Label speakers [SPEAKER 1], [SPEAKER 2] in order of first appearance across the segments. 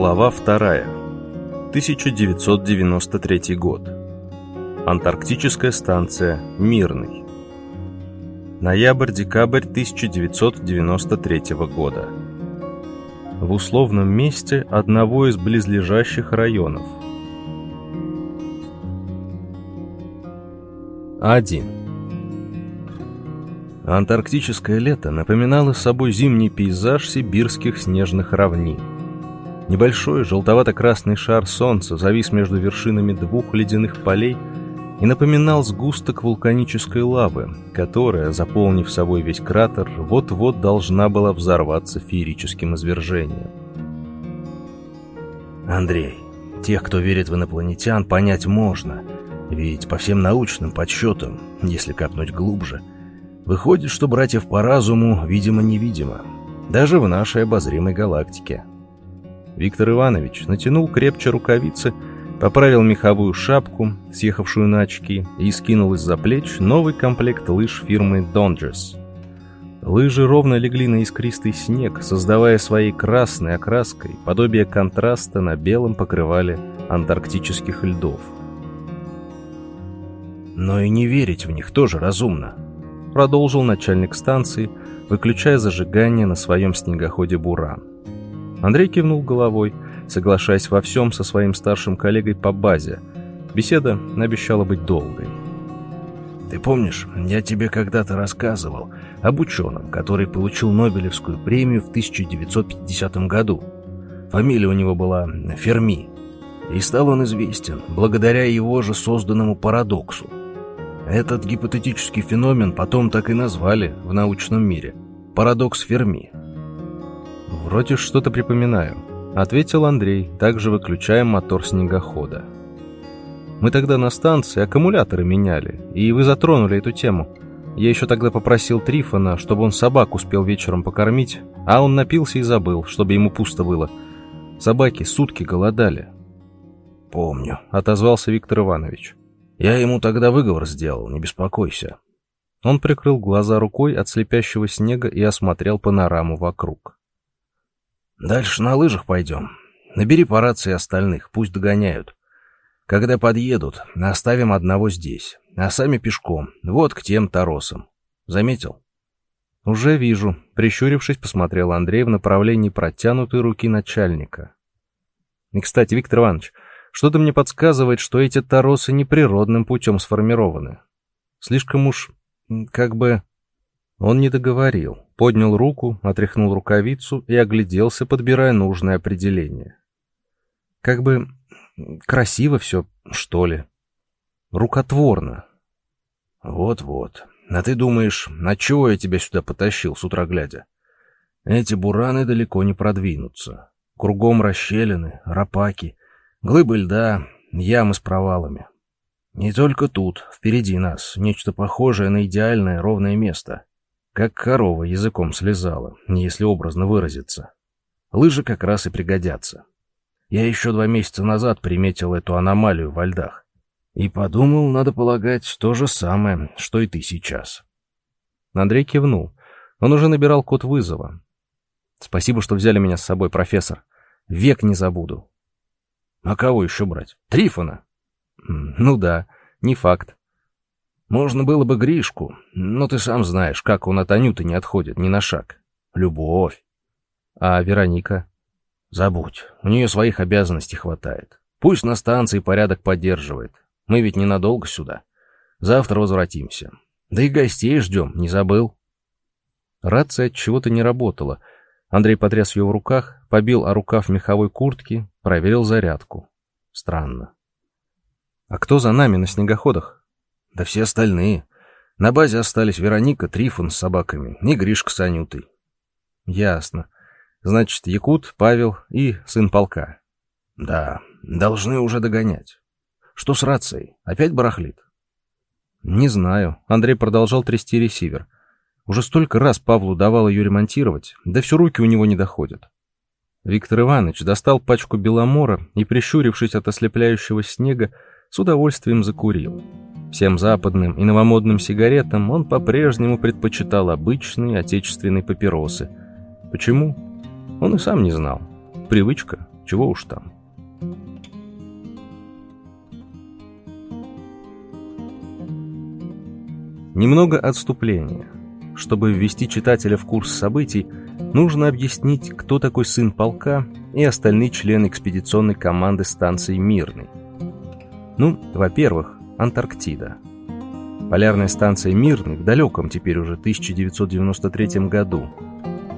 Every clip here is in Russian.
[SPEAKER 1] Глава 2. 1993 год. Антарктическая станция «Мирный». Ноябрь-декабрь 1993 года. В условном месте одного из близлежащих районов. 1. Антарктическое лето напоминало собой зимний пейзаж сибирских снежных равнин. Небольшой желтовато-красный шар солнца завис между вершинами двух ледяных полей и напоминал сгусток вулканической лавы, которая, заполнив собой весь кратер, вот-вот должна была взорваться феерическим извержением.
[SPEAKER 2] Андрей, тех, кто верит в инопланетян, понять можно, ведь по всем научным подсчетам, если копнуть глубже, выходит, что братьев по разуму видимо-невидимо, даже в нашей обозримой галактике.
[SPEAKER 1] Виктор Иванович натянул крепче рукавицы, поправил меховую шапку, съехавшую на очки, и скинул из-за плеч новый комплект лыж фирмы Donges. Лыжи ровно легли на искристый снег, создавая своей красной окраской подобие контраста на белом покрывале антарктических льдов.
[SPEAKER 2] «Но и не верить в них тоже разумно», —
[SPEAKER 1] продолжил начальник станции, выключая зажигание на своем снегоходе «Буран». Андрей кивнул головой, соглашаясь во всем со своим старшим коллегой по базе. Беседа обещала быть долгой.
[SPEAKER 2] «Ты помнишь, я тебе когда-то рассказывал об ученом, который получил Нобелевскую премию в 1950 году. Фамилия у него была Ферми. И стал он известен благодаря его же созданному парадоксу. Этот гипотетический феномен потом так и назвали в научном мире – парадокс Ферми.
[SPEAKER 1] «Вроде что-то припоминаю», — ответил Андрей, также выключая мотор снегохода. «Мы тогда на станции аккумуляторы меняли, и вы затронули эту тему. Я еще тогда попросил Трифона, чтобы он собак успел вечером покормить, а он напился и забыл, чтобы ему пусто было. Собаки сутки голодали».
[SPEAKER 2] «Помню», —
[SPEAKER 1] отозвался Виктор Иванович.
[SPEAKER 2] «Я ему тогда выговор сделал, не беспокойся».
[SPEAKER 1] Он прикрыл глаза рукой от слепящего снега и осмотрел панораму вокруг.
[SPEAKER 2] Дальше на лыжах пойдем. Набери по рации остальных, пусть догоняют. Когда подъедут, оставим одного здесь, а сами пешком, вот к тем торосам. Заметил?
[SPEAKER 1] Уже вижу. Прищурившись, посмотрел Андрей в направлении протянутой руки начальника. И, кстати, Виктор Иванович, что-то мне подсказывает, что эти торосы неприродным путем сформированы. Слишком уж, как бы... Он не договорил, поднял руку, отряхнул рукавицу и огляделся, подбирая нужное определение. Как бы красиво все, что ли. Рукотворно.
[SPEAKER 2] Вот-вот. А ты думаешь, на чего я тебя сюда потащил с утра глядя? Эти бураны далеко не продвинутся. Кругом расщелины, рапаки, глыбы льда, ямы с провалами. Не только тут, впереди нас, нечто похожее на идеальное ровное место — как корова языком слезала, если образно выразиться. Лыжи как раз и пригодятся. Я еще два месяца назад приметил эту аномалию во льдах. И подумал, надо полагать, то же самое, что и ты сейчас.
[SPEAKER 1] Андрей кивнул. Он уже набирал код вызова. «Спасибо, что взяли меня с собой, профессор. Век не забуду».
[SPEAKER 2] «А кого еще брать? Трифона?»
[SPEAKER 1] «Ну да, не факт.
[SPEAKER 2] Можно было бы Гришку, но ты сам знаешь, как он от Анюты не отходит ни на шаг. Любовь.
[SPEAKER 1] А Вероника?
[SPEAKER 2] Забудь, у нее своих обязанностей хватает. Пусть на станции порядок поддерживает. Мы ведь ненадолго сюда. Завтра возвратимся. Да и гостей ждем, не забыл?
[SPEAKER 1] Рация от чего-то не работала. Андрей потряс ее в руках, побил о рукав меховой куртки, проверил зарядку. Странно. А кто за нами на снегоходах?
[SPEAKER 2] Да все остальные. На базе остались Вероника, Трифон с собаками и Гришка с Анютой.
[SPEAKER 1] Ясно. Значит, Якут, Павел и сын полка.
[SPEAKER 2] Да, должны уже догонять. Что с рацией? Опять барахлит?
[SPEAKER 1] Не знаю. Андрей продолжал трясти ресивер. Уже столько раз Павлу давал ее ремонтировать, да все руки у него не доходят. Виктор Иванович достал пачку беломора и, прищурившись от ослепляющего снега, с удовольствием закурил. Всем западным и новомодным сигаретам он по-прежнему предпочитал обычные отечественные папиросы. Почему? Он и сам не знал. Привычка, Чего уж там. Немного отступления. Чтобы ввести читателя в курс событий, нужно объяснить, кто такой сын полка и остальные члены экспедиционной команды станции «Мирный». Ну, во-первых, Антарктида. Полярная станция «Мирный» в далеком теперь уже 1993 году.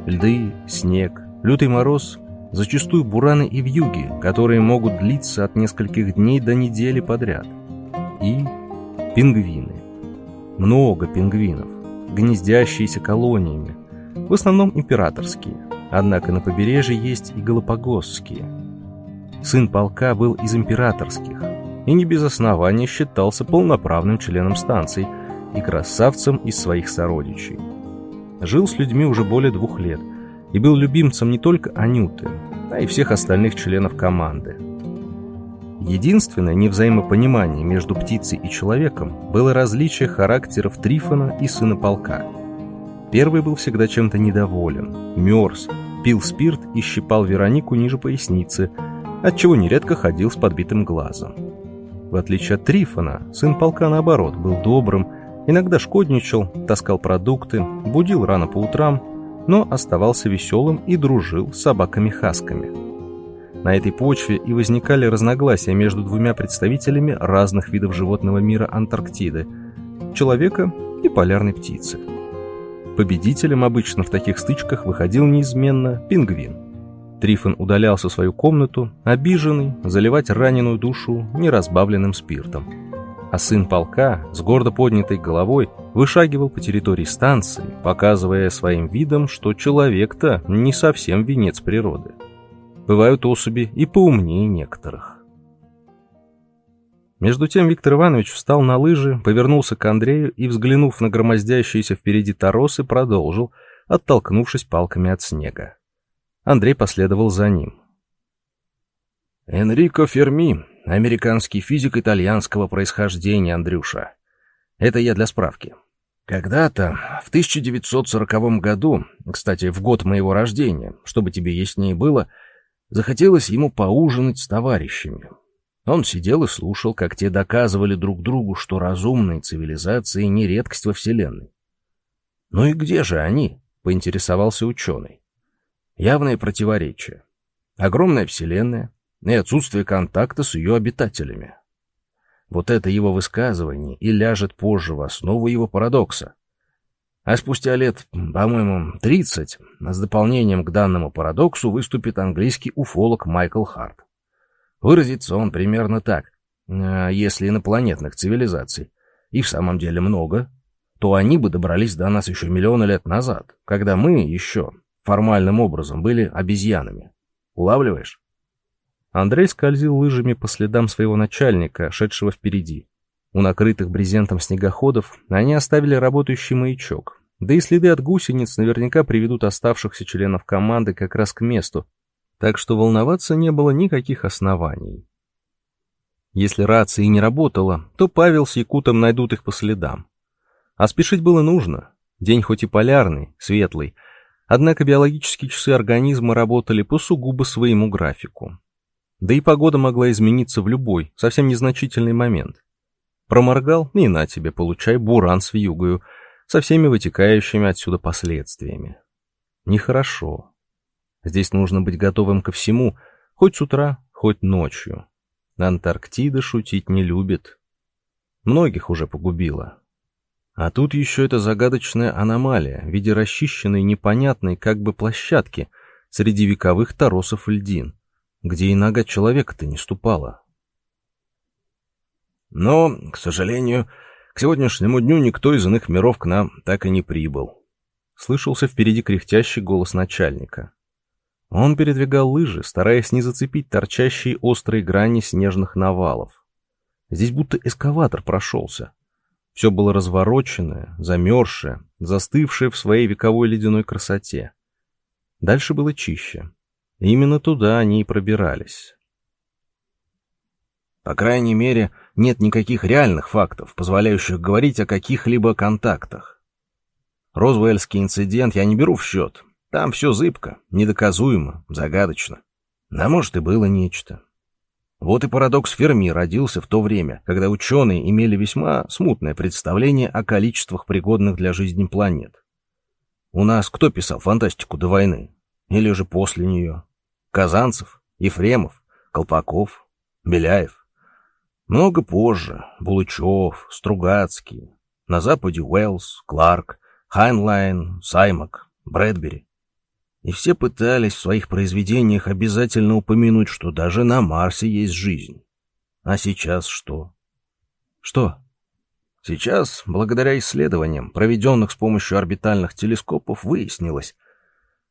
[SPEAKER 1] Льды, снег, лютый мороз, зачастую бураны и вьюги, которые могут длиться от нескольких дней до недели подряд. И пингвины. Много пингвинов, гнездящиеся колониями, в основном императорские, однако на побережье есть и галапагосские. Сын полка был из императорских и не без основания считался полноправным членом станции и красавцем из своих сородичей. Жил с людьми уже более двух лет и был любимцем не только Анюты, а и всех остальных членов команды. Единственное невзаимопонимание между птицей и человеком было различие характеров Трифона и сына полка. Первый был всегда чем-то недоволен, мерз, пил спирт и щипал Веронику ниже поясницы, отчего нередко ходил с подбитым глазом. В отличие от Трифона, сын полка, наоборот, был добрым, иногда шкодничал, таскал продукты, будил рано по утрам, но оставался веселым и дружил с собаками-хасками. На этой почве и возникали разногласия между двумя представителями разных видов животного мира Антарктиды – человека и полярной птицы. Победителем обычно в таких стычках выходил неизменно пингвин. Трифон удалялся в свою комнату, обиженный, заливать раненую душу неразбавленным спиртом. А сын полка с гордо поднятой головой вышагивал по территории станции, показывая своим видом, что человек-то не совсем венец природы. Бывают особи и поумнее некоторых. Между тем Виктор Иванович встал на лыжи, повернулся к Андрею и, взглянув на громоздящиеся впереди торосы, продолжил, оттолкнувшись палками от снега. Андрей последовал за ним.
[SPEAKER 2] «Энрико Ферми, американский физик итальянского происхождения, Андрюша. Это я для справки. Когда-то, в 1940 году, кстати, в год моего рождения, чтобы тебе яснее было, — Захотелось ему поужинать с товарищами. Он сидел и слушал, как те доказывали друг другу, что разумные цивилизации не редкость во Вселенной. «Ну и где же они?» — поинтересовался ученый. Явное противоречие. Огромная Вселенная и отсутствие контакта с ее обитателями. Вот это его высказывание и ляжет позже в основу его парадокса. А спустя лет, по-моему, 30, с дополнением к данному парадоксу выступит английский уфолог Майкл Харт. Выразится он примерно так. «А если инопланетных цивилизаций и в самом деле много, то они бы добрались до нас еще миллионы лет назад, когда мы еще формальным образом были обезьянами. Улавливаешь?
[SPEAKER 1] Андрей скользил лыжами по следам своего начальника, шедшего впереди. У накрытых брезентом снегоходов они оставили работающий маячок. Да и следы от гусениц наверняка приведут оставшихся членов команды как раз к месту, так что волноваться не было никаких оснований. Если рация и не работала, то Павел с Якутом найдут их по следам. А спешить было нужно. День хоть и полярный, светлый, однако биологические часы организма работали по сугубо своему графику. Да и погода могла измениться в любой, совсем незначительный момент. Проморгал, и на тебе, получай буран с вьюгою, со всеми вытекающими отсюда последствиями. Нехорошо. Здесь нужно быть готовым ко всему, хоть с утра, хоть ночью. Антарктида шутить не любит. Многих уже погубила. А тут еще эта загадочная аномалия в виде расчищенной непонятной как бы площадки среди вековых торосов льдин, где и нога человека-то не ступала.
[SPEAKER 2] Но, к сожалению, к сегодняшнему дню никто из иных миров к нам так и не прибыл.
[SPEAKER 1] Слышался впереди кряхтящий голос начальника. Он передвигал лыжи, стараясь не зацепить торчащие острые грани снежных навалов. Здесь будто эскаватор прошелся. Все было развороченное, замерзшее, застывшее в своей вековой ледяной красоте. Дальше было чище. И именно туда они и пробирались.
[SPEAKER 2] По крайней мере, нет никаких реальных фактов, позволяющих говорить о каких-либо контактах. Розвуэльский инцидент я не беру в счет. Там все зыбко, недоказуемо, загадочно. А может, и было нечто. Вот и парадокс Ферми родился в то время, когда ученые имели весьма смутное представление о количествах пригодных для жизни планет. У нас кто писал фантастику до войны? Или же после нее? Казанцев, Ефремов, Колпаков, Беляев. Много позже Булычев, Стругацкий, на западе Уэллс, Кларк, Хайнлайн, Саймак, Брэдбери. И все пытались в своих произведениях обязательно упомянуть, что даже на Марсе есть жизнь. А сейчас что? Что? Сейчас, благодаря исследованиям, проведенных с помощью орбитальных телескопов, выяснилось,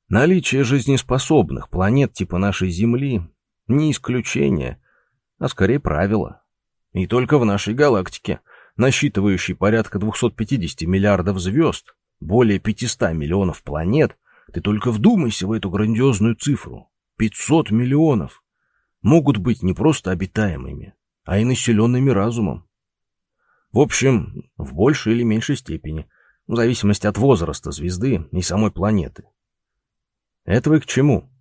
[SPEAKER 2] наличие жизнеспособных планет типа нашей Земли не исключение, а скорее правило. И только в нашей галактике, насчитывающей порядка 250 миллиардов звезд, более 500 миллионов планет, ты только вдумайся в эту грандиозную цифру. 500 миллионов могут быть не просто обитаемыми, а и населенными разумом. В общем, в большей или меньшей степени, в зависимости от возраста звезды и самой планеты. Это вы к чему?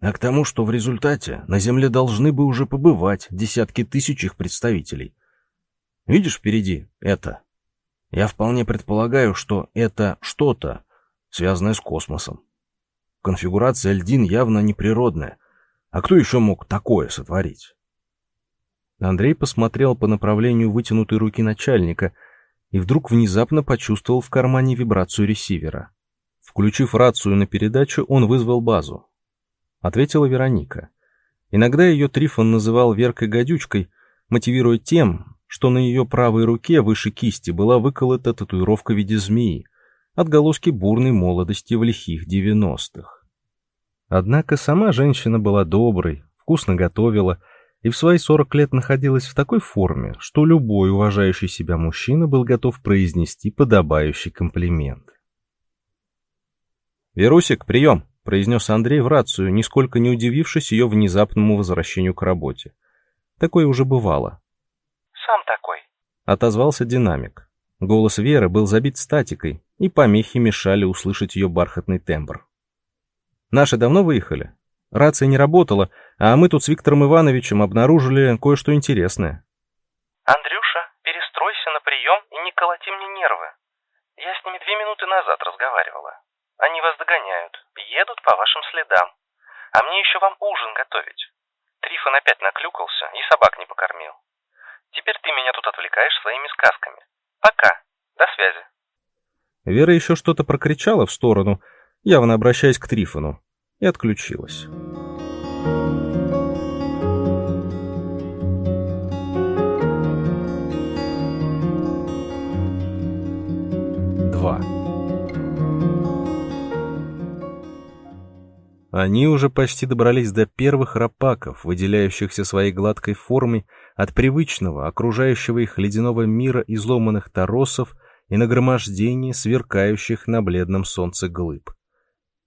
[SPEAKER 2] А к тому, что в результате на Земле должны бы уже побывать десятки тысяч их представителей. Видишь впереди это? Я вполне предполагаю, что это что-то, связанное с космосом. Конфигурация льдин явно неприродная. А кто еще мог такое сотворить?
[SPEAKER 1] Андрей посмотрел по направлению вытянутой руки начальника и вдруг внезапно почувствовал в кармане вибрацию ресивера. Включив рацию на передачу, он вызвал базу. Ответила Вероника. Иногда ее Трифон называл Веркой Гадючкой, мотивируя тем, что на ее правой руке выше кисти была выколота татуировка в виде змеи, отголоски бурной молодости в лихих девяностых. Однако сама женщина была доброй, вкусно готовила и в свои сорок лет находилась в такой форме, что любой уважающий себя мужчина был готов произнести подобающий комплимент. «Верусик, прием!» — произнес Андрей в рацию, нисколько не удивившись ее внезапному возвращению к работе. Такое уже бывало.
[SPEAKER 3] «Сам такой», —
[SPEAKER 1] отозвался динамик. Голос Веры был забит статикой, и помехи мешали услышать ее бархатный тембр. «Наши давно выехали? Рация не работала, а мы тут с Виктором Ивановичем обнаружили кое-что интересное».
[SPEAKER 3] «Андрюша, перестройся на прием и не колоти мне нервы. Я с ними две минуты назад разговаривала. Они вас догоняют, едут по вашим следам. А мне еще вам ужин готовить. Трифон опять наклюкался и собак не покормил. Теперь ты меня тут отвлекаешь своими сказками. Пока. До связи.
[SPEAKER 1] Вера еще что-то прокричала в сторону, явно обращаясь к Трифону, и отключилась. Два. Они уже почти добрались до первых рапаков, выделяющихся своей гладкой формой от привычного, окружающего их ледяного мира изломанных торосов и нагромождения сверкающих на бледном солнце глыб.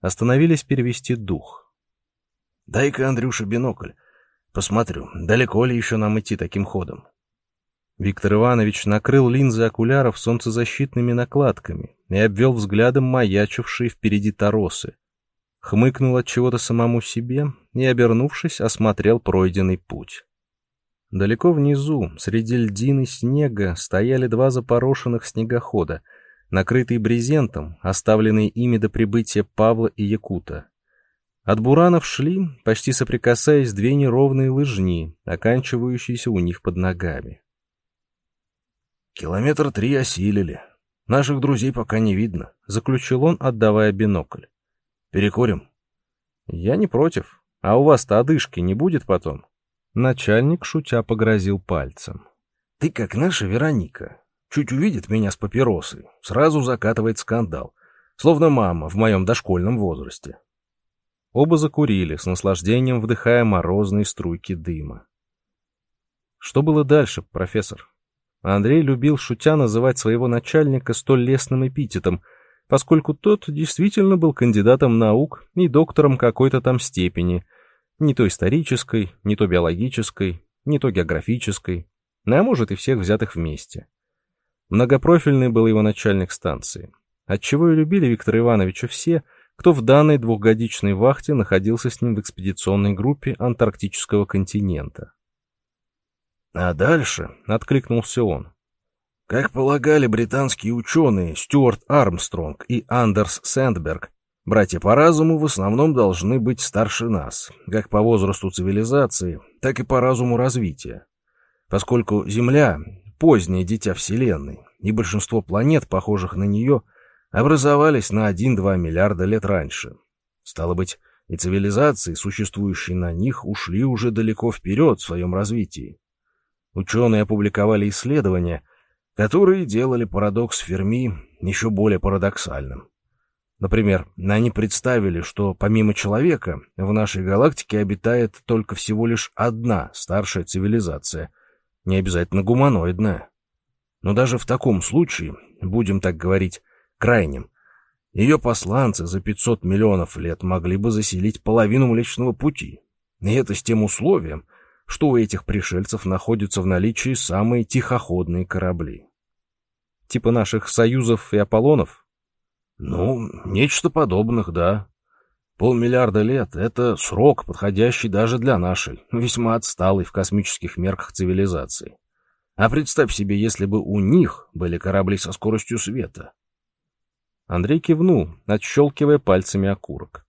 [SPEAKER 1] Остановились перевести дух.
[SPEAKER 2] «Дай-ка, Андрюша, бинокль. Посмотрю, далеко ли еще нам идти таким ходом».
[SPEAKER 1] Виктор Иванович накрыл линзы окуляров солнцезащитными накладками и обвел взглядом маячившие впереди торосы. Хмыкнул от чего-то самому себе и, обернувшись, осмотрел пройденный путь. Далеко внизу, среди льдин и снега, стояли два запорошенных снегохода, накрытые брезентом, оставленные ими до прибытия Павла и Якута. От буранов шли, почти соприкасаясь, две неровные лыжни, оканчивающиеся у них под ногами.
[SPEAKER 2] «Километр три осилили. Наших друзей пока не видно», — заключил он, отдавая бинокль. «Перекурим?»
[SPEAKER 1] «Я не против. А у вас-то одышки не будет потом?» Начальник, шутя, погрозил пальцем.
[SPEAKER 2] «Ты как наша Вероника. Чуть увидит меня с папиросой, сразу закатывает скандал. Словно мама в моем дошкольном возрасте».
[SPEAKER 1] Оба закурили, с наслаждением вдыхая морозные струйки дыма. Что было дальше, профессор? Андрей любил, шутя, называть своего начальника столь лестным эпитетом, поскольку тот действительно был кандидатом наук и доктором какой-то там степени — не то исторической, не то биологической, не то географической, ну, а может и всех взятых вместе. Многопрофильный был его начальник станции. Отчего и любили Виктора Ивановича все, кто в данной двухгодичной вахте находился с ним в экспедиционной группе антарктического континента.
[SPEAKER 2] «А дальше», — откликнулся он, — «как полагали британские ученые Стюарт Армстронг и Андерс Сэндберг, братья по разуму в основном должны быть старше нас, как по возрасту цивилизации, так и по разуму развития, поскольку Земля — позднее дитя Вселенной, и большинство планет, похожих на нее, образовались на 1-2 миллиарда лет раньше. Стало быть, и цивилизации, существующие на них, ушли уже далеко вперед в своем развитии. Ученые опубликовали исследования, которые делали парадокс Ферми еще более парадоксальным. Например, они представили, что помимо человека в нашей галактике обитает только всего лишь одна старшая цивилизация, не обязательно гуманоидная. Но даже в таком случае, будем так говорить, крайним, ее посланцы за 500 миллионов лет могли бы заселить половину Млечного Пути. И это с тем условием, что у этих пришельцев находятся в наличии самые тихоходные корабли.
[SPEAKER 1] Типа наших союзов и Аполлонов?
[SPEAKER 2] Ну, нечто подобных, да. Полмиллиарда лет — это срок, подходящий даже для нашей, весьма отсталой в космических мерках цивилизации. А представь себе, если бы у них были корабли со скоростью света.
[SPEAKER 1] Андрей кивнул, отщелкивая пальцами окурок.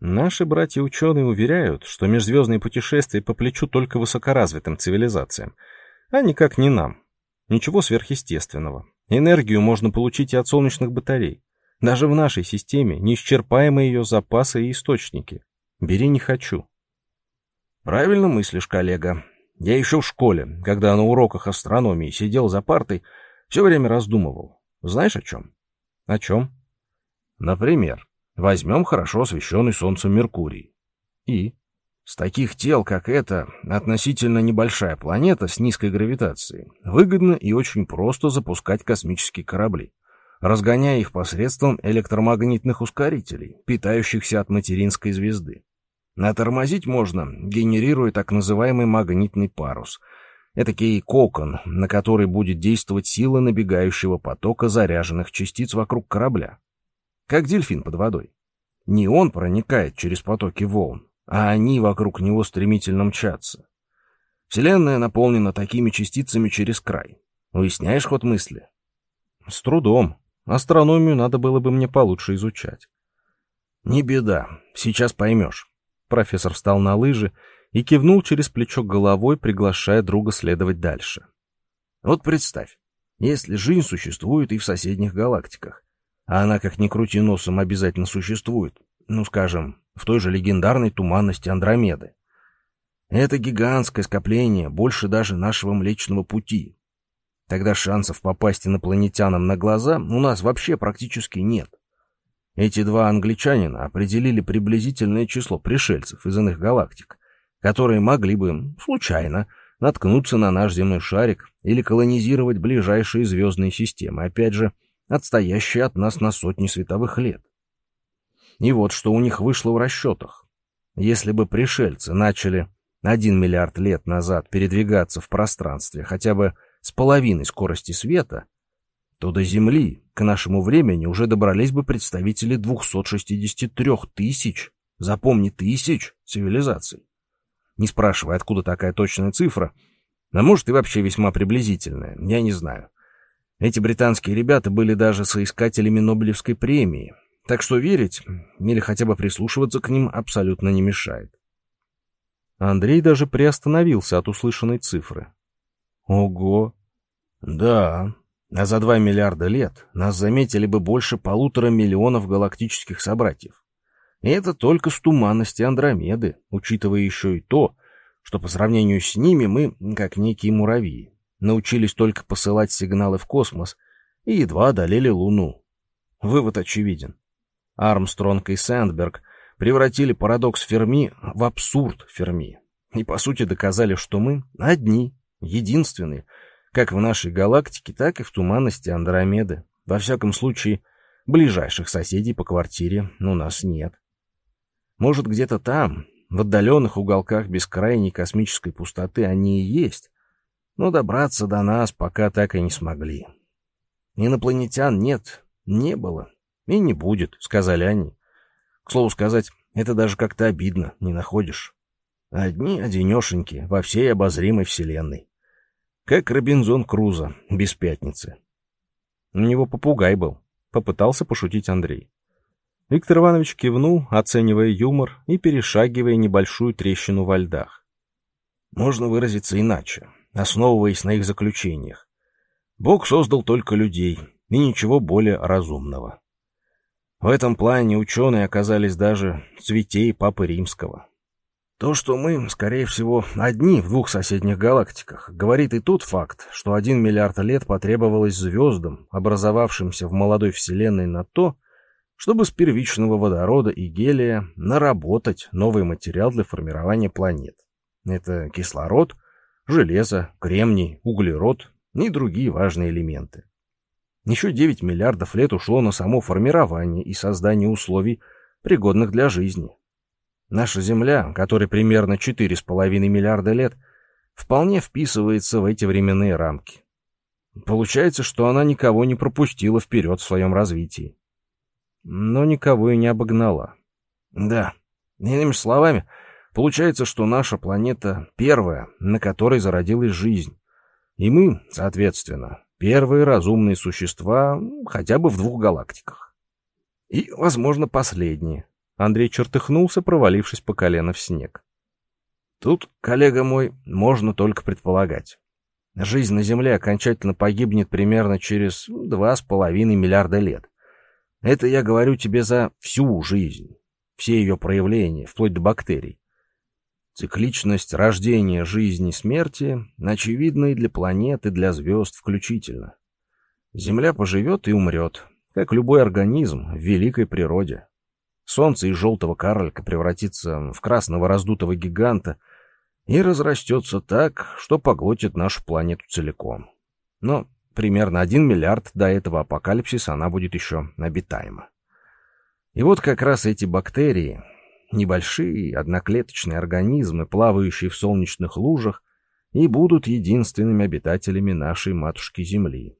[SPEAKER 1] Наши братья-ученые уверяют, что межзвездные путешествия по плечу только высокоразвитым цивилизациям, а никак не нам. Ничего сверхъестественного. Энергию можно получить и от солнечных батарей. Даже в нашей системе неисчерпаемы ее запасы и источники. Бери не хочу.
[SPEAKER 2] Правильно мыслишь, коллега. Я еще в школе, когда на уроках астрономии сидел за партой, все время раздумывал. Знаешь о чем?
[SPEAKER 1] О чем?
[SPEAKER 2] Например, возьмем хорошо освещенный Солнцем Меркурий.
[SPEAKER 1] И?
[SPEAKER 2] С таких тел, как это, относительно небольшая планета с низкой гравитацией, выгодно и очень просто запускать космические корабли, разгоняя их посредством электромагнитных ускорителей, питающихся от материнской звезды. А тормозить можно, генерируя так называемый магнитный парус. Этакий кокон, на который будет действовать сила набегающего потока заряженных частиц вокруг корабля. Как дельфин под водой. Не он проникает через потоки волн, а они вокруг него стремительно мчатся. Вселенная наполнена такими частицами через край. Уясняешь ход мысли?
[SPEAKER 1] С трудом. Астрономию надо было бы мне получше изучать.
[SPEAKER 2] Не беда, сейчас поймешь.
[SPEAKER 1] Профессор встал на лыжи и кивнул через плечо головой, приглашая друга следовать дальше.
[SPEAKER 2] Вот представь, если жизнь существует и в соседних галактиках, а она, как ни крути носом, обязательно существует, ну, скажем, в той же легендарной туманности Андромеды. Это гигантское скопление, больше даже нашего Млечного Пути. Тогда шансов попасть инопланетянам на глаза у нас вообще практически нет. Эти два англичанина определили приблизительное число пришельцев из иных галактик, которые могли бы, случайно, наткнуться на наш земной шарик или колонизировать ближайшие звездные системы, опять же, отстоящие от нас на сотни световых лет. И вот что у них вышло в расчетах. Если бы пришельцы начали один миллиард лет назад передвигаться в пространстве хотя бы с половиной скорости света, то до Земли к нашему времени уже добрались бы представители 263 тысяч, запомни, тысяч цивилизаций. Не спрашивай, откуда такая точная цифра, а может и вообще весьма приблизительная, я не знаю. Эти британские ребята были даже соискателями Нобелевской премии, так что верить или хотя бы прислушиваться к ним абсолютно не мешает.
[SPEAKER 1] Андрей даже приостановился от услышанной цифры. Ого!
[SPEAKER 2] Да, а за 2 миллиарда лет нас заметили бы больше полутора миллионов галактических собратьев. И это только с туманности Андромеды, учитывая еще и то, что по сравнению с ними мы, как некие муравьи, научились только посылать сигналы в космос и едва одолели Луну. Вывод очевиден. Армстронг и Сэндберг превратили парадокс Ферми в абсурд Ферми и, по сути, доказали, что мы одни, единственные, как в нашей галактике, так и в туманности Андромеды. Во всяком случае, ближайших соседей по квартире у нас нет. Может, где-то там, в отдаленных уголках бескрайней космической пустоты они и есть, но добраться до нас пока так и не смогли. Инопланетян нет, не было И не будет, сказали они. К слову сказать, это даже как-то обидно, не находишь? Одни одинешеньки во всей обозримой вселенной. Как Робинзон Крузо, без пятницы.
[SPEAKER 1] У него попугай был, попытался пошутить Андрей. Виктор Иванович кивнул, оценивая юмор и перешагивая небольшую трещину во льдах.
[SPEAKER 2] Можно выразиться иначе, основываясь на их заключениях. Бог создал только людей и ничего более разумного. В этом плане ученые оказались даже цветей Папы Римского. То, что мы, скорее всего, одни в двух соседних галактиках, говорит и тот факт, что один миллиард лет потребовалось звездам, образовавшимся в молодой Вселенной на то, чтобы с первичного водорода и гелия наработать новый материал для формирования планет. Это кислород, железо, кремний, углерод и другие важные элементы. Еще 9 миллиардов лет ушло на само формирование и создание условий, пригодных для жизни. Наша Земля, которой примерно 4,5 миллиарда лет, вполне вписывается в эти временные рамки. Получается, что она никого не пропустила вперед в своем развитии
[SPEAKER 1] но никого и не обогнала.
[SPEAKER 2] Да, иными словами, получается, что наша планета первая, на которой зародилась жизнь. И мы, соответственно, первые разумные существа хотя бы в двух галактиках. И, возможно, последние.
[SPEAKER 1] Андрей чертыхнулся, провалившись по колено в снег.
[SPEAKER 2] Тут, коллега мой, можно только предполагать. Жизнь на Земле окончательно погибнет примерно через два с половиной миллиарда лет. Это я говорю тебе за всю жизнь, все ее проявления, вплоть до бактерий. Цикличность рождения, жизни, смерти очевидна и для планет, и для звезд включительно. Земля поживет и умрет, как любой организм в великой природе. Солнце из желтого карлика превратится в красного раздутого гиганта и разрастется так, что поглотит нашу планету целиком. Но примерно 1 миллиард до этого апокалипсиса она будет еще обитаема. И вот как раз эти бактерии, небольшие одноклеточные организмы, плавающие в солнечных лужах, и будут единственными обитателями нашей матушки Земли.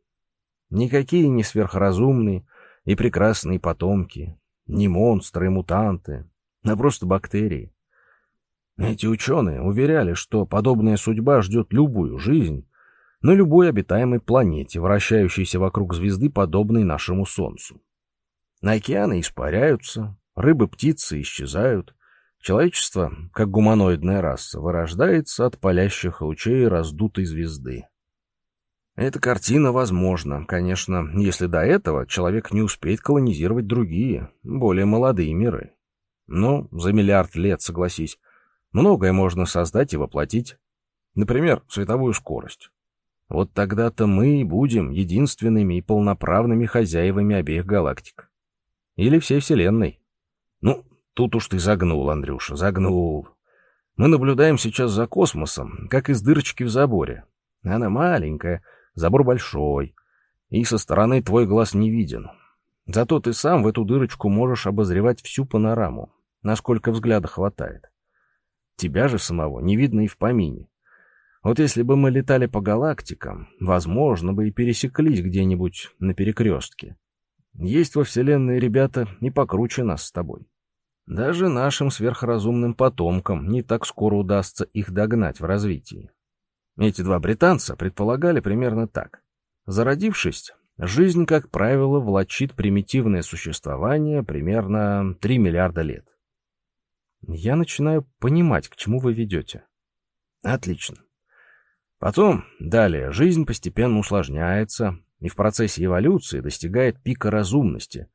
[SPEAKER 2] Никакие не сверхразумные и прекрасные потомки, не монстры и мутанты, а просто бактерии. Эти ученые уверяли, что подобная судьба ждет любую жизнь, на любой обитаемой планете, вращающейся вокруг звезды, подобной нашему Солнцу. На океаны испаряются, рыбы-птицы исчезают, человечество, как гуманоидная раса, вырождается от палящих лучей раздутой звезды. Эта картина возможна, конечно, если до этого человек не успеет колонизировать другие, более молодые миры. Но за миллиард лет, согласись, многое можно создать и воплотить. Например, световую скорость. Вот тогда-то мы и будем единственными и полноправными хозяевами обеих галактик. Или всей Вселенной. Тут уж ты загнул, Андрюша, загнул. Мы наблюдаем сейчас за космосом, как из дырочки в заборе. Она маленькая, забор большой, и со стороны твой глаз не виден. Зато ты сам в эту дырочку можешь обозревать всю панораму, насколько взгляда хватает. Тебя же самого не видно и в помине. Вот если бы мы летали по галактикам, возможно бы и пересеклись где-нибудь на перекрестке. Есть во Вселенной ребята не покруче нас с тобой. Даже нашим сверхразумным потомкам не так скоро удастся их догнать в развитии. Эти два британца предполагали примерно так. Зародившись, жизнь, как правило, влачит примитивное существование примерно 3 миллиарда лет.
[SPEAKER 1] Я начинаю понимать, к чему вы ведете.
[SPEAKER 2] Отлично. Потом, далее, жизнь постепенно усложняется и в процессе эволюции достигает пика разумности,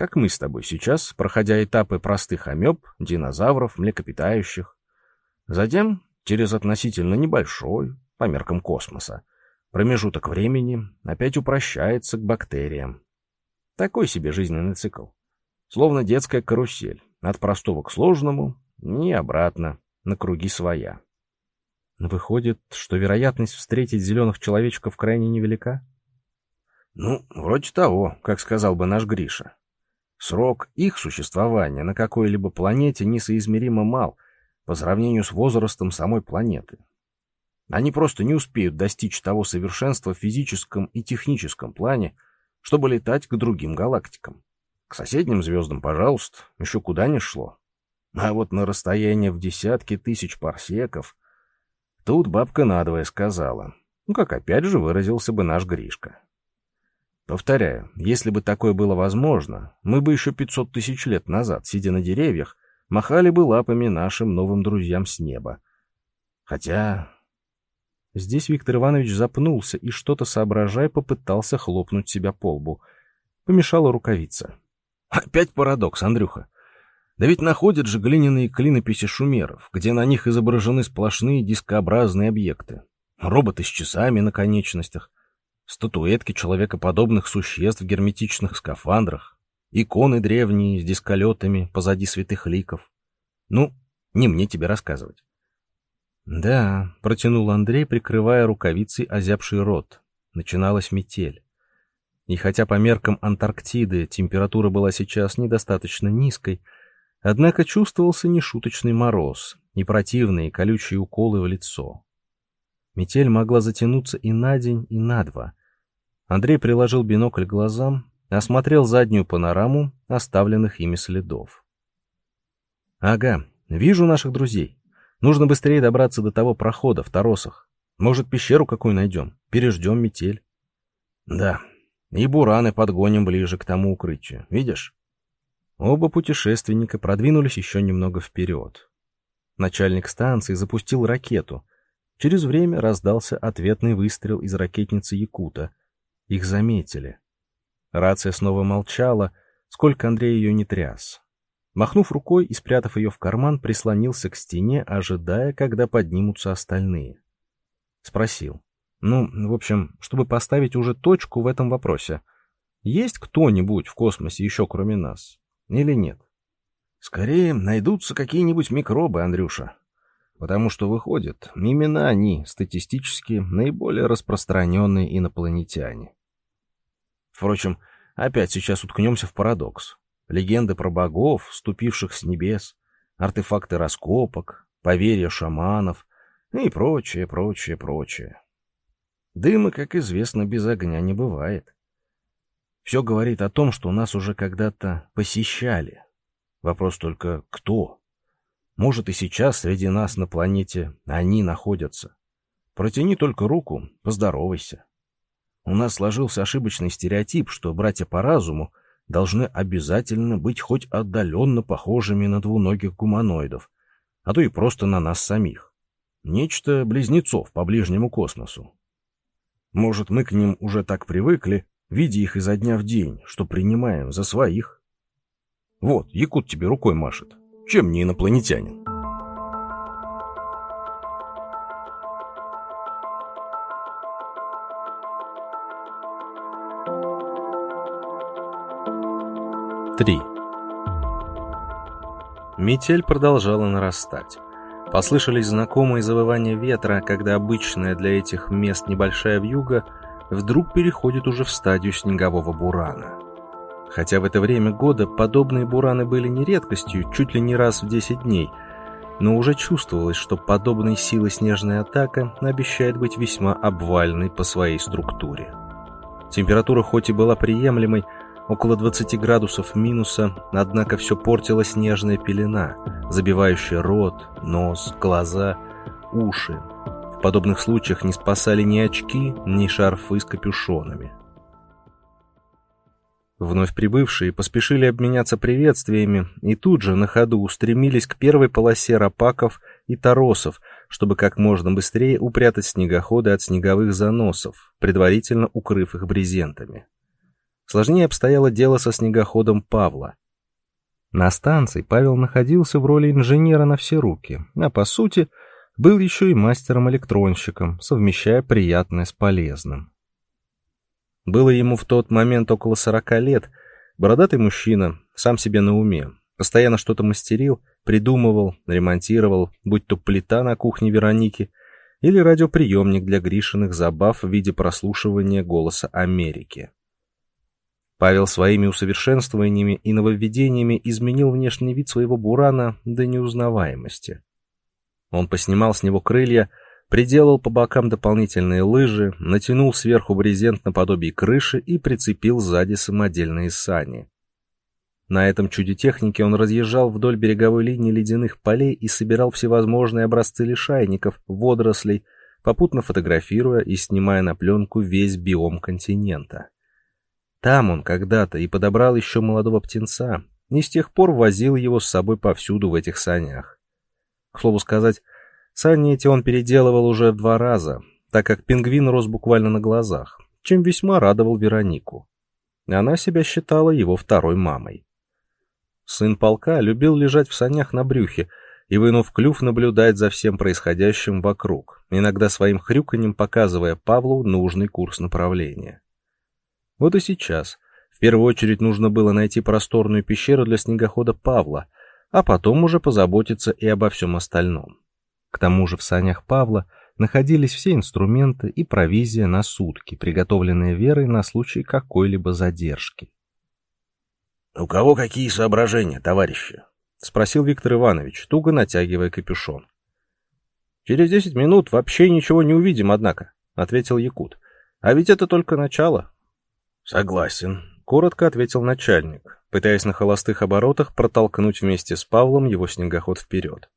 [SPEAKER 2] как мы с тобой сейчас, проходя этапы простых амеб, динозавров, млекопитающих. Затем, через относительно небольшой, по меркам космоса, промежуток времени опять упрощается к бактериям. Такой себе жизненный цикл. Словно детская карусель, от простого к сложному и обратно, на круги своя.
[SPEAKER 1] Выходит, что вероятность встретить зеленых человечков крайне невелика?
[SPEAKER 2] Ну, вроде того, как сказал бы наш Гриша. Срок их существования на какой-либо планете несоизмеримо мал по сравнению с возрастом самой планеты. Они просто не успеют достичь того совершенства в физическом и техническом плане, чтобы летать к другим галактикам. К соседним звездам, пожалуйста, еще куда ни шло. А вот на расстояние в десятки тысяч парсеков тут бабка надвое сказала. Ну, как опять же выразился бы наш Гришка. Повторяю, если бы такое было возможно, мы бы еще 500 тысяч лет назад, сидя на деревьях, махали бы лапами нашим новым друзьям с неба. Хотя... Здесь Виктор Иванович запнулся и, что-то соображая, попытался хлопнуть себя по лбу. Помешала рукавица. Опять парадокс, Андрюха. Да ведь находят же глиняные клинописи шумеров, где на них изображены сплошные дискообразные объекты. Роботы с часами на конечностях, статуэтки человекоподобных существ в герметичных скафандрах, иконы древние с дисколетами позади святых ликов. Ну, не мне тебе рассказывать. «Да», — протянул Андрей, прикрывая рукавицей озябший рот. Начиналась метель. И хотя по меркам Антарктиды температура была сейчас недостаточно низкой, однако чувствовался нешуточный мороз и противные колючие уколы в лицо. Метель могла затянуться и на день, и на два, Андрей приложил бинокль к глазам, осмотрел заднюю панораму оставленных ими следов. «Ага, вижу наших друзей. Нужно быстрее добраться до того прохода в Торосах. Может, пещеру какую найдем? Переждем метель». «Да, и бураны подгоним ближе к тому укрытию. Видишь?» Оба путешественника продвинулись еще немного вперед. Начальник станции запустил ракету. Через время раздался ответный выстрел из ракетницы Якута — их заметили. Рация снова молчала, сколько Андрей ее не тряс. Махнув рукой и спрятав ее в карман, прислонился к стене, ожидая, когда поднимутся остальные. Спросил. Ну, в общем, чтобы поставить уже точку в этом вопросе. Есть кто-нибудь в космосе еще кроме нас? Или нет? Скорее, найдутся какие-нибудь микробы, Андрюша. Потому что, выходит, именно они статистически наиболее распространенные инопланетяне. Впрочем, опять сейчас уткнемся в парадокс. Легенды про богов, ступивших с небес, артефакты раскопок, поверья шаманов и прочее, прочее, прочее. Дыма, как известно, без огня не бывает. Все говорит о том, что нас уже когда-то посещали. Вопрос только кто? Может, и сейчас среди нас на планете они находятся. Протяни только руку, поздоровайся. У нас сложился ошибочный стереотип, что братья по разуму должны обязательно быть хоть отдаленно похожими на двуногих гуманоидов, а то и просто на нас самих. Нечто близнецов по ближнему космосу. Может, мы к ним уже так привыкли, видя их изо дня в день, что принимаем за своих? Вот, Якут тебе рукой машет. Чем не инопланетянин?
[SPEAKER 1] 3. Метель продолжала нарастать. Послышались знакомые завывания ветра, когда обычная для этих мест небольшая вьюга вдруг переходит уже в стадию снегового бурана. Хотя в это время года подобные бураны были не редкостью, чуть ли не раз в 10 дней, но уже чувствовалось, что подобной силы снежная атака обещает быть весьма обвальной по своей структуре. Температура хоть и была приемлемой, около 20 градусов минуса, однако все портила снежная пелена, забивающая рот, нос, глаза, уши. В подобных случаях не спасали ни очки, ни шарфы с капюшонами. Вновь прибывшие поспешили обменяться приветствиями и тут же на ходу устремились к первой полосе рапаков и торосов, чтобы как можно быстрее упрятать снегоходы от снеговых заносов, предварительно укрыв их брезентами. Сложнее обстояло дело со снегоходом Павла. На станции Павел находился в роли инженера на все руки, а по сути был еще и мастером-электронщиком, совмещая приятное с полезным. Было ему в тот момент около сорока лет, бородатый мужчина, сам себе на уме, постоянно что-то мастерил, придумывал, ремонтировал, будь то плита на кухне Вероники или радиоприемник для Гришиных забав в виде прослушивания голоса Америки. Павел своими усовершенствованиями и нововведениями изменил внешний вид своего бурана до неузнаваемости. Он поснимал с него крылья, приделал по бокам дополнительные лыжи, натянул сверху брезент наподобие крыши и прицепил сзади самодельные сани. На этом чуде техники он разъезжал вдоль береговой линии ледяных полей и собирал всевозможные образцы лишайников, водорослей, попутно фотографируя и снимая на пленку весь биом континента. Там он когда-то и подобрал еще молодого птенца, и с тех пор возил его с собой повсюду в этих санях. К слову сказать, сани эти он переделывал уже два раза, так как пингвин рос буквально на глазах, чем весьма радовал Веронику. Она себя считала его второй мамой. Сын полка любил лежать в санях на брюхе и, вынув клюв, наблюдать за всем происходящим вокруг, иногда своим хрюканьем показывая Павлу нужный курс направления. Вот и сейчас. В первую очередь нужно было найти просторную пещеру для снегохода Павла, а потом уже позаботиться и обо всем остальном. К тому же в санях Павла находились все инструменты и провизия на сутки, приготовленные Верой на случай какой-либо задержки.
[SPEAKER 2] «У кого какие соображения, товарищи?»
[SPEAKER 1] — спросил Виктор Иванович, туго натягивая капюшон. «Через десять минут вообще ничего не увидим, однако», — ответил Якут. «А ведь это только начало».
[SPEAKER 2] «Согласен», —
[SPEAKER 1] коротко ответил начальник, пытаясь на холостых оборотах протолкнуть вместе с Павлом его снегоход вперед.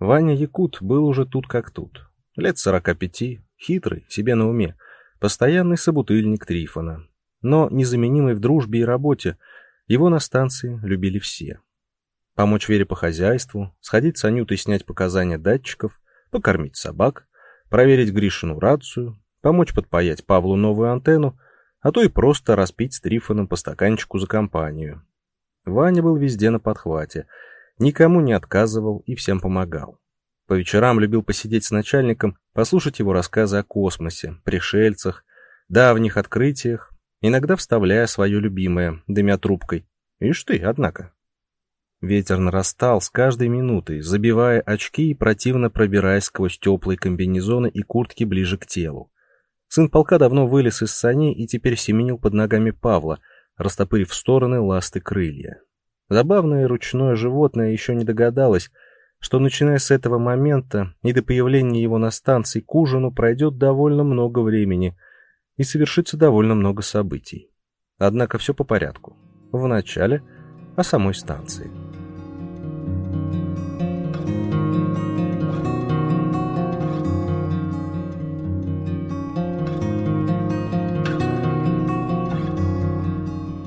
[SPEAKER 1] Ваня Якут был уже тут как тут. Лет сорока пяти, хитрый, себе на уме, постоянный собутыльник Трифона, но незаменимый в дружбе и работе — его на станции любили все. Помочь Вере по хозяйству, сходить с Анютой снять показания датчиков, покормить собак, проверить Гришину рацию, помочь подпаять Павлу новую антенну, а то и просто распить с Трифоном по стаканчику за компанию. Ваня был везде на подхвате, никому не отказывал и всем помогал. По вечерам любил посидеть с начальником, послушать его рассказы о космосе, пришельцах, давних открытиях, иногда вставляя свое любимое, дымя трубкой. Ишь ты, однако. Ветер нарастал с каждой минутой, забивая очки и противно пробираясь сквозь теплые комбинезоны и куртки ближе к телу. Сын полка давно вылез из саней и теперь семенил под ногами Павла, растопырив в стороны ласты крылья. Забавное ручное животное еще не догадалось, что начиная с этого момента и до появления его на станции к ужину пройдет довольно много времени — и совершится довольно много событий. Однако все по порядку. Вначале о самой станции.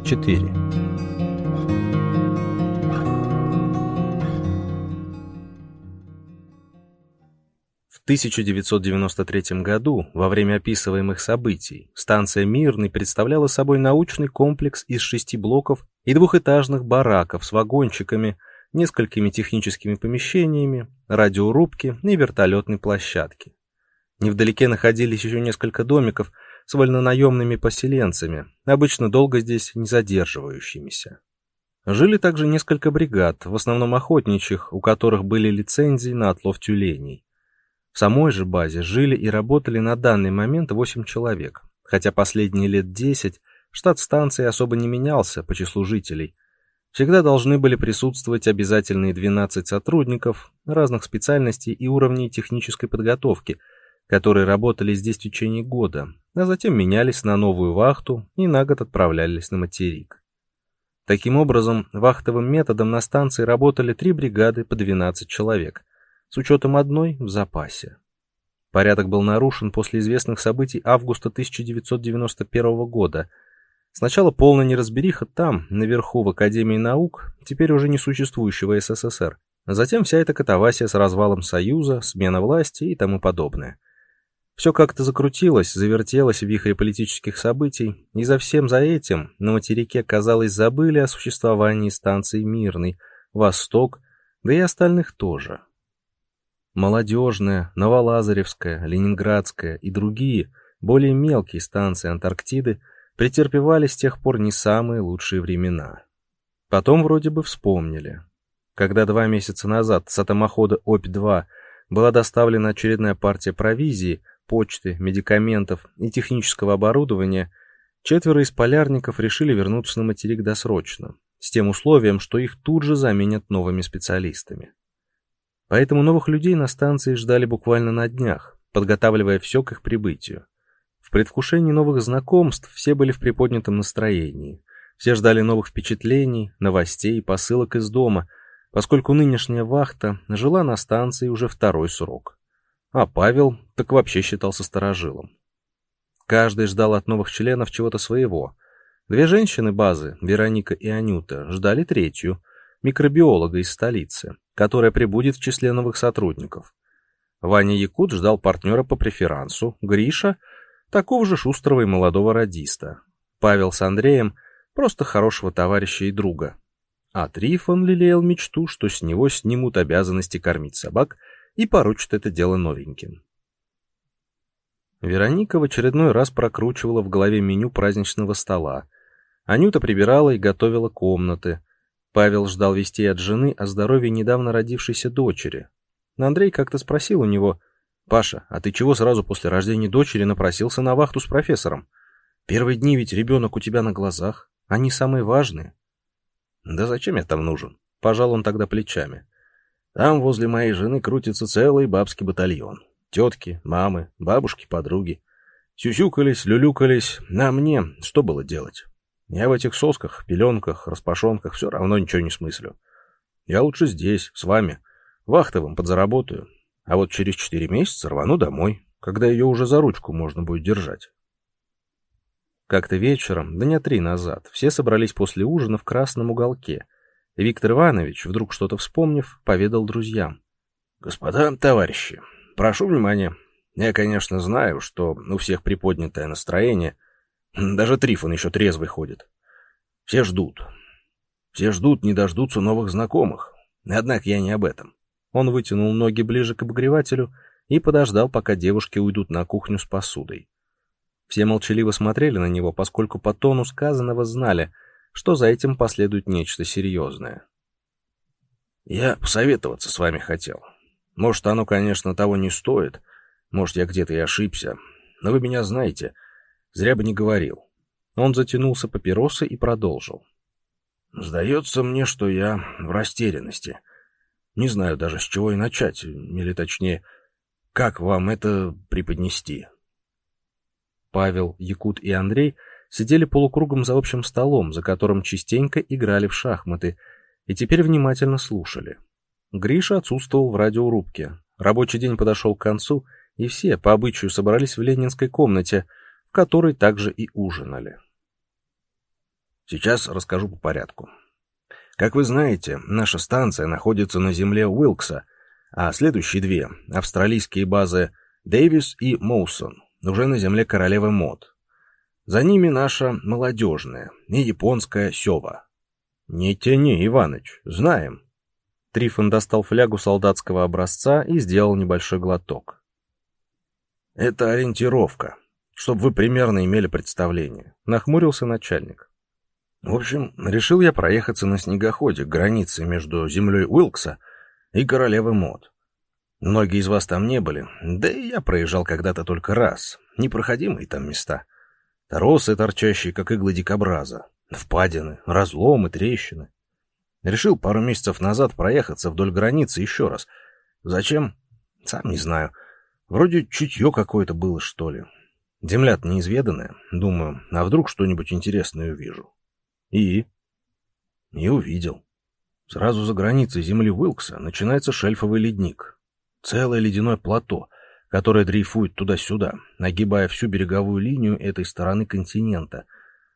[SPEAKER 1] Четыре. 1993 году, во время описываемых событий, станция «Мирный» представляла собой научный комплекс из шести блоков и двухэтажных бараков с вагончиками, несколькими техническими помещениями, радиорубки и вертолетной площадки. Невдалеке находились еще несколько домиков с вольнонаемными поселенцами, обычно долго здесь не задерживающимися. Жили также несколько бригад, в основном охотничьих, у которых были лицензии на отлов тюленей. В самой же базе жили и работали на данный момент 8 человек, хотя последние лет 10 штат станции особо не менялся по числу жителей. Всегда должны были присутствовать обязательные 12 сотрудников разных специальностей и уровней технической подготовки, которые работали здесь в течение года, а затем менялись на новую вахту и на год отправлялись на материк. Таким образом, вахтовым методом на станции работали три бригады по 12 человек – с учетом одной в запасе. Порядок был нарушен после известных событий августа 1991 года. Сначала полная неразбериха там, наверху в Академии наук, теперь уже не существующего СССР. Затем вся эта катавасия с развалом Союза, смена власти и тому подобное. Все как-то закрутилось, завертелось в вихре политических событий, и за всем за этим на материке, казалось, забыли о существовании станции Мирный, Восток, да и остальных тоже. Молодежная, Новолазаревская, Ленинградская и другие, более мелкие станции Антарктиды претерпевали с тех пор не самые лучшие времена. Потом вроде бы вспомнили. Когда два месяца назад с атомохода ОП-2 была доставлена очередная партия провизии, почты, медикаментов и технического оборудования, четверо из полярников решили вернуться на материк досрочно, с тем условием, что их тут же заменят новыми специалистами. Поэтому новых людей на станции ждали буквально на днях, подготавливая все к их прибытию. В предвкушении новых знакомств все были в приподнятом настроении. Все ждали новых впечатлений, новостей, посылок из дома, поскольку нынешняя вахта жила на станции уже второй срок. А Павел так вообще считался старожилом. Каждый ждал от новых членов чего-то своего. Две женщины базы, Вероника и Анюта, ждали третью, микробиолога из столицы, которая прибудет в числе новых сотрудников. Ваня Якут ждал партнера по преферансу, Гриша — такого же шустрого и молодого радиста. Павел с Андреем — просто хорошего товарища и друга. А Трифон лелеял мечту, что с него снимут обязанности кормить собак и поручат это дело новеньким. Вероника в очередной раз прокручивала в голове меню праздничного стола. Анюта прибирала и готовила комнаты. Павел ждал вестей от жены о здоровье недавно родившейся дочери. Но Андрей как-то спросил у него, «Паша, а ты чего сразу после рождения дочери напросился на вахту с профессором? Первые дни ведь ребенок у тебя на глазах, они самые важные». «Да зачем я там нужен?» Пожал он тогда плечами. «Там возле моей жены крутится целый бабский батальон. Тетки, мамы, бабушки, подруги. Сюсюкались, люлюкались. На мне что было делать? Я в этих сосках, пеленках, распашонках все равно ничего не смыслю. Я лучше здесь, с вами. Вахтовым подзаработаю. А вот через четыре месяца рвану домой, когда ее уже за ручку можно будет держать. Как-то вечером, дня три назад, все собрались после ужина в красном уголке. Виктор Иванович, вдруг что-то вспомнив, поведал друзьям. «Господа товарищи, прошу внимания. Я, конечно, знаю, что у всех приподнятое настроение. Даже Трифон еще трезвый ходит. Все ждут. Все ждут, не дождутся новых знакомых. Однако я не об этом. Он вытянул ноги ближе к обогревателю и подождал, пока девушки уйдут на кухню с посудой. Все молчаливо смотрели на него, поскольку по тону сказанного знали, что за этим последует нечто серьезное. «Я посоветоваться с вами хотел. Может, оно, конечно, того не стоит. Может, я где-то и ошибся. Но вы меня знаете. Зря бы не говорил». Он затянулся папиросой и продолжил. «Сдается мне, что я в растерянности». Не знаю даже, с чего и начать, или точнее, как вам это преподнести. Павел, Якут и Андрей сидели полукругом за общим столом, за которым частенько играли в шахматы, и теперь внимательно слушали. Гриша отсутствовал в радиорубке. Рабочий день подошел к концу, и все по обычаю собрались в ленинской комнате, в которой также и ужинали. Сейчас расскажу по порядку. Как вы знаете, наша станция находится на земле Уилкса, а следующие две, австралийские базы Дэвис и Моусон, уже на земле королевы Мод. За ними наша молодежная и японская Сева. «Не тяни, Иваныч, знаем». Трифон достал флягу солдатского образца и сделал небольшой глоток. «Это ориентировка, чтобы вы примерно имели представление», — нахмурился начальник. В общем, решил я проехаться на снегоходе к границе между землей Уилкса и королевы Мод. Многие из вас там не были, да и я проезжал когда-то только раз. Непроходимые там места. Торосы, торчащие, как иглы дикобраза, впадины, разломы, трещины. Решил пару месяцев назад проехаться вдоль границы еще раз. Зачем? Сам не знаю. Вроде чутье какое-то было, что ли. Земля-то неизведанная. Думаю, а вдруг что-нибудь интересное увижу. И? Не увидел. Сразу за границей земли Уилкса начинается шельфовый ледник. Целое ледяное плато, которое дрейфует туда-сюда, нагибая всю береговую линию этой стороны континента,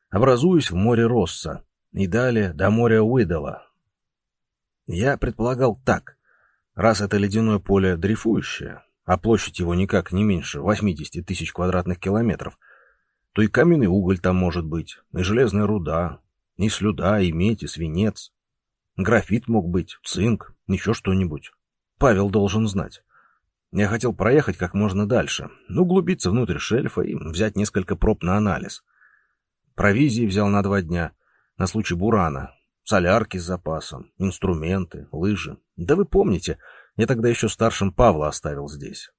[SPEAKER 1] образуясь в море Росса и далее до моря Уидала. Я предполагал так. Раз это ледяное поле дрейфующее, а площадь его никак не меньше 80 тысяч квадратных километров, то и каменный уголь там может быть, и железная руда, и слюда, и медь, и свинец. Графит мог быть, цинк, еще что-нибудь. Павел должен знать. Я хотел проехать как можно дальше, углубиться внутрь шельфа и взять несколько проб на анализ. Провизии взял на два дня, на случай бурана, солярки с запасом, инструменты, лыжи. Да вы помните, я тогда еще старшим Павла оставил здесь.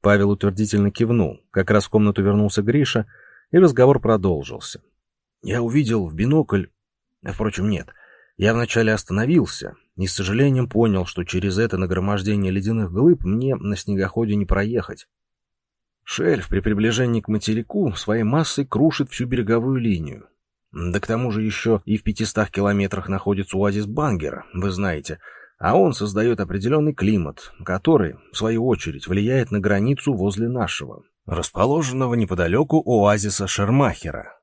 [SPEAKER 1] Павел утвердительно кивнул. Как раз в комнату вернулся Гриша, и разговор продолжился. Я увидел в бинокль... Впрочем, нет. Я вначале остановился и с сожалением понял, что через это нагромождение ледяных глыб мне на снегоходе не проехать. Шельф при приближении к материку своей массой крушит всю береговую линию.
[SPEAKER 2] Да к тому же еще и в 500 километрах находится оазис Бангера, вы знаете, а он создает определенный климат, который, в свою очередь, влияет на границу возле нашего, расположенного неподалеку оазиса Шермахера.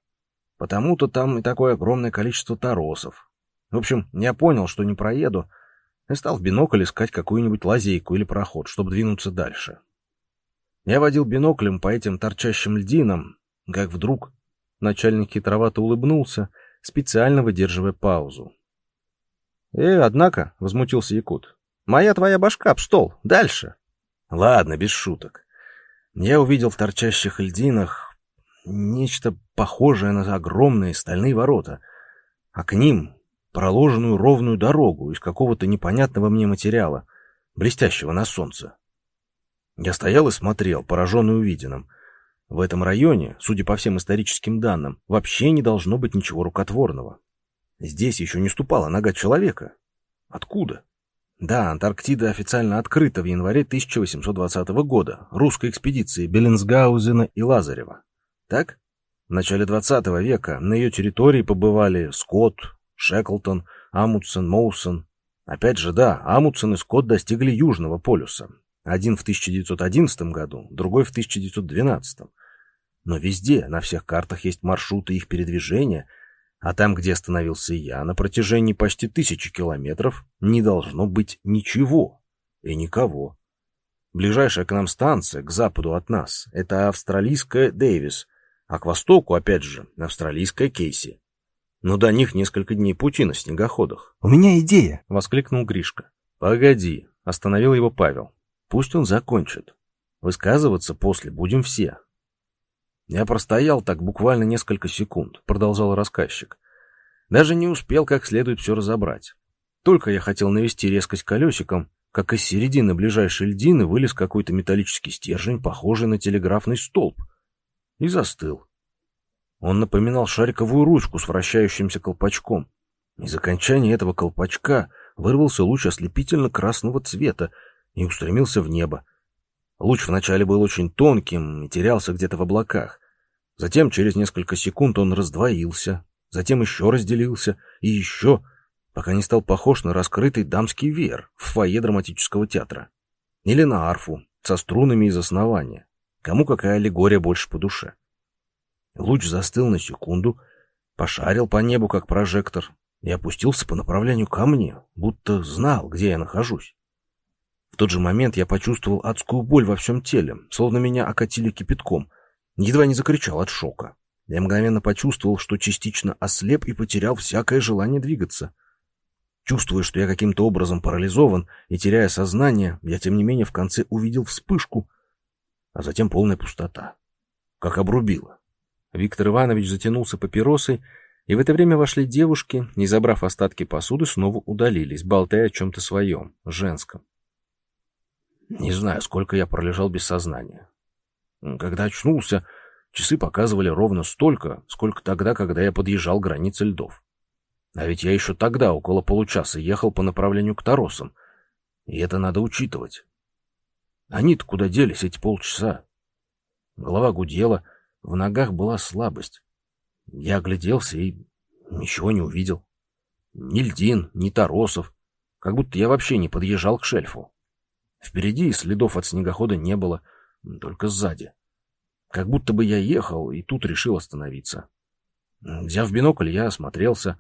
[SPEAKER 2] Потому-то там и такое огромное количество торосов. В общем, я понял, что не проеду, и стал в бинокль искать какую-нибудь лазейку или проход, чтобы двинуться дальше. Я водил биноклем по этим торчащим льдинам, как вдруг Начальник хитровато улыбнулся, специально выдерживая паузу. «Э, однако», — возмутился Якут, — «моя твоя башка об стол. Дальше». «Ладно, без шуток. Я увидел в торчащих льдинах нечто похожее на огромные стальные ворота, а к ним проложенную ровную дорогу из какого-то непонятного мне материала, блестящего на солнце. Я стоял и смотрел, пораженный увиденным — в этом районе, судя по всем историческим данным, вообще не должно быть ничего рукотворного. Здесь еще не ступала нога человека. Откуда? Да, Антарктида официально открыта в январе 1820 года русской экспедицией Беллинсгаузена и Лазарева. Так? В начале 20 века на ее территории побывали Скотт, Шеклтон, Амутсен, Моусон. Опять же, да, Амутсен и Скотт достигли Южного полюса. Один в 1911 году, другой в 1912. Но везде, на всех картах есть маршруты их передвижения, а там, где остановился я, на протяжении почти тысячи километров не должно быть ничего и никого. Ближайшая к нам станция, к западу от нас, это австралийская Дэвис, а к востоку, опять же, австралийская Кейси. Но до них несколько дней пути на снегоходах.
[SPEAKER 1] «У меня идея!» — воскликнул Гришка.
[SPEAKER 2] «Погоди!» — остановил его Павел. «Пусть он закончит. Высказываться после будем все, я простоял так буквально несколько секунд, продолжал рассказчик. Даже не успел как следует все разобрать. Только я хотел навести резкость колесиком, как из середины ближайшей льдины вылез какой-то металлический стержень, похожий на телеграфный столб, и застыл. Он напоминал шариковую ручку с вращающимся колпачком. Из окончания этого колпачка вырвался луч ослепительно-красного цвета и устремился в небо. Луч вначале был очень тонким и терялся где-то в облаках. Затем через несколько секунд он раздвоился, затем еще разделился и еще, пока не стал похож на раскрытый дамский веер в фойе драматического театра. Или на арфу со струнами из основания. Кому какая аллегория больше по душе. Луч застыл на секунду, пошарил по небу, как прожектор, и опустился по направлению ко мне, будто знал, где я нахожусь. В тот же момент я почувствовал адскую боль во всем теле, словно меня окатили кипятком — Едва не закричал от шока. Я мгновенно почувствовал, что частично ослеп и потерял всякое желание двигаться. Чувствуя, что я каким-то образом парализован и теряя сознание, я, тем не менее, в конце увидел вспышку, а затем полная пустота. Как обрубило.
[SPEAKER 1] Виктор Иванович затянулся папиросой, и в это время вошли девушки, и, забрав остатки посуды, снова удалились, болтая о чем-то своем, женском.
[SPEAKER 2] Не знаю, сколько я пролежал без сознания. Когда очнулся, часы показывали ровно столько, сколько тогда, когда я подъезжал к границе льдов. А ведь я еще тогда, около получаса, ехал по направлению к Таросам. И это надо учитывать. Они-то куда делись эти полчаса? Голова гудела, в ногах была слабость. Я огляделся и ничего не увидел. Ни льдин, ни торосов. Как будто я вообще не подъезжал к шельфу. Впереди следов от снегохода не было — только сзади. Как будто бы я ехал и тут решил остановиться. Взяв бинокль, я осмотрелся.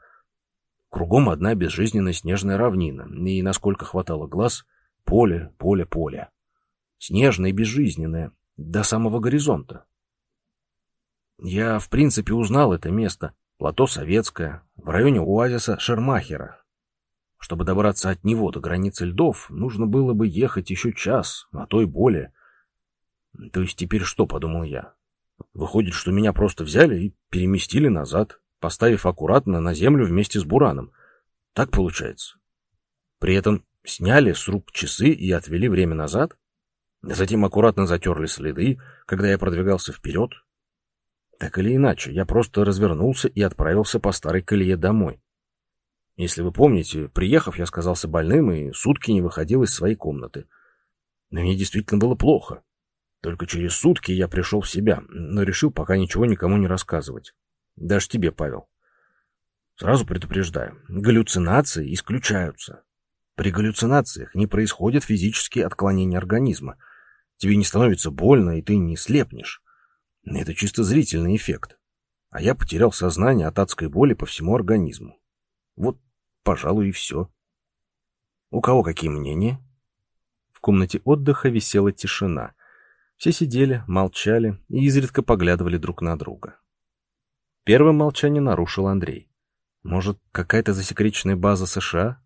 [SPEAKER 2] Кругом одна безжизненная снежная равнина, и, насколько хватало глаз, поле, поле, поле. Снежное и безжизненное, до самого горизонта. Я, в принципе, узнал это место. Плато Советское, в районе оазиса Шермахера. Чтобы добраться от него до границы льдов, нужно было бы ехать еще час, а то и более. То есть теперь что, подумал я? Выходит, что меня просто взяли и переместили назад, поставив аккуратно на землю вместе с Бураном. Так получается. При этом сняли с рук часы и отвели время назад. Затем аккуратно затерли следы, когда я продвигался вперед. Так или иначе, я просто развернулся и отправился по старой колее домой. Если вы помните, приехав, я сказался больным и сутки не выходил из своей комнаты. Но мне действительно было плохо. Только через сутки я пришел в себя, но решил пока ничего никому не рассказывать. Даже тебе, Павел. Сразу предупреждаю, галлюцинации исключаются. При галлюцинациях не происходят физические отклонения организма. Тебе не становится больно, и ты не слепнешь. Это чисто зрительный эффект. А я потерял сознание от адской боли по всему организму. Вот, пожалуй, и все. У кого какие мнения?
[SPEAKER 1] В комнате отдыха висела тишина. Все сидели, молчали и изредка поглядывали друг на друга. Первым молчание нарушил Андрей. Может, какая-то засекреченная база США?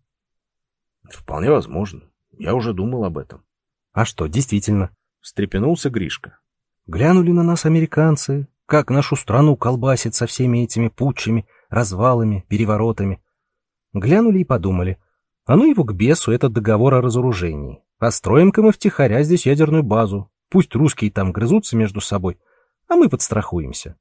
[SPEAKER 2] Вполне возможно. Я уже думал об этом.
[SPEAKER 1] А что, действительно? Встрепенулся Гришка. Глянули на нас американцы, как нашу страну колбасит со всеми этими путчами, развалами, переворотами. Глянули и подумали, а ну его к бесу этот договор о разоружении. Построим-ка мы втихаря здесь ядерную базу. Пусть русские там грызутся между собой, а мы подстрахуемся.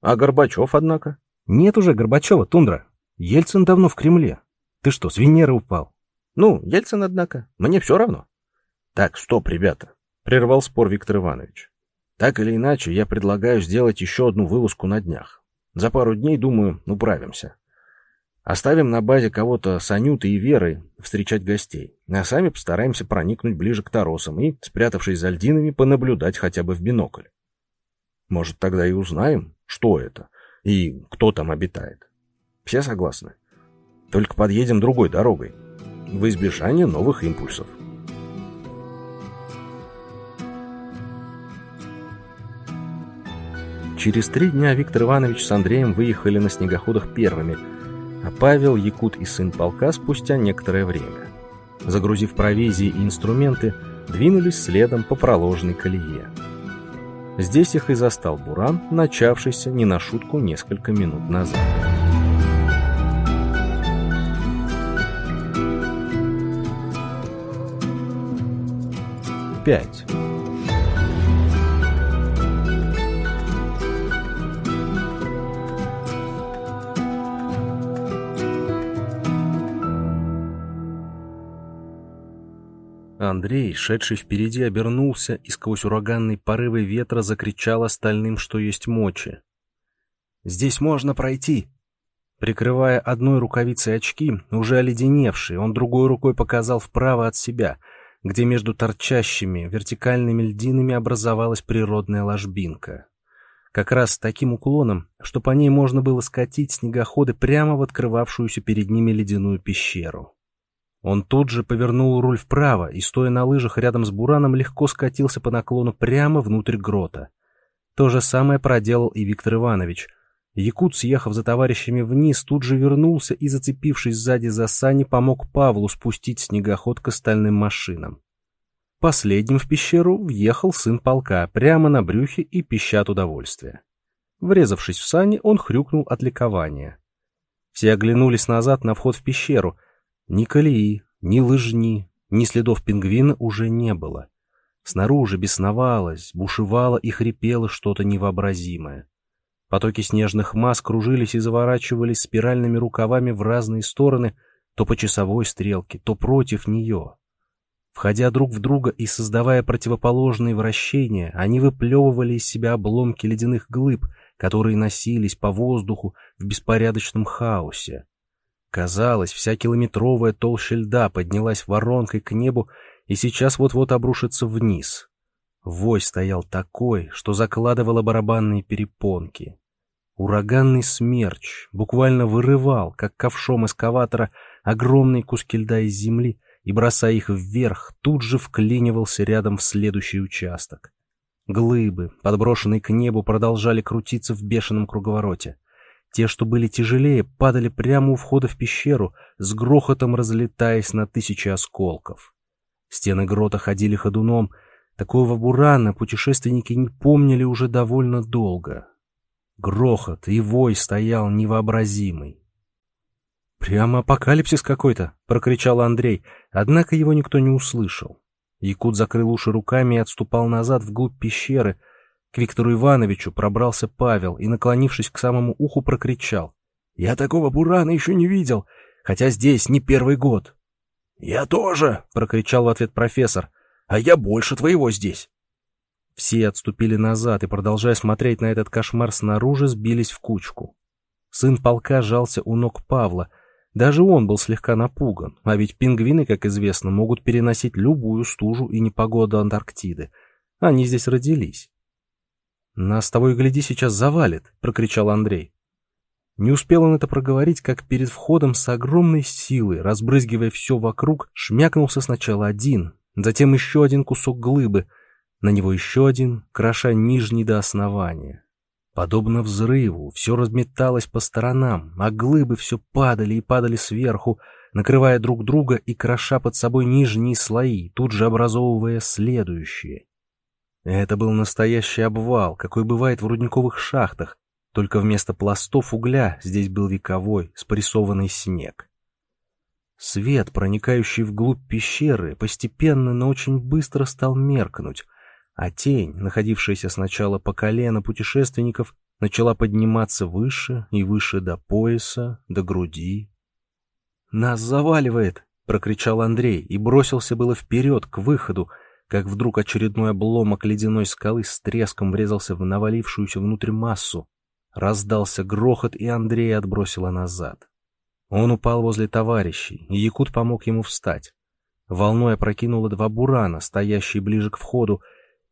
[SPEAKER 2] А Горбачев, однако?
[SPEAKER 1] Нет уже Горбачева, Тундра. Ельцин давно в Кремле. Ты что, с Венеры упал?
[SPEAKER 2] Ну, Ельцин, однако. Мне все равно. Так, стоп, ребята. Прервал спор Виктор Иванович. Так или иначе, я предлагаю сделать еще одну вылазку на днях. За пару дней, думаю, управимся. Оставим на базе кого-то с Анютой и Верой встречать гостей, а сами постараемся проникнуть ближе к Торосам и, спрятавшись за льдинами, понаблюдать хотя бы в бинокль. Может, тогда и узнаем, что это и кто там обитает. Все согласны? Только подъедем другой дорогой, в избежание новых импульсов.
[SPEAKER 1] Через три дня Виктор Иванович с Андреем выехали на снегоходах первыми, а Павел, Якут и сын полка спустя некоторое время. Загрузив провизии и инструменты, двинулись следом по проложенной колее. Здесь их и застал буран, начавшийся не на шутку несколько минут назад. Пять. Андрей, шедший впереди, обернулся и сквозь ураганные порывы ветра закричал остальным, что есть мочи. «Здесь можно пройти!» Прикрывая одной рукавицей очки, уже оледеневшие, он другой рукой показал вправо от себя, где между торчащими вертикальными льдинами образовалась природная ложбинка. Как раз с таким уклоном, что по ней можно было скатить снегоходы прямо в открывавшуюся перед ними ледяную пещеру. Он тут же повернул руль вправо и, стоя на лыжах рядом с Бураном, легко скатился по наклону прямо внутрь грота. То же самое проделал и Виктор Иванович. Якут, съехав за товарищами вниз, тут же вернулся и, зацепившись сзади за сани, помог Павлу спустить снегоход к остальным машинам. Последним в пещеру въехал сын полка, прямо на брюхе и пища от удовольствия. Врезавшись в сани, он хрюкнул от ликования. Все оглянулись назад на вход в пещеру — ни колеи, ни лыжни, ни следов пингвина уже не было. Снаружи бесновалось, бушевало и хрипело что-то невообразимое. Потоки снежных масс кружились и заворачивались спиральными рукавами в разные стороны, то по часовой стрелке, то против нее. Входя друг в друга и создавая противоположные вращения, они выплевывали из себя обломки ледяных глыб, которые носились по воздуху в беспорядочном хаосе. Казалось, вся километровая толща льда поднялась воронкой к небу и сейчас вот-вот обрушится вниз. Вой стоял такой, что закладывало барабанные перепонки. Ураганный смерч буквально вырывал, как ковшом эскаватора, огромные куски льда из земли и, бросая их вверх, тут же вклинивался рядом в следующий участок. Глыбы, подброшенные к небу, продолжали крутиться в бешеном круговороте. Те, что были тяжелее, падали прямо у входа в пещеру, с грохотом разлетаясь на тысячи осколков. Стены грота ходили ходуном. Такого бурана путешественники не помнили уже довольно долго. Грохот и вой стоял невообразимый. «Прямо апокалипсис какой-то!» — прокричал Андрей, однако его никто не услышал. Якут закрыл уши руками и отступал назад вглубь пещеры — к Виктору Ивановичу пробрался Павел и, наклонившись к самому уху, прокричал. «Я такого бурана еще не видел, хотя здесь не первый год». «Я тоже!» — прокричал в ответ профессор. «А я больше твоего здесь!» Все отступили назад и, продолжая смотреть на этот кошмар снаружи, сбились в кучку. Сын полка жался у ног Павла. Даже он был слегка напуган, а ведь пингвины, как известно, могут переносить любую стужу и непогоду Антарктиды. Они здесь родились. «Нас того и гляди сейчас завалит!» — прокричал Андрей. Не успел он это проговорить, как перед входом с огромной силой, разбрызгивая все вокруг, шмякнулся сначала один, затем еще один кусок глыбы, на него еще один, кроша нижний до основания. Подобно взрыву, все разметалось по сторонам, а глыбы все падали и падали сверху, накрывая друг друга и кроша под собой нижние слои, тут же образовывая следующие. Это был настоящий обвал, какой бывает в рудниковых шахтах, только вместо пластов угля здесь был вековой, спрессованный снег. Свет, проникающий вглубь пещеры, постепенно, но очень быстро стал меркнуть, а тень, находившаяся сначала по колено путешественников, начала подниматься выше и выше до пояса, до груди. «Нас заваливает!» — прокричал Андрей и бросился было вперед, к выходу, как вдруг очередной обломок ледяной скалы с треском врезался в навалившуюся внутрь массу. Раздался грохот, и Андрея отбросило назад. Он упал возле товарищей, и Якут помог ему встать. Волной опрокинуло два бурана, стоящие ближе к входу,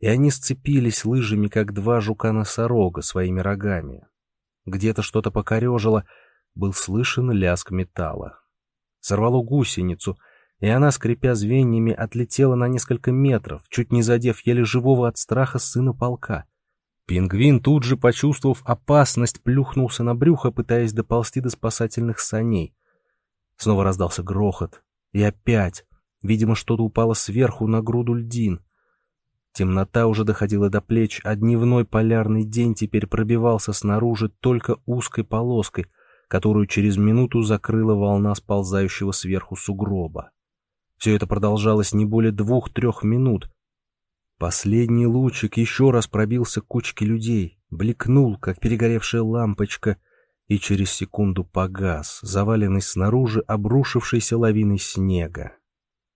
[SPEAKER 1] и они сцепились лыжами, как два жука-носорога своими рогами. Где-то что-то покорежило, был слышен лязг металла. Сорвало гусеницу — и она, скрипя звеньями, отлетела на несколько метров, чуть не задев еле живого от страха сына полка. Пингвин, тут же почувствовав опасность, плюхнулся на брюхо, пытаясь доползти до спасательных саней. Снова раздался грохот. И опять, видимо, что-то упало сверху на груду льдин. Темнота уже доходила до плеч, а дневной полярный день теперь пробивался снаружи только узкой полоской, которую через минуту закрыла волна сползающего сверху сугроба. Все это продолжалось не более двух-трех минут. Последний лучик еще раз пробился к кучке людей, бликнул, как перегоревшая лампочка, и через секунду погас, заваленный снаружи обрушившейся лавиной снега.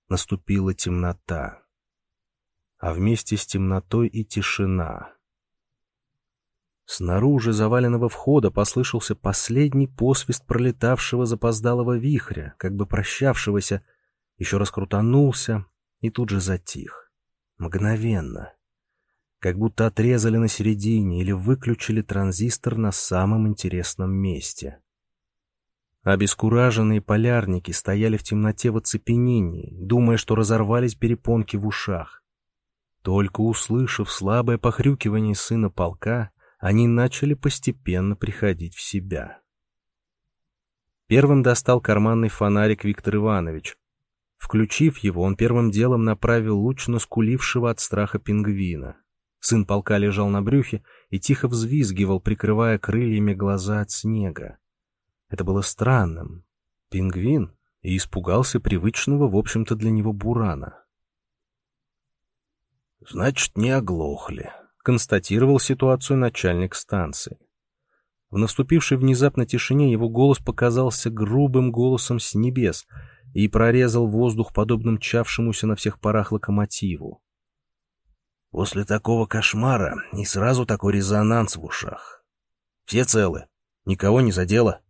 [SPEAKER 1] Наступила темнота. А вместе с темнотой и тишина. Снаружи заваленного входа послышался последний посвист пролетавшего запоздалого вихря, как бы прощавшегося еще раз крутанулся и тут же затих. Мгновенно. Как будто отрезали на середине или выключили транзистор на самом интересном месте. Обескураженные полярники стояли в темноте в оцепенении, думая, что разорвались перепонки в ушах. Только услышав слабое похрюкивание сына полка, они начали постепенно приходить в себя. Первым достал карманный фонарик Виктор Иванович, Включив его, он первым делом направил луч на скулившего от страха пингвина. Сын полка лежал на брюхе и тихо взвизгивал, прикрывая крыльями глаза от снега. Это было странным. Пингвин и испугался привычного, в общем-то, для него бурана.
[SPEAKER 2] «Значит, не оглохли», —
[SPEAKER 1] констатировал ситуацию начальник станции. В наступившей внезапно тишине его голос показался грубым голосом с небес — и прорезал воздух, подобным чавшемуся на всех парах локомотиву.
[SPEAKER 2] После такого кошмара и сразу такой резонанс в ушах. Все целы, никого не задело.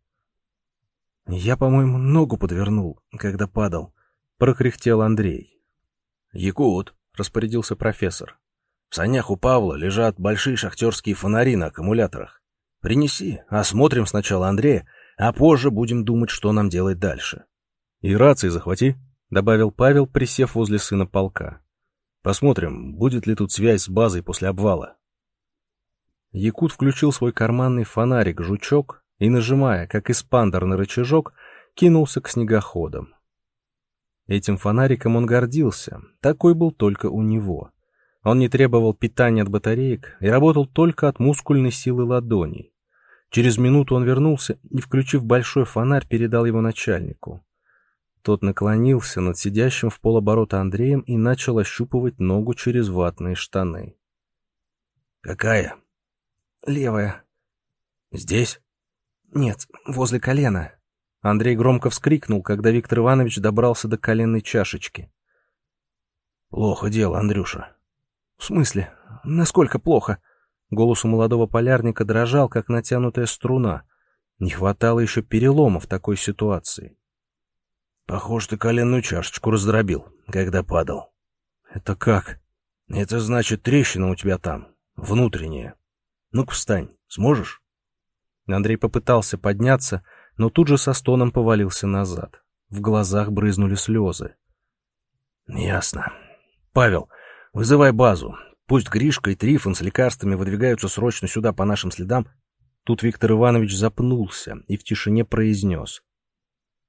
[SPEAKER 1] Я, по-моему, ногу подвернул, когда падал, прокряхтел Андрей.
[SPEAKER 2] Якут, распорядился профессор. В санях у Павла лежат большие шахтерские фонари на аккумуляторах. Принеси, осмотрим сначала Андрея, а позже будем думать, что нам делать дальше.
[SPEAKER 1] «И рации захвати», — добавил Павел, присев возле сына полка. «Посмотрим, будет ли тут связь с базой после обвала». Якут включил свой карманный фонарик-жучок и, нажимая, как испандер на рычажок, кинулся к снегоходам. Этим фонариком он гордился, такой был только у него. Он не требовал питания от батареек и работал только от мускульной силы ладоней. Через минуту он вернулся и, включив большой фонарь, передал его начальнику. Тот наклонился над сидящим в полоборота Андреем и начал ощупывать ногу через ватные штаны.
[SPEAKER 2] «Какая?»
[SPEAKER 4] «Левая».
[SPEAKER 2] «Здесь?»
[SPEAKER 4] «Нет, возле колена».
[SPEAKER 1] Андрей громко вскрикнул, когда Виктор Иванович добрался до коленной чашечки.
[SPEAKER 2] «Плохо дело, Андрюша».
[SPEAKER 4] «В смысле? Насколько плохо?»
[SPEAKER 1] Голос у молодого полярника дрожал, как натянутая струна. Не хватало еще перелома в такой ситуации.
[SPEAKER 2] Похож, ты коленную чашечку раздробил, когда падал.
[SPEAKER 1] Это как?
[SPEAKER 2] Это значит, трещина у тебя там, внутренняя. Ну-ка встань, сможешь?
[SPEAKER 1] Андрей попытался подняться, но тут же со стоном повалился назад. В глазах брызнули слезы.
[SPEAKER 2] Ясно. Павел, вызывай базу. Пусть Гришка и Трифон с лекарствами выдвигаются срочно сюда по нашим следам.
[SPEAKER 1] Тут Виктор Иванович запнулся и в тишине произнес.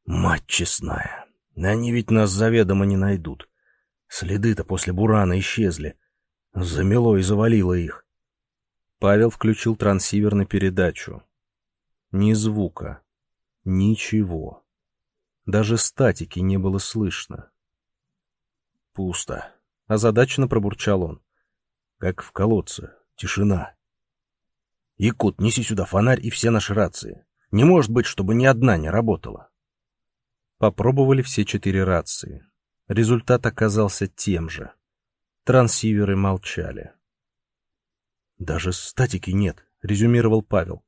[SPEAKER 2] Мать честная, они ведь нас заведомо не найдут. Следы-то после бурана исчезли. Замело и завалило их.
[SPEAKER 1] Павел включил трансивер на передачу. Ни звука. Ничего. Даже статики не было слышно.
[SPEAKER 2] Пусто.
[SPEAKER 1] Озадаченно пробурчал он.
[SPEAKER 2] Как в колодце. Тишина. Якут, неси сюда фонарь и все наши рации. Не может быть, чтобы ни одна не работала.
[SPEAKER 1] Попробовали все четыре рации. Результат оказался тем же. Трансиверы молчали.
[SPEAKER 2] «Даже статики нет», — резюмировал Павел.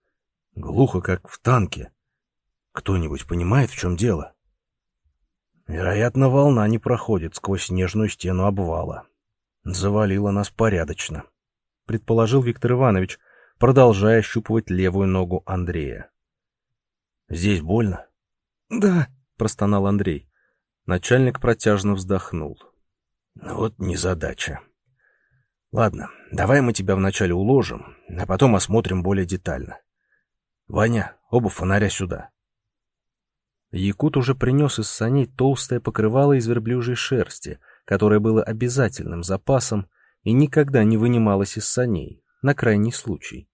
[SPEAKER 2] «Глухо, как в танке. Кто-нибудь понимает, в чем дело?» «Вероятно, волна не проходит сквозь снежную стену обвала. Завалила нас порядочно», — предположил Виктор Иванович, продолжая щупывать левую ногу Андрея. «Здесь больно?»
[SPEAKER 1] «Да», — простонал Андрей. Начальник протяжно вздохнул.
[SPEAKER 2] «Вот незадача. Ладно, давай мы тебя вначале уложим, а потом осмотрим более детально. Ваня, оба фонаря сюда».
[SPEAKER 1] Якут уже принес из саней толстое покрывало из верблюжьей шерсти, которое было обязательным запасом и никогда не вынималось из саней, на крайний случай.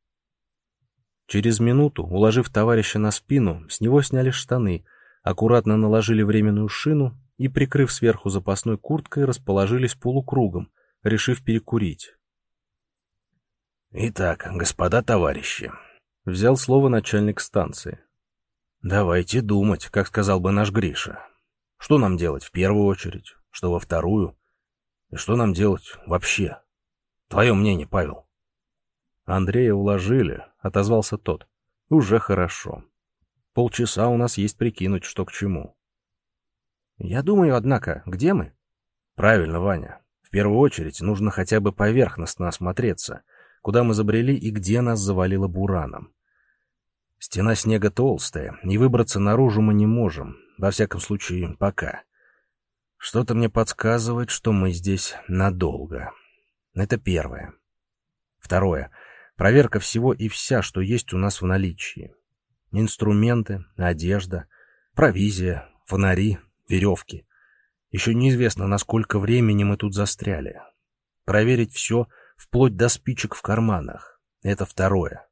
[SPEAKER 1] Через минуту, уложив товарища на спину, с него сняли штаны, аккуратно наложили временную шину и, прикрыв сверху запасной курткой, расположились полукругом, решив перекурить.
[SPEAKER 2] «Итак, господа товарищи», —
[SPEAKER 1] взял слово начальник станции.
[SPEAKER 2] «Давайте думать, как сказал бы наш Гриша. Что нам делать в первую очередь, что во вторую, и что нам делать вообще? Твое мнение, Павел?»
[SPEAKER 1] «Андрея уложили», — отозвался тот. «Уже хорошо. Полчаса у нас есть прикинуть, что к чему».
[SPEAKER 2] «Я думаю, однако, где мы?» «Правильно, Ваня. В первую очередь нужно хотя бы поверхностно осмотреться, куда мы забрели и где нас завалило бураном. Стена снега толстая, и выбраться наружу мы не можем, во всяком случае, пока. Что-то мне подсказывает, что мы здесь надолго. Это первое. Второе. Проверка всего и вся, что есть у нас в наличии. Инструменты, одежда, провизия, фонари, веревки. Еще неизвестно, на сколько времени мы тут застряли. Проверить все, вплоть до спичек в карманах. Это второе.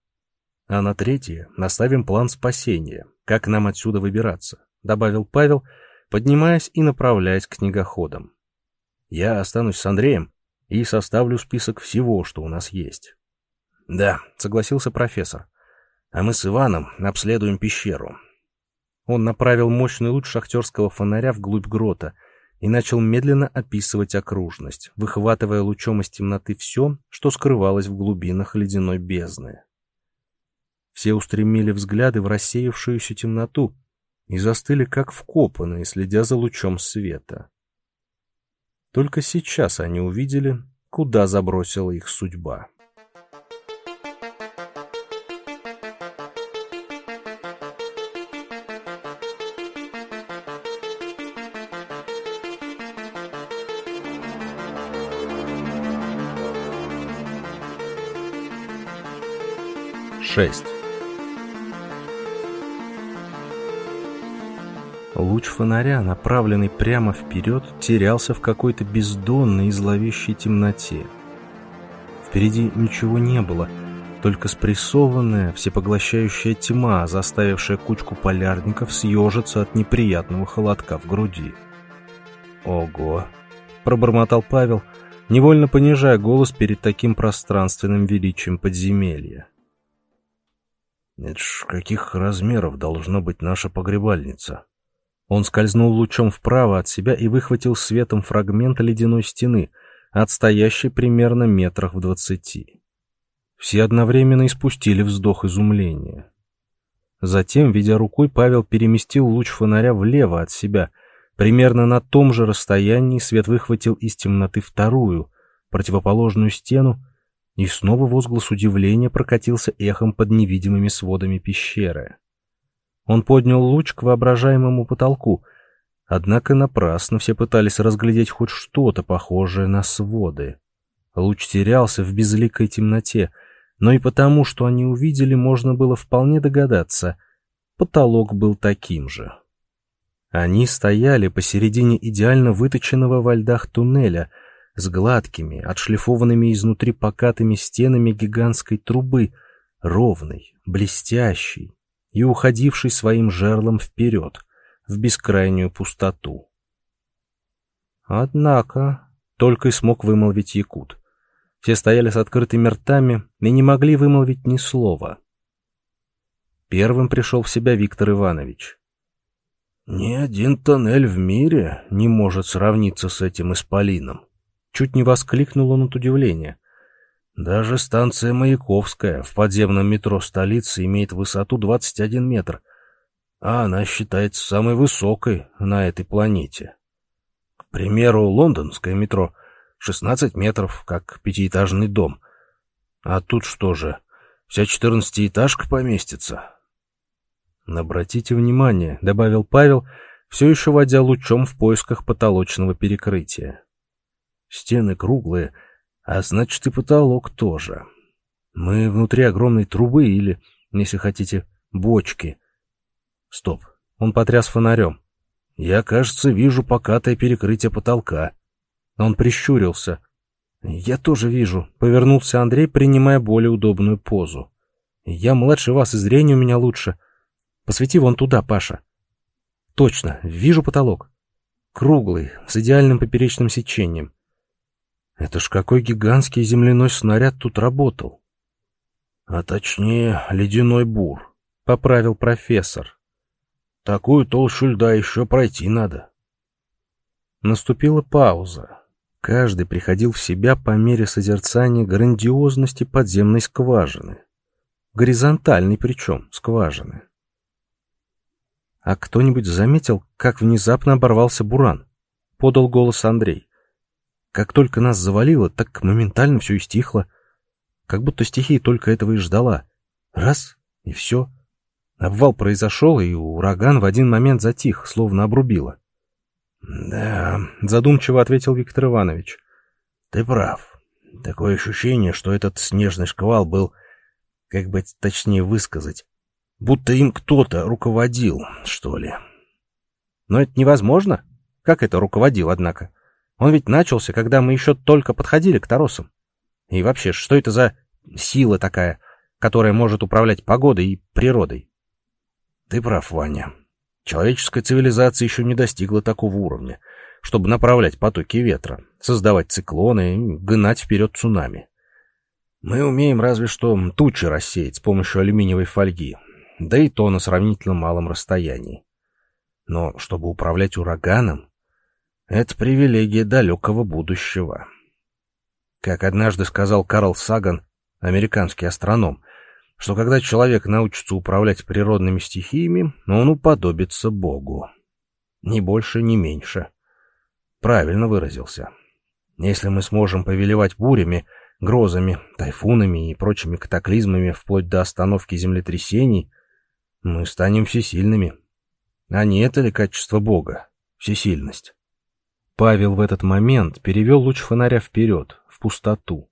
[SPEAKER 2] А на третье наставим план спасения, как нам отсюда выбираться, добавил Павел, поднимаясь и направляясь к снегоходам. Я останусь с Андреем и составлю список всего, что у нас есть. Да, согласился профессор. А мы с Иваном обследуем пещеру. Он направил мощный луч шахтерского фонаря вглубь грота и начал медленно описывать окружность, выхватывая лучом из темноты все, что скрывалось в глубинах ледяной бездны. Все устремили взгляды в рассеявшуюся темноту и застыли как вкопанные, следя за лучом света. Только сейчас они увидели, куда забросила их судьба. Шесть. Луч фонаря, направленный прямо вперед, терялся в какой-то бездонной и зловещей темноте. Впереди ничего не было, только спрессованная, всепоглощающая тьма, заставившая кучку полярников съежиться от неприятного холодка в груди. «Ого!» — пробормотал Павел, невольно понижая голос перед таким пространственным величием подземелья. «Это ж каких размеров должно быть наша погребальница?»
[SPEAKER 1] Он скользнул лучом вправо от себя и выхватил светом фрагмент ледяной стены, отстоящей примерно метрах в двадцати. Все одновременно испустили вздох изумления. Затем, ведя рукой, Павел переместил луч фонаря влево от себя. Примерно на том же расстоянии свет выхватил из темноты вторую, противоположную стену, и снова возглас удивления прокатился эхом под невидимыми сводами пещеры. Он поднял луч к воображаемому потолку, однако напрасно все пытались разглядеть хоть что-то похожее на своды. Луч терялся в безликой темноте — но и потому, что они увидели, можно было вполне догадаться. Потолок был таким же. Они стояли посередине идеально выточенного во льдах туннеля с гладкими, отшлифованными изнутри покатыми стенами гигантской трубы, ровной, блестящей и уходившей своим жерлом вперед, в бескрайнюю пустоту. Однако, только и смог вымолвить Якут. Все стояли с открытыми ртами и не могли вымолвить ни слова. Первым пришел в себя Виктор Иванович.
[SPEAKER 2] «Ни один тоннель в мире не может сравниться с этим исполином»,
[SPEAKER 1] Чуть не воскликнул он от удивления.
[SPEAKER 2] Даже станция Маяковская в подземном метро столицы имеет высоту 21 метр, а она считается самой высокой на этой планете. К примеру, лондонское метро 16 метров, как пятиэтажный дом. А тут что же, вся четырнадцатиэтажка поместится?
[SPEAKER 1] Обратите внимание, добавил Павел, все еще водя лучом в поисках потолочного перекрытия. Стены круглые, а значит и потолок тоже. Мы внутри огромной трубы или, если хотите, бочки. Стоп, он потряс фонарем. Я, кажется, вижу покатое перекрытие потолка. Он прищурился. «Я тоже вижу», — повернулся Андрей, принимая более удобную позу. «Я младше вас, и зрение у меня лучше. Посвети вон туда, Паша». «Точно, вижу потолок. Круглый, с идеальным поперечным сечением. Это ж какой гигантский земляной снаряд тут работал».
[SPEAKER 2] «А точнее, ледяной бур», —
[SPEAKER 1] поправил профессор.
[SPEAKER 2] «Такую толщу льда еще пройти надо».
[SPEAKER 1] Наступила пауза. Каждый приходил в себя по мере созерцания грандиозности подземной скважины. Горизонтальной причем скважины. А кто-нибудь заметил, как внезапно оборвался буран? Подал голос Андрей. Как только нас завалило, так моментально все и стихло. Как будто стихия только этого и ждала. Раз — и все. Обвал произошел, и ураган в один момент затих, словно обрубило.
[SPEAKER 2] «Да», —
[SPEAKER 1] задумчиво ответил Виктор Иванович.
[SPEAKER 2] «Ты прав. Такое ощущение, что этот снежный шквал был, как бы точнее высказать, будто им кто-то руководил, что ли».
[SPEAKER 1] «Но это невозможно. Как это руководил, однако? Он ведь начался, когда мы еще только подходили к Таросам. И вообще, что это за сила такая, которая может управлять погодой и природой?»
[SPEAKER 2] «Ты прав, Ваня», Человеческая цивилизация еще не достигла такого уровня, чтобы направлять потоки ветра, создавать циклоны гнать вперед цунами. Мы умеем разве что тучи рассеять с помощью алюминиевой фольги, да и то на сравнительно малом расстоянии. Но чтобы управлять ураганом, это привилегия далекого будущего. Как однажды сказал Карл Саган, американский астроном, что когда человек научится управлять природными стихиями, он уподобится Богу. Ни больше, ни меньше. Правильно выразился. Если мы сможем повелевать бурями, грозами, тайфунами и прочими катаклизмами вплоть до остановки землетрясений, мы станем всесильными. А не это ли качество Бога? Всесильность.
[SPEAKER 1] Павел в этот момент перевел луч фонаря вперед, в пустоту.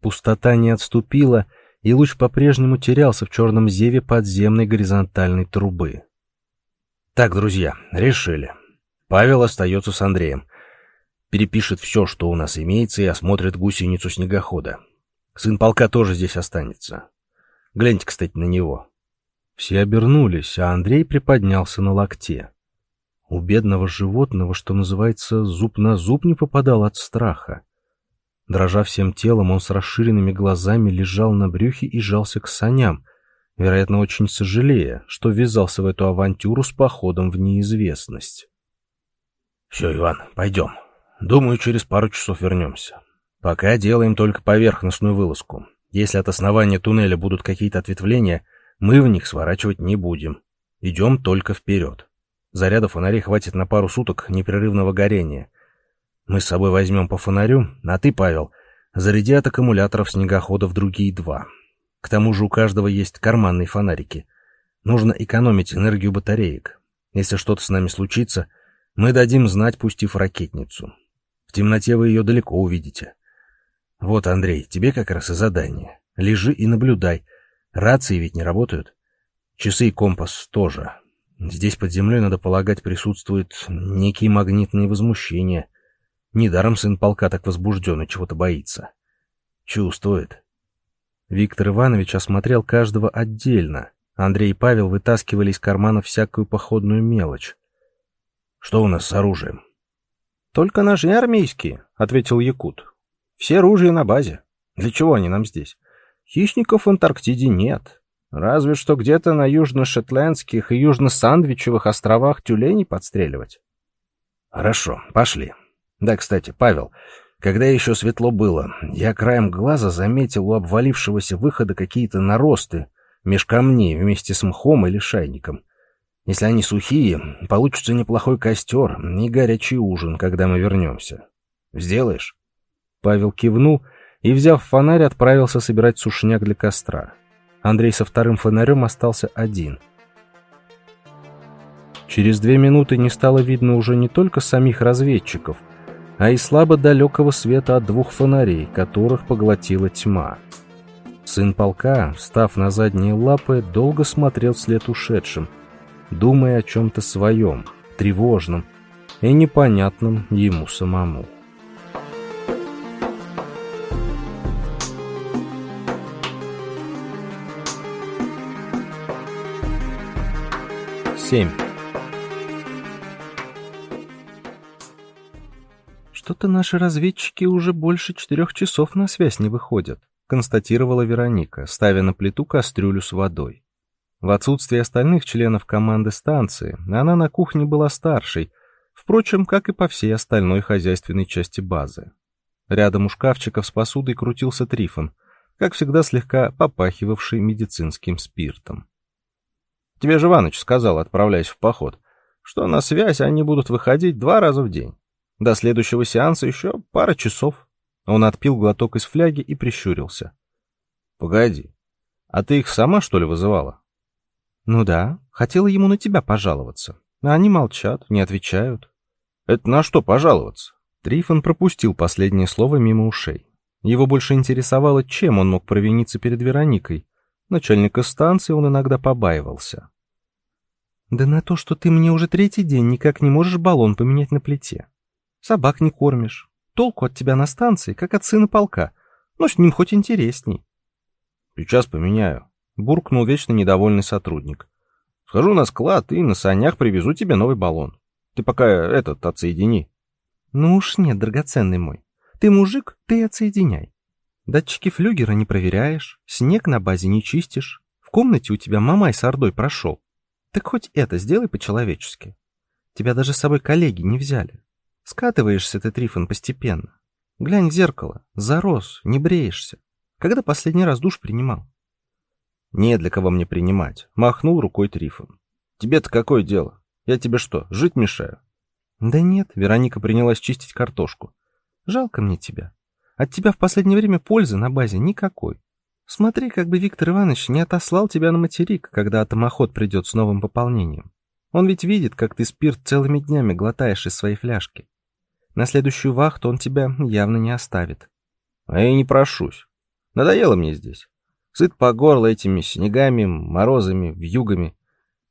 [SPEAKER 1] Пустота не отступила, и луч по-прежнему терялся в черном зеве подземной горизонтальной трубы.
[SPEAKER 2] Так, друзья, решили. Павел остается с Андреем. Перепишет все, что у нас имеется, и осмотрит гусеницу снегохода. Сын полка тоже здесь останется. Гляньте, кстати, на него.
[SPEAKER 1] Все обернулись, а Андрей приподнялся на локте. У бедного животного, что называется, зуб на зуб не попадал от страха. Дрожа всем телом, он с расширенными глазами лежал на брюхе и жался к саням, вероятно, очень сожалея, что ввязался в эту авантюру с походом в неизвестность.
[SPEAKER 2] «Все, Иван, пойдем. Думаю, через пару часов вернемся. Пока делаем только поверхностную вылазку. Если от основания туннеля будут какие-то ответвления, Мы в них сворачивать не будем. Идем только вперед. Заряда фонарей хватит на пару суток непрерывного горения. Мы с собой возьмем по фонарю, а ты, Павел, заряди от аккумуляторов снегоходов другие два. К тому же у каждого есть карманные фонарики. Нужно экономить энергию батареек. Если что-то с нами случится, мы дадим знать, пустив ракетницу. В темноте вы ее далеко увидите. Вот, Андрей, тебе как раз и задание. Лежи и наблюдай. Рации ведь не работают. Часы и компас тоже. Здесь под землей, надо полагать, присутствуют некие магнитные возмущения. Недаром сын полка так возбужден и чего-то боится. Чувствует. Виктор Иванович осмотрел каждого отдельно. Андрей и Павел вытаскивали из кармана всякую походную мелочь. «Что у нас с оружием?»
[SPEAKER 1] «Только ножи армейские», — ответил Якут. «Все оружие на базе. Для чего они нам здесь? Хищников в Антарктиде нет. Разве что где-то на южно-шотландских и южно-сандвичевых островах тюленей подстреливать».
[SPEAKER 2] «Хорошо, пошли. Да, кстати, Павел, когда еще светло было, я краем глаза заметил у обвалившегося выхода какие-то наросты меж камней вместе с мхом или шайником. Если они сухие, получится неплохой костер и горячий ужин, когда мы вернемся. Сделаешь?»
[SPEAKER 1] Павел кивнул и, взяв фонарь, отправился собирать сушняк для костра. Андрей со вторым фонарем остался один. Через две минуты не стало видно уже не только самих разведчиков, а и слабо далекого света от двух фонарей, которых поглотила тьма. Сын полка, встав на задние лапы, долго смотрел вслед ушедшим, думая о чем-то своем, тревожном и непонятном ему самому. Семь. «Что-то наши разведчики уже больше четырех часов на связь не выходят», констатировала Вероника, ставя на плиту кастрюлю с водой. В отсутствие остальных членов команды станции, она на кухне была старшей, впрочем, как и по всей остальной хозяйственной части базы. Рядом у шкафчиков с посудой крутился Трифон, как всегда слегка попахивавший медицинским спиртом. Тебе же Иваныч сказал, отправляясь в поход, что на связь они будут выходить два раза в день. До следующего сеанса еще пара часов. Он отпил глоток из фляги и прищурился. — Погоди, а ты их сама, что ли, вызывала? — Ну да, хотела ему на тебя пожаловаться. А они молчат, не отвечают. — Это на что пожаловаться? Трифон пропустил последнее слово мимо ушей. Его больше интересовало, чем он мог провиниться перед Вероникой, Начальника станции он иногда побаивался. «Да на то, что ты мне уже третий день никак не можешь баллон поменять на плите. Собак не кормишь. Толку от тебя на станции, как от сына полка. Но с ним хоть интересней». «Сейчас поменяю», — буркнул вечно недовольный сотрудник. «Схожу на склад и на санях привезу тебе новый баллон. Ты пока этот отсоедини». «Ну уж нет, драгоценный мой. Ты мужик, ты отсоединяй. Датчики флюгера не проверяешь, снег на базе не чистишь, в комнате у тебя мамай с ордой прошел. Так хоть это сделай по-человечески. Тебя даже с собой коллеги не взяли. Скатываешься ты, Трифон, постепенно. Глянь в зеркало, зарос, не бреешься. Когда последний раз душ принимал? Не для кого мне принимать, махнул рукой Трифон. Тебе-то какое дело? Я тебе что, жить мешаю? Да нет, Вероника принялась чистить картошку. Жалко мне тебя. От тебя в последнее время пользы на базе никакой. Смотри, как бы Виктор Иванович не отослал тебя на материк, когда атомоход придет с новым пополнением. Он ведь видит, как ты спирт целыми днями глотаешь из своей фляжки. На следующую вахту он тебя явно не оставит. А я не прошусь. Надоело мне здесь. Сыт по горло этими снегами, морозами, вьюгами.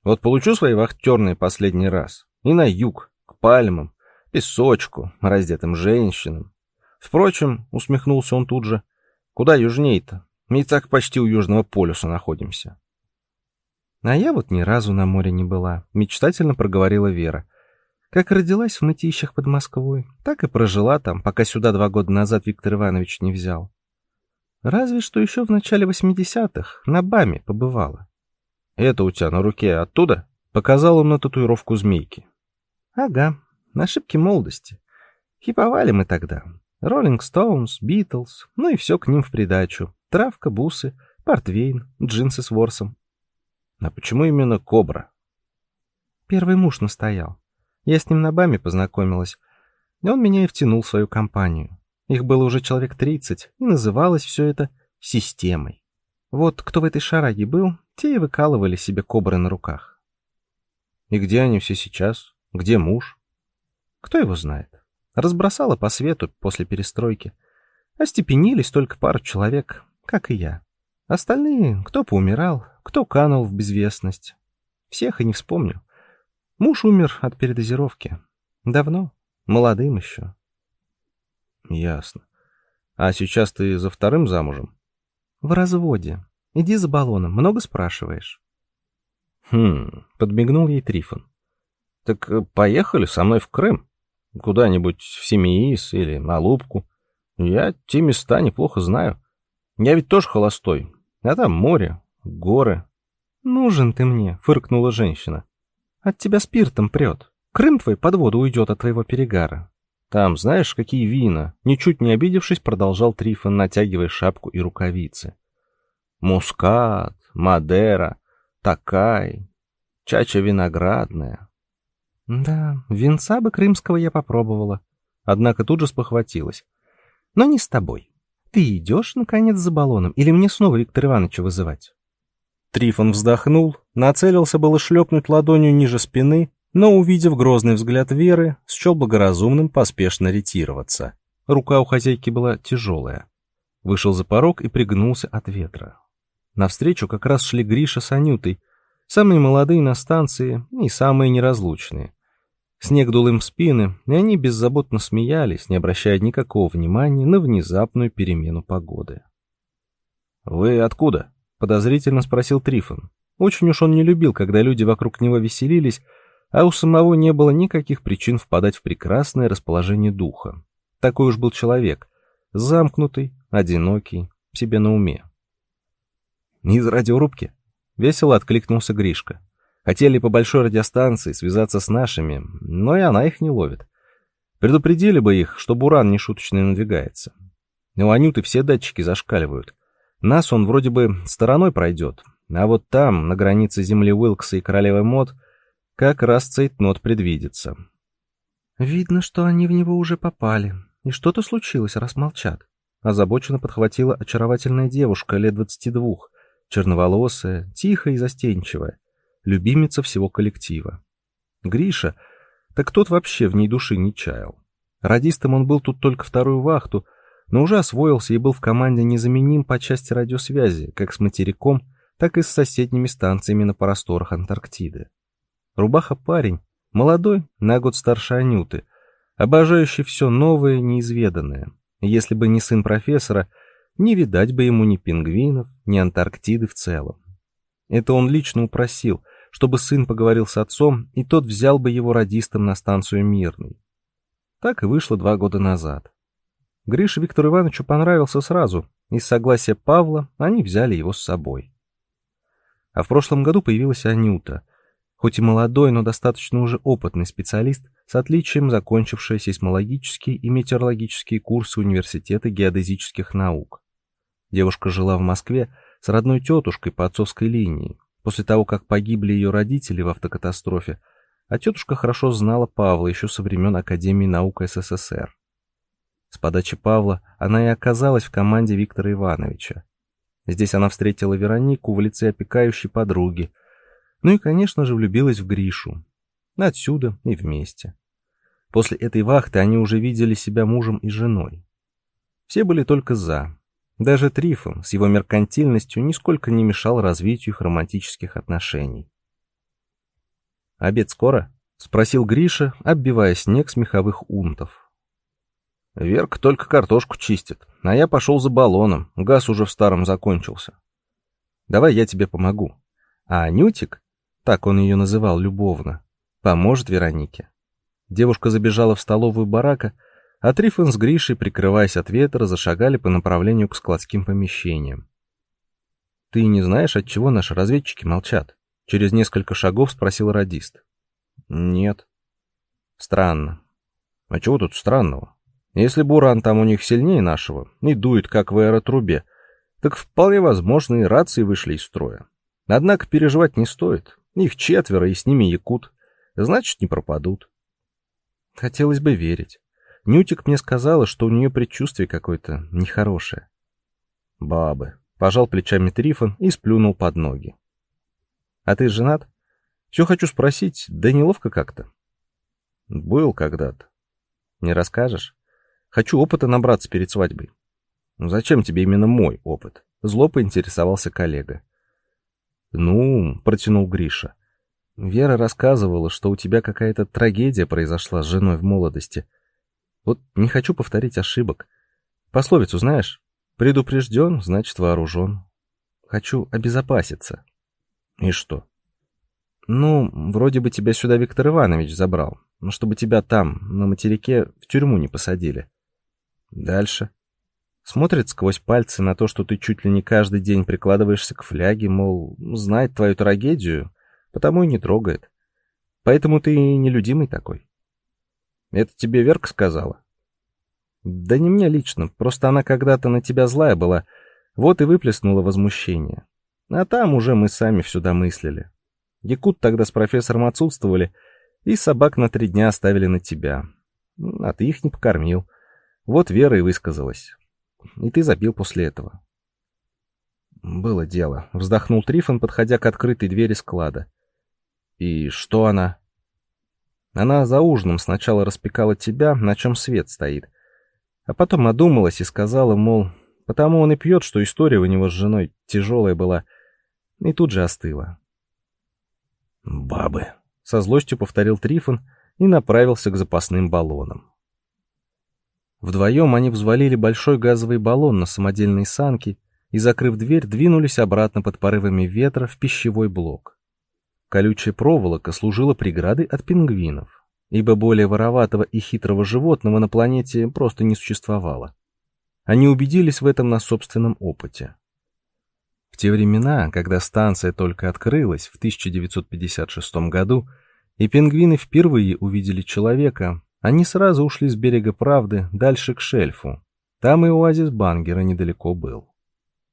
[SPEAKER 1] Вот получу свои вахтерные последний раз. И на юг, к пальмам, песочку, раздетым женщинам, Впрочем, усмехнулся он тут же, куда южнее-то? Мы и так почти у Южного полюса находимся. А я вот ни разу на море не была, мечтательно проговорила Вера. Как родилась в мытищах под Москвой, так и прожила там, пока сюда два года назад Виктор Иванович не взял. Разве что еще в начале восьмидесятых на БАМе побывала. Это у тебя на руке оттуда? Показал он на татуировку змейки. Ага, на ошибки молодости. Хиповали мы тогда. Роллинг Стоунс, Битлз, ну и все к ним в придачу. Травка, бусы, портвейн, джинсы с ворсом. А почему именно кобра?
[SPEAKER 4] Первый муж настоял. Я с ним на БАМе познакомилась, и он меня и втянул в свою компанию. Их было уже человек тридцать, и называлось все это системой. Вот кто в этой шараге был, те и выкалывали себе кобры на руках.
[SPEAKER 1] И где они все сейчас? Где муж?
[SPEAKER 4] Кто его знает? Разбросала по свету после перестройки. Остепенились только пару человек, как и я. Остальные, кто поумирал, кто канул в безвестность. Всех и не вспомню. Муж умер от передозировки. Давно, молодым еще.
[SPEAKER 1] Ясно. А сейчас ты за вторым замужем?
[SPEAKER 4] В разводе. Иди за баллоном, много спрашиваешь.
[SPEAKER 1] Хм, подмигнул ей Трифон. Так э, поехали со мной в Крым. Куда-нибудь в Семиис или на Лубку. Я те места неплохо знаю. Я ведь тоже холостой. А там море, горы.
[SPEAKER 4] Нужен ты мне, фыркнула женщина. От тебя спиртом прет. Крым твой под воду уйдет от твоего перегара.
[SPEAKER 1] Там, знаешь, какие вина? Ничуть не обидевшись, продолжал Трифон, натягивая шапку и рукавицы. Мускат, Мадера, Такай, чача виноградная.
[SPEAKER 4] Да, винца бы крымского я попробовала. Однако тут же спохватилась. Но не с тобой. Ты идешь, наконец, за баллоном, или мне снова Виктора Ивановича вызывать?
[SPEAKER 1] Трифон вздохнул, нацелился было шлепнуть ладонью ниже спины, но, увидев грозный взгляд Веры, счел благоразумным поспешно ретироваться. Рука у хозяйки была тяжелая. Вышел за порог и пригнулся от ветра. Навстречу как раз шли Гриша с Анютой, самые молодые на станции и самые неразлучные. Снег дул им в спины, и они беззаботно смеялись, не обращая никакого внимания на внезапную перемену погоды. «Вы откуда?» — подозрительно спросил Трифон. Очень уж он не любил, когда люди вокруг него веселились, а у самого не было никаких причин впадать в прекрасное расположение духа. Такой уж был человек, замкнутый, одинокий, себе на уме. «Из радиорубки?» — весело откликнулся Гришка. Хотели по большой радиостанции связаться с нашими, но и она их не ловит. Предупредили бы их, что буран нешуточный надвигается. У Анюты все датчики зашкаливают. Нас он вроде бы стороной пройдет, а вот там, на границе земли Уилкса и Королевы Мод, как раз цейтнот предвидится.
[SPEAKER 4] «Видно, что они в него уже попали, и что-то случилось, раз молчат», озабоченно подхватила очаровательная девушка лет двадцати двух, черноволосая, тихая и застенчивая любимица всего коллектива. Гриша, так тот вообще в ней души не чаял. Радистом он был тут только вторую вахту, но уже освоился и был в команде незаменим по части радиосвязи, как с материком, так и с соседними станциями на просторах Антарктиды. Рубаха парень, молодой, на год старше Анюты, обожающий все новое, неизведанное. Если бы не сын профессора, не видать бы ему ни пингвинов, ни Антарктиды в целом. Это он лично упросил — чтобы сын поговорил с отцом, и тот взял бы его радистом на станцию Мирный. Так и вышло два года назад. Грише Виктору Ивановичу понравился сразу, и с согласия Павла они взяли его с собой. А в прошлом году появилась Анюта, хоть и молодой, но достаточно уже опытный специалист, с отличием закончившая сейсмологические и метеорологические курсы Университета геодезических наук. Девушка жила в Москве с родной тетушкой по отцовской линии, после того, как погибли ее родители в автокатастрофе, а тетушка хорошо знала Павла еще со времен Академии наук СССР. С подачи Павла она и оказалась в команде Виктора Ивановича. Здесь она встретила Веронику в лице опекающей подруги, ну и, конечно же, влюбилась в Гришу. Отсюда и вместе. После этой вахты они уже видели себя мужем и женой. Все были только «за», даже Трифон с его меркантильностью нисколько не мешал развитию их романтических отношений. «Обед скоро?» — спросил Гриша, оббивая снег с меховых унтов. «Верка только картошку чистит, а я пошел за баллоном, газ уже в старом закончился. Давай я тебе помогу. А Анютик, так он ее называл любовно, поможет Веронике». Девушка забежала в столовую барака, а Трифон с Гришей, прикрываясь от ветра, зашагали по направлению к складским помещениям. «Ты не знаешь, от чего наши разведчики молчат?» Через несколько шагов спросил радист. «Нет». «Странно». «А чего тут странного? Если буран там у них сильнее нашего и дует, как в аэротрубе, так вполне возможно и рации вышли из строя.
[SPEAKER 1] Однако переживать не стоит. Их четверо, и с ними якут. Значит, не пропадут. Хотелось бы верить. Нютик мне сказала, что у нее предчувствие какое-то нехорошее. Бабы. Пожал плечами Трифон и сплюнул под ноги. А ты женат? Все хочу спросить, да неловко как-то. Был когда-то. Не расскажешь? Хочу опыта набраться перед свадьбой. Ну, зачем тебе именно мой опыт? Зло поинтересовался коллега. Ну, протянул Гриша. Вера рассказывала, что у тебя какая-то трагедия произошла с женой в молодости. Вот не хочу повторить ошибок. Пословицу знаешь? Предупрежден, значит вооружен. Хочу обезопаситься. И что? Ну, вроде бы тебя сюда Виктор Иванович забрал, но чтобы тебя там, на материке, в тюрьму не посадили. Дальше. Смотрит сквозь пальцы на то, что ты чуть ли не каждый день прикладываешься к фляге, мол, знает твою трагедию, потому и не трогает. Поэтому ты нелюдимый такой. Это тебе Верка сказала? Да не мне лично, просто она когда-то на тебя злая была, вот и выплеснула возмущение. А там уже мы сами все домыслили. Якут тогда с профессором отсутствовали, и собак на три дня оставили на тебя. А ты их не покормил. Вот Вера и высказалась. И ты забил после этого. Было дело. Вздохнул Трифон, подходя к открытой двери склада. И что она? Она за ужином сначала распекала тебя, на чем свет стоит. А потом одумалась и сказала, мол, потому он и пьет, что история у него с женой тяжелая была. И тут же остыла. «Бабы», — со злостью повторил Трифон и направился к запасным баллонам. Вдвоем они взвалили большой газовый баллон на самодельные санки и, закрыв дверь, двинулись обратно под порывами ветра в пищевой блок. Колючая проволока служила преградой от пингвинов, ибо более вороватого и хитрого животного на планете просто не существовало. Они убедились в этом на собственном опыте. В те времена, когда станция только открылась в 1956 году, и пингвины впервые увидели человека, они сразу ушли с берега Правды дальше к шельфу. Там и оазис Бангера недалеко был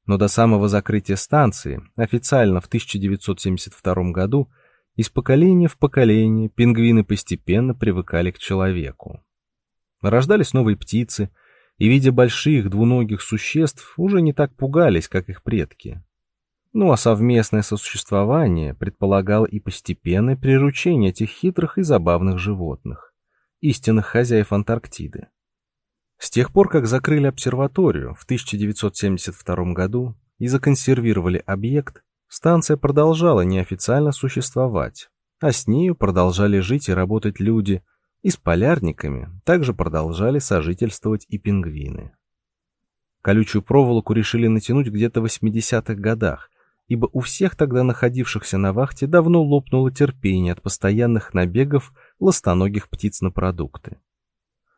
[SPEAKER 1] но до самого закрытия станции, официально в 1972 году, из поколения в поколение пингвины постепенно привыкали к человеку. Рождались новые птицы, и, видя больших двуногих существ, уже не так пугались, как их предки. Ну а совместное сосуществование предполагало и постепенное приручение этих хитрых и забавных животных, истинных хозяев Антарктиды. С тех пор, как закрыли обсерваторию в 1972 году и законсервировали объект, станция продолжала неофициально существовать, а с нею продолжали жить и работать люди, и с полярниками также продолжали сожительствовать и пингвины. Колючую проволоку решили натянуть где-то в 80-х годах, ибо у всех тогда находившихся на вахте давно лопнуло терпение от постоянных набегов ластоногих птиц на продукты.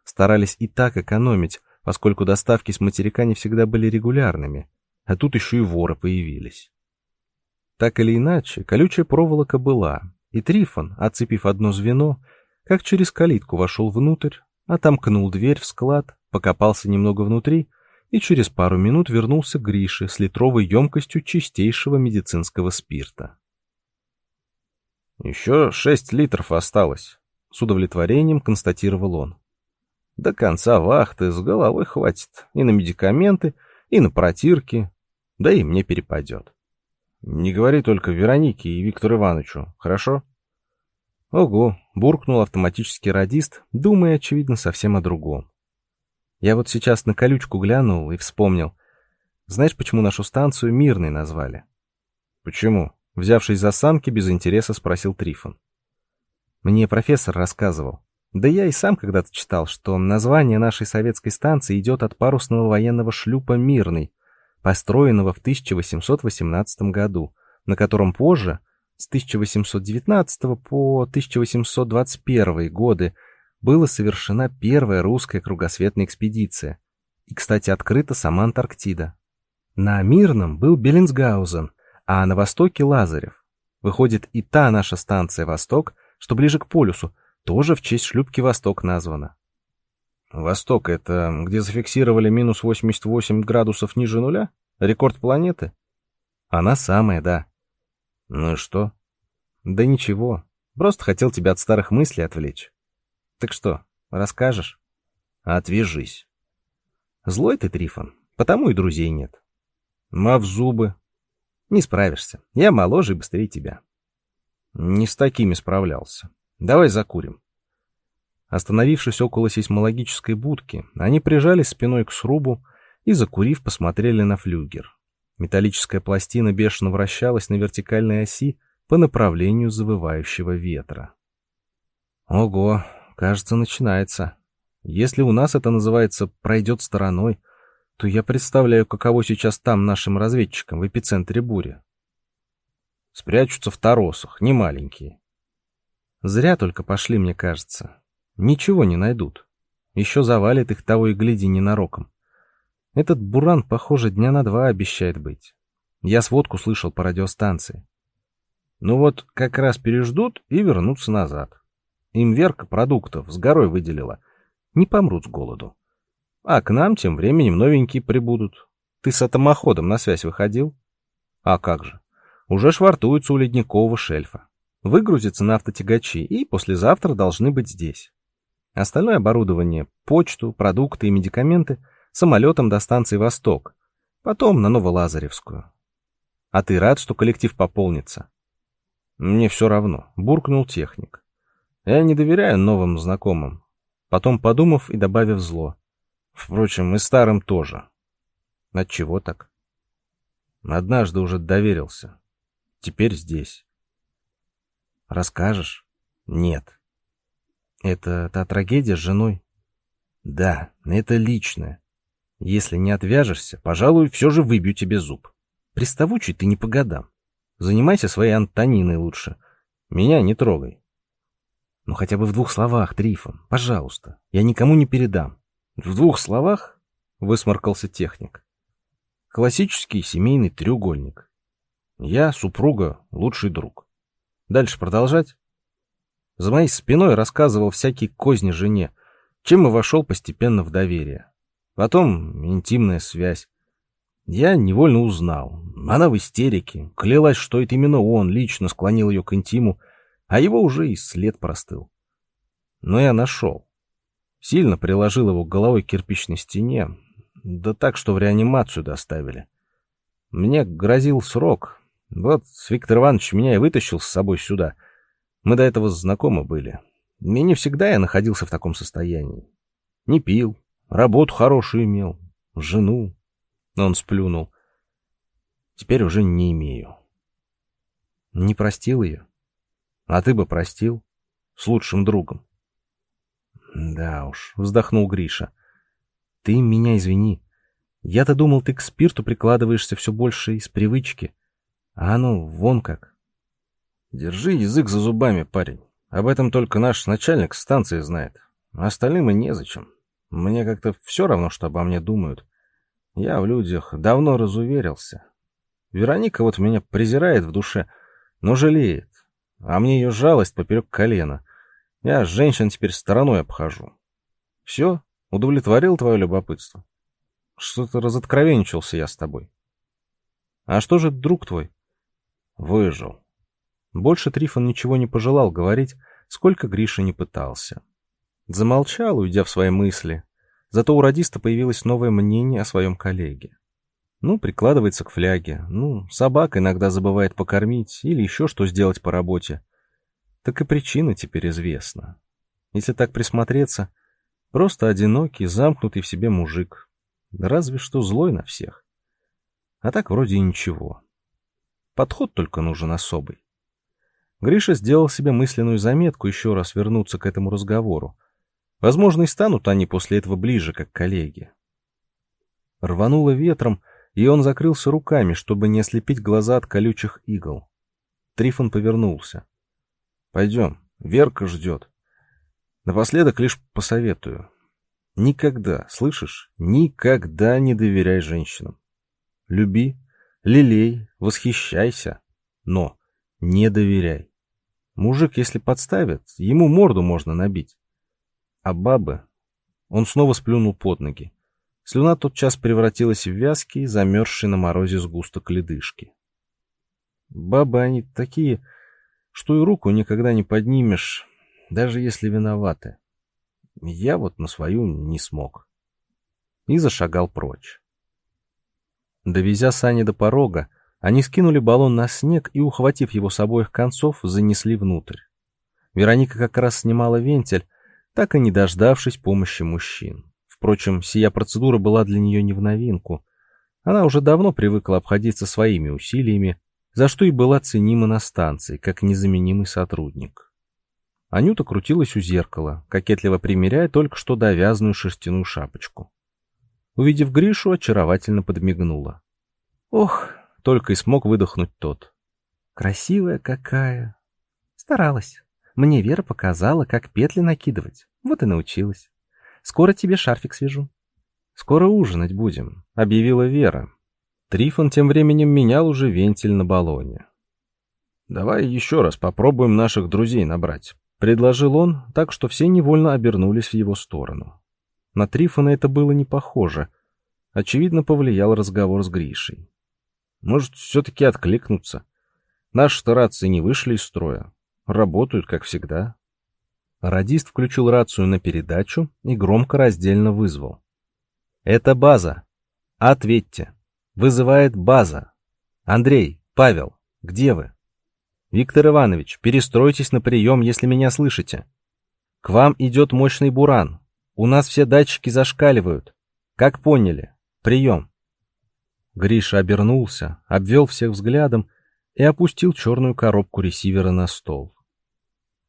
[SPEAKER 1] Старались и так экономить, поскольку доставки с материка не всегда были регулярными, а тут еще и воры появились. Так или иначе, колючая проволока была, и Трифон, отцепив одно звено, как через калитку вошел внутрь, отомкнул дверь в склад, покопался немного внутри и через пару минут вернулся к Грише с литровой емкостью чистейшего медицинского спирта. «Еще шесть литров осталось», — с удовлетворением констатировал он. До конца вахты с головой хватит и на медикаменты, и на протирки, да и мне перепадет. Не говори только Веронике и Виктору Ивановичу, хорошо? Ого, буркнул автоматический радист, думая, очевидно, совсем о другом. Я вот сейчас на колючку глянул и вспомнил. Знаешь, почему нашу станцию Мирной назвали? Почему? Взявшись за санки, без интереса спросил Трифон. Мне профессор рассказывал. Да я и сам когда-то читал, что название нашей советской станции идет от парусного военного шлюпа «Мирный», построенного в 1818 году, на котором позже, с 1819 по 1821 годы, была совершена первая русская кругосветная экспедиция. И, кстати, открыта сама Антарктида. На Мирном был Беллинсгаузен, а на востоке Лазарев. Выходит, и та наша станция «Восток», что ближе к полюсу, тоже в честь шлюпки «Восток» названа. «Восток» — это где зафиксировали минус 88 градусов ниже нуля? Рекорд планеты? Она самая, да.
[SPEAKER 2] Ну и что?
[SPEAKER 1] Да ничего. Просто хотел тебя от старых мыслей отвлечь. Так что, расскажешь?
[SPEAKER 2] Отвяжись.
[SPEAKER 1] Злой ты, Трифон, потому и друзей нет.
[SPEAKER 2] Мав зубы.
[SPEAKER 1] Не справишься. Я моложе и быстрее тебя.
[SPEAKER 2] Не с такими справлялся. Давай закурим.
[SPEAKER 1] Остановившись около сейсмологической будки, они прижались спиной к срубу и, закурив, посмотрели на флюгер. Металлическая пластина бешено вращалась на вертикальной оси по направлению завывающего ветра. Ого, кажется, начинается. Если у нас это называется «пройдет стороной», то я представляю, каково сейчас там нашим разведчикам в эпицентре бури.
[SPEAKER 2] Спрячутся в торосах, не маленькие.
[SPEAKER 1] Зря только пошли, мне кажется. Ничего не найдут. Еще завалит их того и гляди ненароком. Этот буран, похоже, дня на два обещает быть. Я сводку слышал по радиостанции.
[SPEAKER 2] Ну вот, как раз переждут и вернутся назад. Им Верка продуктов с горой выделила. Не помрут с голоду. А к нам тем временем новенькие прибудут. Ты с атомоходом на связь выходил?
[SPEAKER 1] А как же. Уже швартуются у ледникового шельфа. Выгрузятся на автотягачи и послезавтра должны быть здесь. Остальное оборудование, почту, продукты и медикаменты самолетом до станции «Восток», потом на Новолазаревскую. А ты рад, что коллектив пополнится?
[SPEAKER 2] Мне все равно, буркнул техник. Я не доверяю новым знакомым. Потом подумав и добавив зло. Впрочем, и старым тоже.
[SPEAKER 1] Отчего так?
[SPEAKER 2] Однажды уже доверился. Теперь здесь.
[SPEAKER 1] Расскажешь?
[SPEAKER 2] Нет.
[SPEAKER 1] Это та трагедия с женой?
[SPEAKER 2] Да, это личное.
[SPEAKER 1] Если не отвяжешься, пожалуй, все же выбью тебе зуб. Приставучий ты не по годам. Занимайся своей Антониной лучше. Меня не трогай. Ну хотя бы в двух словах, Трифон, пожалуйста. Я никому не передам.
[SPEAKER 2] В двух словах?
[SPEAKER 1] Высморкался техник.
[SPEAKER 2] Классический семейный треугольник. Я, супруга, лучший друг.
[SPEAKER 1] Дальше продолжать? За моей спиной рассказывал всякие козни жене, чем и вошел постепенно в доверие. Потом интимная связь. Я невольно узнал. Она в истерике, клялась, что это именно он лично склонил ее к интиму, а его уже и след простыл. Но я нашел. Сильно приложил его головой к кирпичной стене, да так, что в реанимацию доставили. Мне грозил срок. Вот Виктор Иванович меня и вытащил с собой сюда — мы до этого знакомы были. И не всегда я находился в таком состоянии. Не пил, работу хорошую имел, жену. Он сплюнул. Теперь уже не имею. Не простил ее? А ты бы простил? С лучшим другом. Да уж, вздохнул Гриша. Ты меня извини. Я-то думал, ты к спирту прикладываешься все больше из привычки. А оно вон как.
[SPEAKER 2] Держи язык за зубами, парень. Об этом только наш начальник станции знает. Остальным и незачем. Мне как-то все равно, что обо мне думают. Я в людях давно разуверился. Вероника вот меня презирает в душе, но жалеет. А мне ее жалость поперек колена. Я женщин теперь стороной обхожу. Все, удовлетворил твое любопытство. Что-то разоткровенничался я с тобой.
[SPEAKER 1] А что же друг твой?
[SPEAKER 2] Выжил.
[SPEAKER 1] Больше Трифон ничего не пожелал говорить, сколько Гриша не пытался. Замолчал, уйдя в свои мысли. Зато у радиста появилось новое мнение о своем коллеге. Ну, прикладывается к фляге, ну, собак иногда забывает покормить или еще что сделать по работе. Так и причина теперь известна. Если так присмотреться, просто одинокий, замкнутый в себе мужик. разве что злой на всех. А так вроде и ничего. Подход только нужен особый. Гриша сделал себе мысленную заметку еще раз вернуться к этому разговору. Возможно, и станут они после этого ближе, как коллеги. Рвануло ветром, и он закрылся руками, чтобы не ослепить глаза от колючих игл. Трифон повернулся. «Пойдем, Верка ждет. Напоследок лишь посоветую. Никогда, слышишь, никогда не доверяй женщинам. Люби, лелей, восхищайся, но не доверяй. Мужик, если подставит, ему морду можно набить. А бабы... Он снова сплюнул под ноги. Слюна тотчас превратилась в вязкий, замерзший на морозе сгусток ледышки. Бабы они такие, что и руку никогда не поднимешь, даже если виноваты. Я вот на свою не смог. И зашагал прочь. Довезя сани до порога, они скинули баллон на снег и, ухватив его с обоих концов, занесли внутрь. Вероника как раз снимала вентиль, так и не дождавшись помощи мужчин. Впрочем, сия процедура была для нее не в новинку. Она уже давно привыкла обходиться своими усилиями, за что и была ценима на станции, как незаменимый сотрудник. Анюта крутилась у зеркала, кокетливо примеряя только что довязанную шерстяную шапочку. Увидев Гришу, очаровательно подмигнула. «Ох!» — только и смог выдохнуть тот. «Красивая какая!» «Старалась. Мне Вера показала, как петли накидывать. Вот и научилась. Скоро тебе шарфик свяжу». «Скоро ужинать будем», — объявила Вера. Трифон тем временем менял уже вентиль на баллоне. «Давай еще раз попробуем наших друзей набрать», — предложил он, так что все невольно обернулись в его сторону. На Трифона это было не похоже. Очевидно, повлиял разговор с Гришей. Может, все-таки откликнуться. Наши-то рации не вышли из строя. Работают, как всегда. Радист включил рацию на передачу и громко раздельно вызвал. «Это база. Ответьте. Вызывает база. Андрей, Павел, где вы? Виктор Иванович, перестройтесь на прием, если меня слышите. К вам идет мощный буран. У нас все датчики зашкаливают. Как поняли? Прием. Гриша обернулся, обвел всех взглядом и опустил черную коробку ресивера на стол.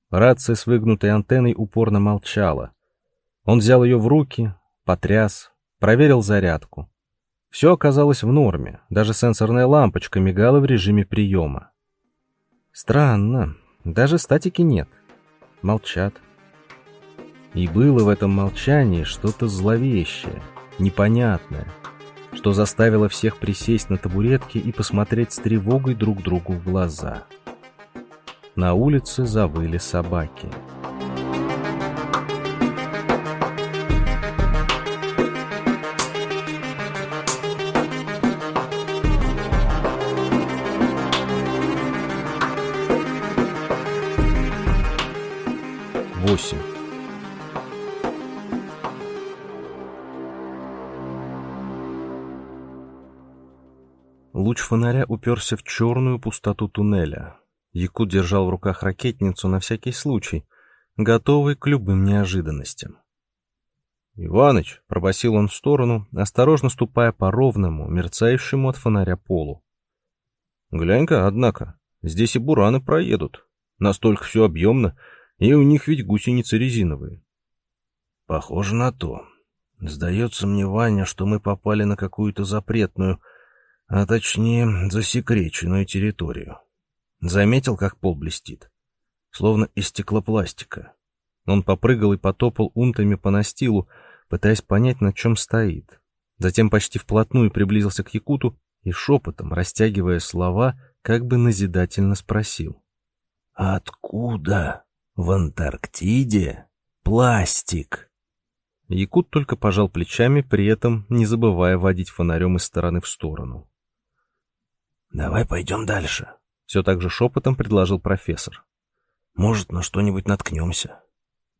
[SPEAKER 1] Рация с выгнутой антенной упорно молчала. Он взял ее в руки, потряс, проверил зарядку. Все оказалось в норме, даже сенсорная лампочка мигала в режиме приема. Странно, даже статики нет. Молчат. И было в этом молчании что-то зловещее, непонятное, что заставило всех присесть на табуретки и посмотреть с тревогой друг другу в глаза. На улице завыли собаки. Восемь. Луч фонаря уперся в черную пустоту туннеля. Якут держал в руках ракетницу на всякий случай, готовый к любым неожиданностям. «Иваныч!» — пробасил он в сторону, осторожно ступая по ровному, мерцающему от фонаря полу. «Глянь-ка, однако, здесь и бураны проедут. Настолько все объемно, и у них ведь гусеницы резиновые».
[SPEAKER 2] «Похоже на то. Сдается мне, Ваня, что мы попали на какую-то запретную а точнее засекреченную территорию. Заметил, как пол блестит? Словно из стеклопластика. Он попрыгал и потопал унтами по настилу, пытаясь понять, на чем стоит. Затем почти вплотную приблизился к Якуту и шепотом, растягивая слова, как бы назидательно спросил. «Откуда в Антарктиде пластик?» Якут только пожал плечами, при этом не забывая водить фонарем из стороны в сторону. «Давай пойдем дальше», — все так же шепотом предложил профессор. «Может, на что-нибудь наткнемся.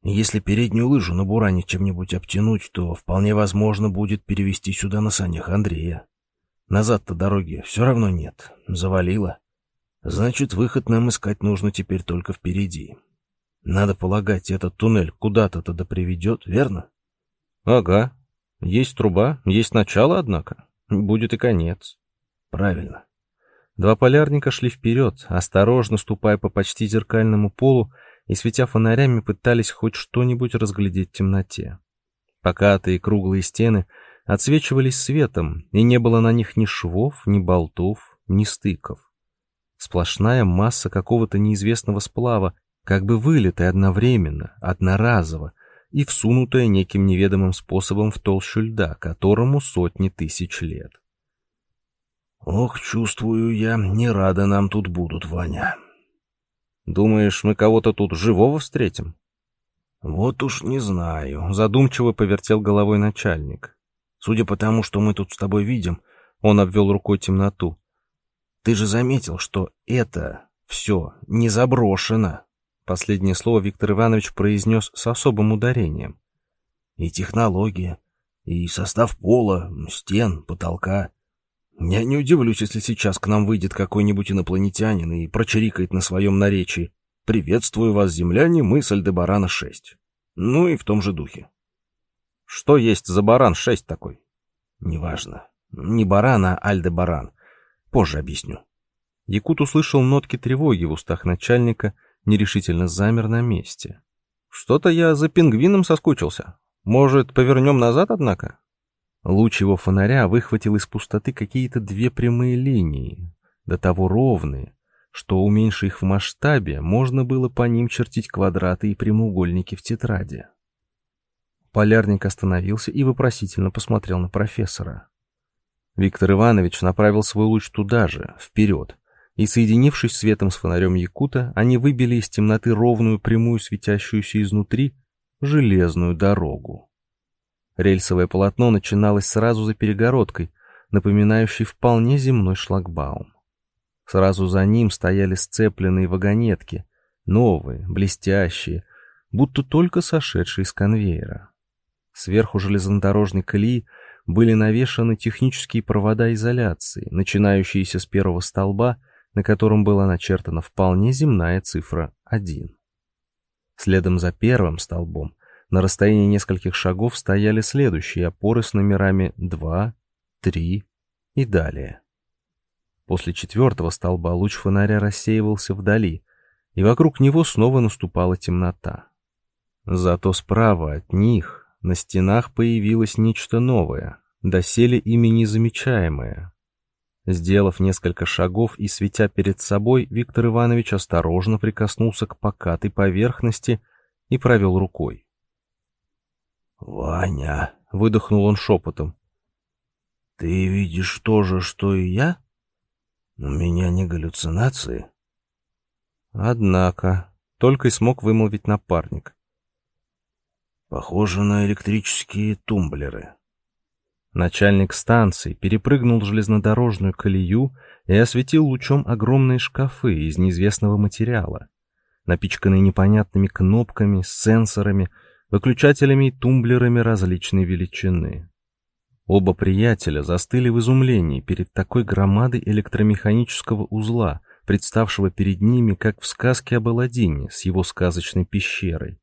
[SPEAKER 2] Если переднюю лыжу на буране чем-нибудь обтянуть, то вполне возможно будет перевести сюда на санях Андрея. Назад-то дороги все равно нет, завалило. Значит, выход нам искать нужно теперь только впереди. Надо полагать, этот туннель куда-то тогда приведет, верно?»
[SPEAKER 1] «Ага. Есть труба, есть начало, однако. Будет и конец».
[SPEAKER 2] «Правильно.
[SPEAKER 1] Два полярника шли вперед, осторожно ступая по почти зеркальному полу и, светя фонарями, пытались хоть что-нибудь разглядеть в темноте. Покатые круглые стены отсвечивались светом, и не было на них ни швов, ни болтов, ни стыков. Сплошная масса какого-то неизвестного сплава, как бы вылитая одновременно, одноразово, и всунутая неким неведомым способом в толщу льда, которому сотни тысяч лет.
[SPEAKER 2] Ох, чувствую я, не рады нам тут будут, Ваня.
[SPEAKER 1] Думаешь, мы кого-то тут живого встретим?
[SPEAKER 2] Вот уж не знаю, задумчиво повертел головой начальник. Судя по тому, что мы тут с тобой видим, он обвел рукой темноту. ты же заметил, что это все не заброшено.
[SPEAKER 1] Последнее слово Виктор Иванович произнес с особым ударением.
[SPEAKER 2] И технология, и состав пола, стен, потолка. Я не удивлюсь, если сейчас к нам выйдет какой-нибудь инопланетянин и прочирикает на своем наречии. «Приветствую вас, земляне, мы с Альдебарана-6». Ну и в том же духе.
[SPEAKER 1] Что есть за баран-6 такой?
[SPEAKER 2] Неважно. Не баран, а Альдебаран. Позже объясню.
[SPEAKER 1] Якут услышал нотки тревоги в устах начальника, нерешительно замер на месте. Что-то я за пингвином соскучился. Может, повернем назад, однако? Луч его фонаря выхватил из пустоты какие-то две прямые линии, до того ровные, что, уменьшив их в масштабе, можно было по ним чертить квадраты и прямоугольники в тетради. Полярник остановился и вопросительно посмотрел на профессора. Виктор Иванович направил свой луч туда же, вперед, и, соединившись светом с фонарем Якута, они выбили из темноты ровную прямую светящуюся изнутри железную дорогу. Рельсовое полотно начиналось сразу за перегородкой, напоминающей вполне земной шлагбаум. Сразу за ним стояли сцепленные вагонетки, новые, блестящие, будто только сошедшие с конвейера. Сверху железнодорожной колеи были навешаны технические провода изоляции, начинающиеся с первого столба, на котором была начертана вполне земная цифра 1. Следом за первым столбом на расстоянии нескольких шагов стояли следующие опоры с номерами 2, 3 и далее. После четвертого столба луч фонаря рассеивался вдали, и вокруг него снова наступала темнота. Зато справа от них на стенах появилось нечто новое, доселе ими незамечаемое. Сделав несколько шагов и светя перед собой, Виктор Иванович осторожно прикоснулся к покатой поверхности и провел рукой.
[SPEAKER 2] «Ваня!»
[SPEAKER 1] — выдохнул он шепотом.
[SPEAKER 2] «Ты видишь то же, что и я? У меня не галлюцинации?»
[SPEAKER 1] Однако, только и смог вымолвить напарник.
[SPEAKER 2] «Похоже на электрические тумблеры».
[SPEAKER 1] Начальник станции перепрыгнул железнодорожную колею и осветил лучом огромные шкафы из неизвестного материала, напичканные непонятными кнопками, сенсорами, выключателями и тумблерами различной величины. Оба приятеля застыли в изумлении перед такой громадой электромеханического узла, представшего перед ними, как в сказке об Аладдине с его сказочной пещерой.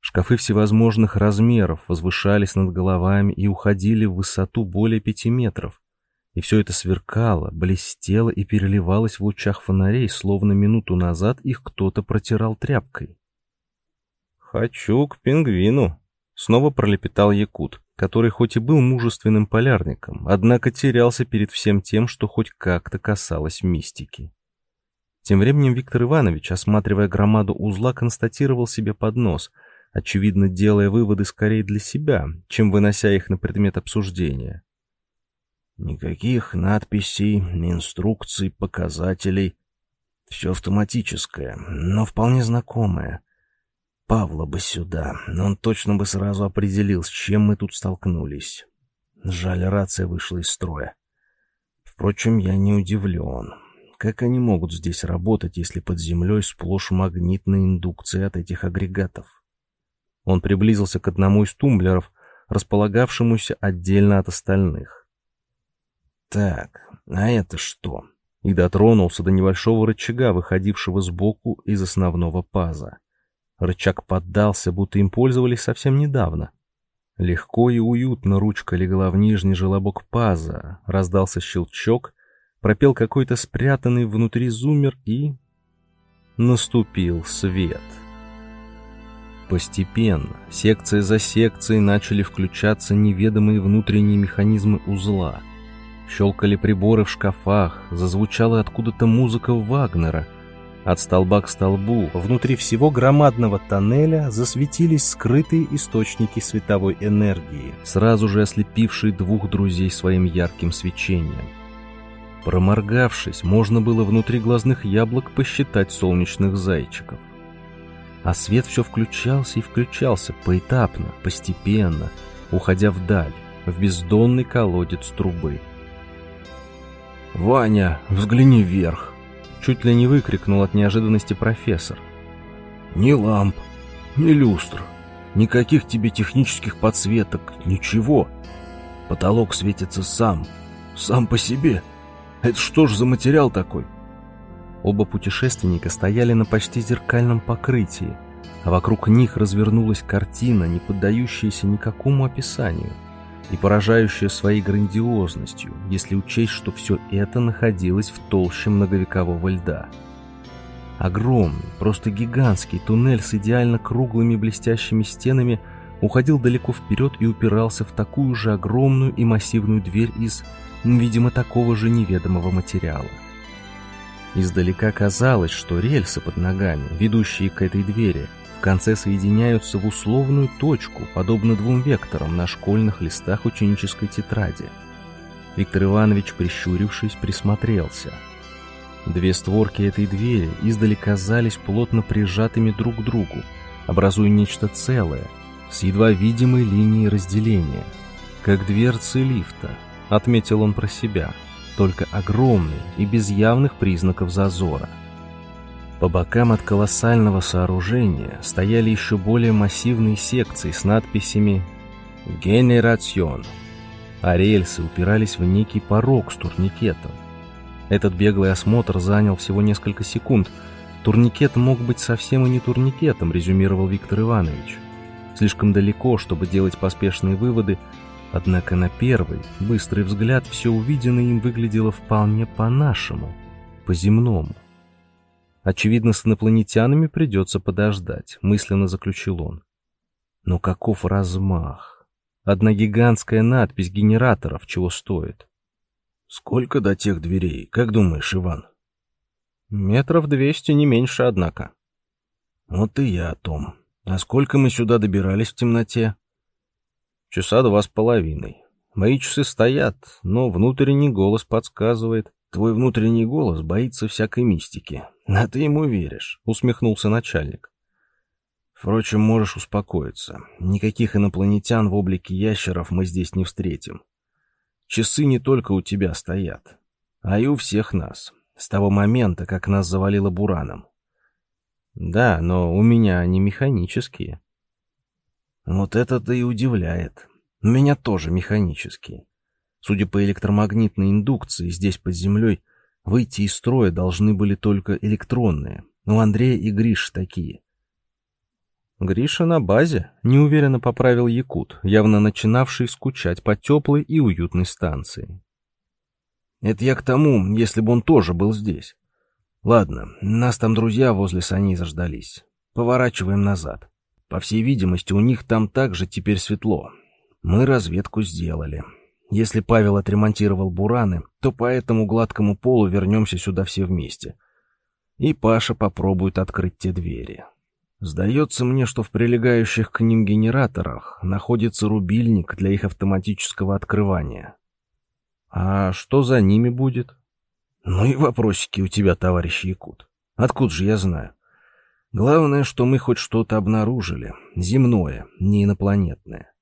[SPEAKER 1] Шкафы всевозможных размеров возвышались над головами и уходили в высоту более пяти метров, и все это сверкало, блестело и переливалось в лучах фонарей, словно минуту назад их кто-то протирал тряпкой. «Хочу к пингвину», — снова пролепетал Якут, который хоть и был мужественным полярником, однако терялся перед всем тем, что хоть как-то касалось мистики. Тем временем Виктор Иванович, осматривая громаду узла, констатировал себе под нос, очевидно, делая выводы скорее для себя, чем вынося их на предмет обсуждения.
[SPEAKER 2] Никаких надписей, инструкций, показателей. Все автоматическое, но вполне знакомое. Павла бы сюда, он точно бы сразу определил, с чем мы тут столкнулись. Жаль, рация вышла из строя. Впрочем, я не удивлен. Как они могут здесь работать, если под землей сплошь магнитная индукция от этих агрегатов? Он приблизился к одному из тумблеров, располагавшемуся отдельно от остальных. Так, а это что? И дотронулся до небольшого рычага, выходившего сбоку из основного паза. Рычаг поддался, будто им пользовались совсем недавно. Легко и уютно ручка легла в нижний желобок паза, раздался щелчок, пропел какой-то спрятанный внутри зумер и... Наступил свет. Постепенно, секция за секцией, начали включаться неведомые внутренние механизмы узла. Щелкали приборы в шкафах, зазвучала откуда-то музыка Вагнера — от столба к столбу, внутри всего громадного тоннеля, засветились скрытые источники световой энергии, сразу же ослепившие двух друзей своим ярким свечением. Проморгавшись, можно было внутри глазных яблок посчитать солнечных зайчиков. А свет все включался и включался поэтапно, постепенно, уходя вдаль, в бездонный колодец трубы. «Ваня, взгляни вверх!»
[SPEAKER 1] Чуть ли не выкрикнул от неожиданности профессор.
[SPEAKER 2] «Ни ламп, ни люстр, никаких тебе технических подсветок, ничего. Потолок светится сам, сам по себе. Это что ж за материал такой?»
[SPEAKER 1] Оба путешественника стояли на почти зеркальном покрытии, а вокруг них развернулась картина, не поддающаяся никакому описанию и поражающая своей грандиозностью, если учесть, что все это находилось в толще многовекового льда. Огромный, просто гигантский туннель с идеально круглыми блестящими стенами уходил далеко вперед и упирался в такую же огромную и массивную дверь из, видимо, такого же неведомого материала. Издалека казалось, что рельсы под ногами, ведущие к этой двери, конце соединяются в условную точку, подобно двум векторам на школьных листах ученической тетради. Виктор Иванович, прищурившись, присмотрелся. Две створки этой двери издали казались плотно прижатыми друг к другу, образуя нечто целое, с едва видимой линией разделения, как дверцы лифта, отметил он про себя, только огромный и без явных признаков зазора. По бокам от колоссального сооружения стояли еще более массивные секции с надписями «Генерацион», а рельсы упирались в некий порог с турникетом. Этот беглый осмотр занял всего несколько секунд. Турникет мог быть совсем и не турникетом, резюмировал Виктор Иванович. Слишком далеко, чтобы делать поспешные выводы, однако на первый, быстрый взгляд все увиденное им выглядело вполне по-нашему, по-земному. Очевидно, с инопланетянами придется подождать, мысленно заключил он. Но каков размах? Одна гигантская надпись генераторов чего стоит?
[SPEAKER 2] Сколько до тех дверей, как думаешь, Иван?
[SPEAKER 1] Метров двести, не меньше, однако.
[SPEAKER 2] Вот и я о том. А сколько мы сюда добирались в темноте?
[SPEAKER 1] Часа два с половиной. Мои часы стоят, но внутренний голос подсказывает.
[SPEAKER 2] Твой внутренний голос боится всякой мистики, «А ты ему веришь», — усмехнулся начальник. «Впрочем, можешь успокоиться. Никаких инопланетян в облике ящеров мы здесь не встретим. Часы не только у тебя стоят, а и у всех нас, с того момента, как нас завалило бураном».
[SPEAKER 1] «Да, но у меня они механические».
[SPEAKER 2] «Вот это-то и удивляет. У меня тоже механические. Судя по электромагнитной индукции здесь под землей — Выйти из строя должны были только электронные. У Андрея и Гриш такие.
[SPEAKER 1] Гриша на базе, неуверенно поправил Якут, явно начинавший скучать по теплой и уютной станции.
[SPEAKER 2] Это я к тому, если бы он тоже был здесь. Ладно, нас там друзья возле саней заждались. Поворачиваем назад. По всей видимости, у них там также теперь светло. Мы разведку сделали. Если Павел отремонтировал бураны, то по этому гладкому полу вернемся сюда все вместе. И Паша попробует открыть те двери. Сдается мне, что в прилегающих к ним генераторах находится рубильник для их автоматического открывания.
[SPEAKER 1] А что за ними будет?
[SPEAKER 2] Ну и вопросики у тебя, товарищ Якут. Откуда же я знаю? Главное, что мы хоть что-то обнаружили. Земное, не инопланетное.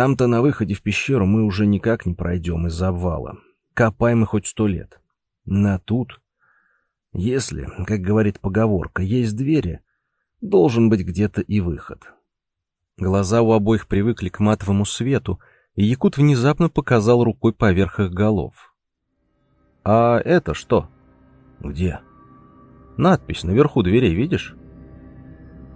[SPEAKER 2] Там-то на выходе в пещеру мы уже никак не пройдем из-за обвала. Копаем мы хоть сто лет. На тут, если, как говорит поговорка, есть двери, должен быть где-то и выход.
[SPEAKER 1] Глаза у обоих привыкли к матовому свету, и Якут внезапно показал рукой поверх их голов. «А это что?»
[SPEAKER 2] «Где?»
[SPEAKER 1] «Надпись наверху дверей, видишь?»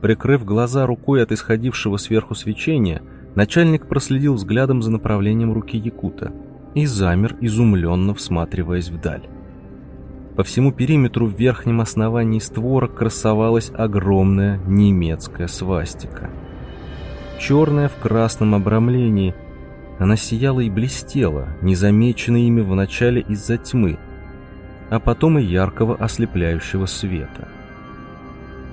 [SPEAKER 1] Прикрыв глаза рукой от исходившего сверху свечения, Начальник проследил взглядом за направлением руки Якута и замер, изумленно всматриваясь вдаль. По всему периметру в верхнем основании створок красовалась огромная немецкая свастика. Черная в красном обрамлении, она сияла и блестела, незамеченной ими вначале из-за тьмы, а потом и яркого ослепляющего света.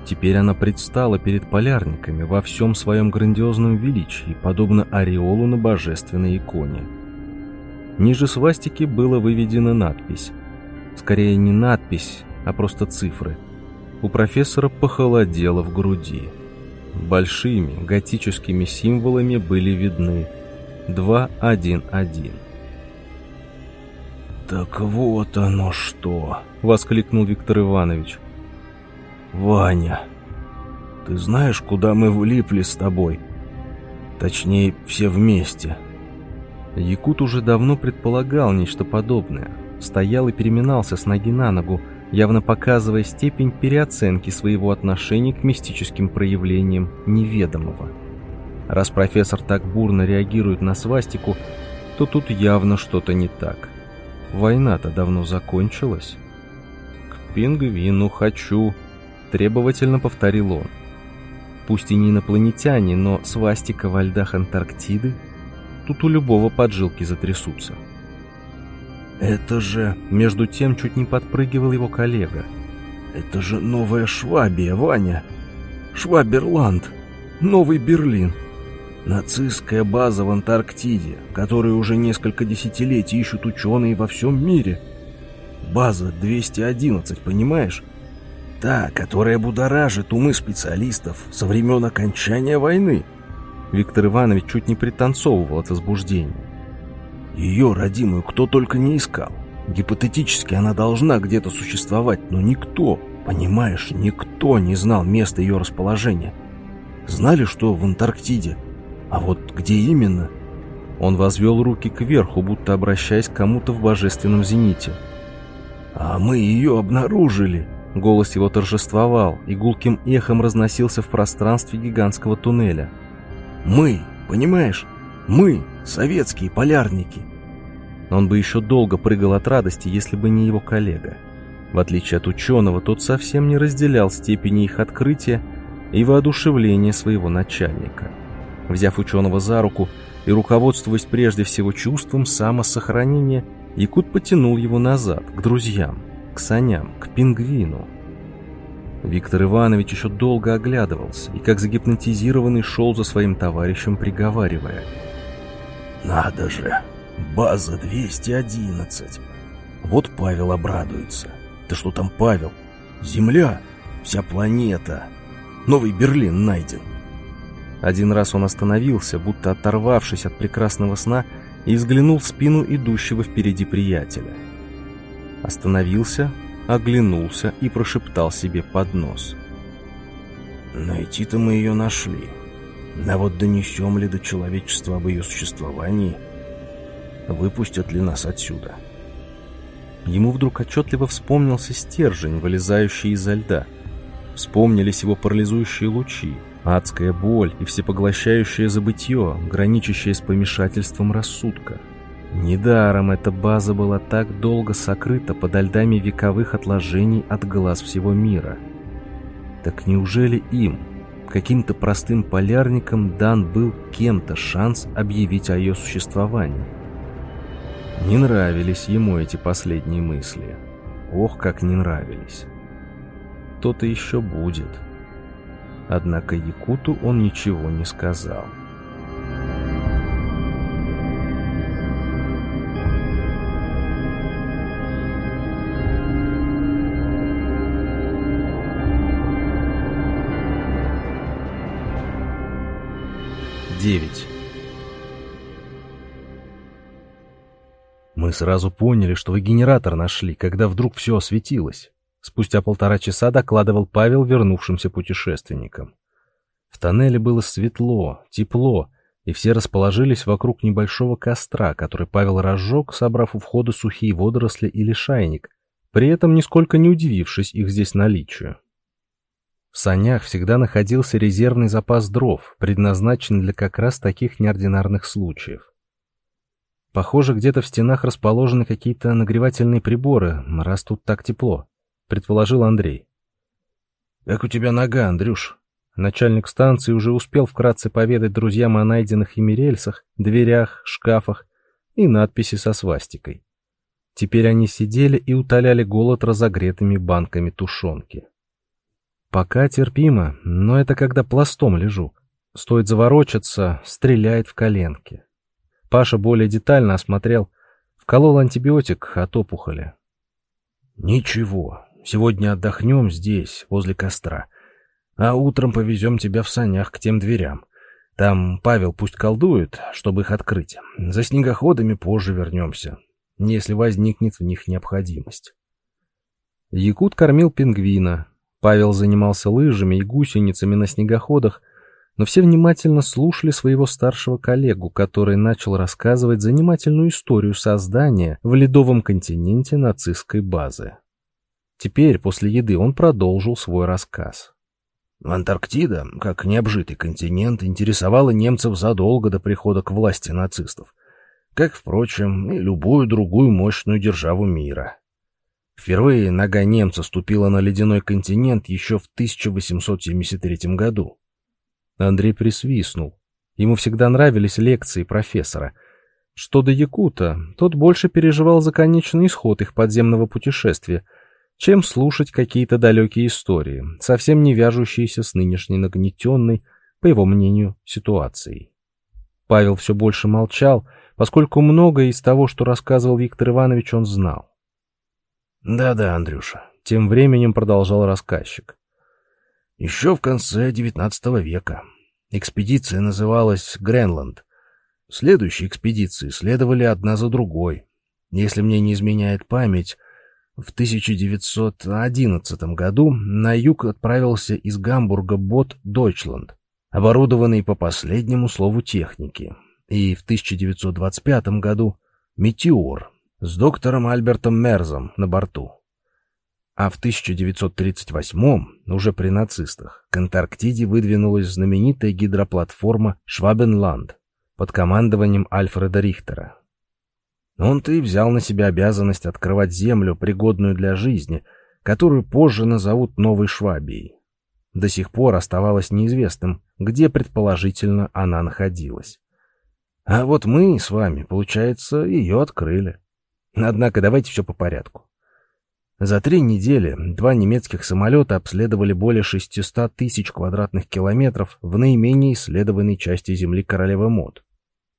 [SPEAKER 1] Теперь она предстала перед полярниками во всем своем грандиозном величии, подобно ореолу на божественной иконе. Ниже свастики была выведена надпись. Скорее не надпись, а просто цифры. У профессора похолодело в груди. Большими готическими символами были видны 211.
[SPEAKER 2] «Так вот оно что!»
[SPEAKER 1] — воскликнул Виктор Иванович.
[SPEAKER 2] «Ваня, ты знаешь, куда мы влипли с тобой? Точнее, все вместе».
[SPEAKER 1] Якут уже давно предполагал нечто подобное. Стоял и переминался с ноги на ногу, явно показывая степень переоценки своего отношения к мистическим проявлениям неведомого. Раз профессор так бурно реагирует на свастику, то тут явно что-то не так. Война-то давно закончилась. «К пингвину хочу», — требовательно повторил он. Пусть и не инопланетяне, но свастика во льдах Антарктиды тут у любого поджилки затрясутся.
[SPEAKER 2] «Это же...»
[SPEAKER 1] — между тем чуть не подпрыгивал его коллега.
[SPEAKER 2] «Это же новая Швабия, Ваня! Шваберланд! Новый Берлин!» Нацистская база в Антарктиде, которую уже несколько десятилетий ищут ученые во всем мире. База 211, понимаешь? Та, которая будоражит умы специалистов со времен окончания войны.
[SPEAKER 1] Виктор Иванович чуть не пританцовывал от возбуждения.
[SPEAKER 2] Ее родимую кто только не искал. Гипотетически она должна где-то существовать, но никто, понимаешь, никто не знал места ее расположения. Знали, что в Антарктиде – а вот где именно?
[SPEAKER 1] Он возвел руки кверху, будто обращаясь к кому-то в божественном зените.
[SPEAKER 2] «А мы ее обнаружили!»
[SPEAKER 1] Голос его торжествовал, и гулким эхом разносился в пространстве гигантского туннеля.
[SPEAKER 2] «Мы, понимаешь? Мы, советские полярники!»
[SPEAKER 1] Он бы еще долго прыгал от радости, если бы не его коллега. В отличие от ученого, тот совсем не разделял степени их открытия и воодушевления своего начальника. Взяв ученого за руку и руководствуясь прежде всего чувством самосохранения, Якут потянул его назад, к друзьям, к саням, к пингвину. Виктор Иванович еще долго оглядывался и, как загипнотизированный, шел за своим товарищем, приговаривая.
[SPEAKER 2] «Надо же! База 211! Вот Павел обрадуется. Да что там Павел? Земля! Вся планета! Новый Берлин найден!»
[SPEAKER 1] Один раз он остановился, будто оторвавшись от прекрасного сна, и взглянул в спину идущего впереди приятеля. Остановился, оглянулся и прошептал себе под нос.
[SPEAKER 2] «Найти-то мы ее нашли. А вот донесем ли до человечества об ее существовании? Выпустят ли нас отсюда?»
[SPEAKER 1] Ему вдруг отчетливо вспомнился стержень, вылезающий изо льда. Вспомнились его парализующие лучи, Адская боль и всепоглощающее забытье, граничащее с помешательством рассудка. Недаром эта база была так долго сокрыта подо льдами вековых отложений от глаз всего мира. Так неужели им, каким-то простым полярникам, дан был кем-то шанс объявить о ее существовании? Не нравились ему эти последние мысли. Ох, как не нравились. То-то еще будет. Однако Якуту он ничего не сказал. Девять. Мы сразу поняли, что вы генератор нашли, когда вдруг все осветилось. Спустя полтора часа докладывал Павел вернувшимся путешественникам. В тоннеле было светло, тепло, и все расположились вокруг небольшого костра, который Павел разжег, собрав у входа сухие водоросли или шайник, при этом нисколько не удивившись их здесь наличию. В санях всегда находился резервный запас дров, предназначенный для как раз таких неординарных случаев. Похоже, где-то в стенах расположены какие-то нагревательные приборы, раз тут так тепло предположил Андрей.
[SPEAKER 2] «Как у тебя нога, Андрюш?»
[SPEAKER 1] Начальник станции уже успел вкратце поведать друзьям о найденных ими рельсах, дверях, шкафах и надписи со свастикой. Теперь они сидели и утоляли голод разогретыми банками тушенки. Пока терпимо, но это когда пластом лежу. Стоит заворочаться, стреляет в коленки. Паша более детально осмотрел, вколол антибиотик от опухоли.
[SPEAKER 2] «Ничего, Сегодня отдохнем здесь, возле костра. А утром повезем тебя в санях к тем дверям. Там Павел пусть колдует, чтобы их открыть. За снегоходами позже вернемся. если возникнет в них необходимость.
[SPEAKER 1] Якут кормил пингвина, Павел занимался лыжами и гусеницами на снегоходах, но все внимательно слушали своего старшего коллегу, который начал рассказывать занимательную историю создания в ледовом континенте нацистской базы. Теперь, после еды, он продолжил свой рассказ.
[SPEAKER 2] Антарктида, как необжитый континент, интересовала немцев задолго до прихода к власти нацистов, как, впрочем, и любую другую мощную державу мира. Впервые нога немца ступила на ледяной континент еще в 1873 году.
[SPEAKER 1] Андрей присвистнул. Ему всегда нравились лекции профессора. Что до Якута, тот больше переживал за конечный исход их подземного путешествия — чем слушать какие-то далекие истории, совсем не вяжущиеся с нынешней нагнетенной, по его мнению, ситуацией. Павел все больше молчал, поскольку многое из того, что рассказывал Виктор Иванович, он знал.
[SPEAKER 2] «Да-да, Андрюша», —
[SPEAKER 1] тем временем продолжал рассказчик.
[SPEAKER 2] «Еще в конце XIX века экспедиция называлась «Гренланд». Следующие экспедиции следовали одна за другой. Если мне не изменяет память, в 1911 году на юг отправился из Гамбурга бот «Дойчланд», оборудованный по последнему слову техники, и в 1925 году «Метеор» с доктором Альбертом Мерзом на борту. А в 1938 уже при нацистах, к Антарктиде выдвинулась знаменитая гидроплатформа «Швабенланд» под командованием Альфреда Рихтера, он-то и взял на себя обязанность открывать землю, пригодную для жизни, которую позже назовут Новой Швабией. До сих пор оставалось неизвестным, где, предположительно, она находилась. А вот мы с вами, получается, ее открыли. Однако давайте все по порядку. За три недели два немецких самолета обследовали более 600 тысяч квадратных километров в наименее исследованной части Земли Королевы Мод.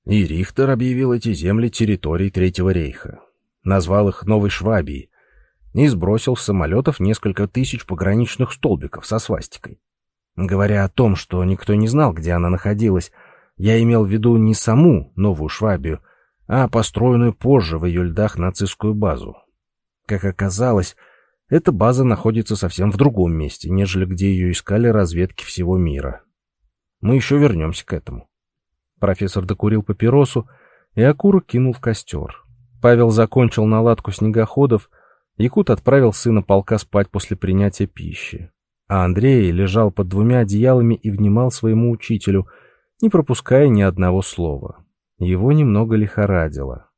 [SPEAKER 2] И Рихтер объявил эти земли территорией Третьего рейха. Назвал их Новой Швабией и сбросил с самолетов несколько тысяч пограничных столбиков со свастикой. Говоря о том, что никто не знал, где она находилась, я имел в виду не саму Новую Швабию, а построенную позже в ее льдах нацистскую базу. Как оказалось, эта база находится совсем в другом месте, нежели где ее искали разведки всего мира. Мы еще вернемся к этому. Профессор докурил папиросу и окурок кинул в костер. Павел закончил наладку снегоходов, Якут отправил сына полка спать после принятия пищи. А Андрей лежал под двумя одеялами и внимал своему учителю, не пропуская ни одного слова. Его немного лихорадило.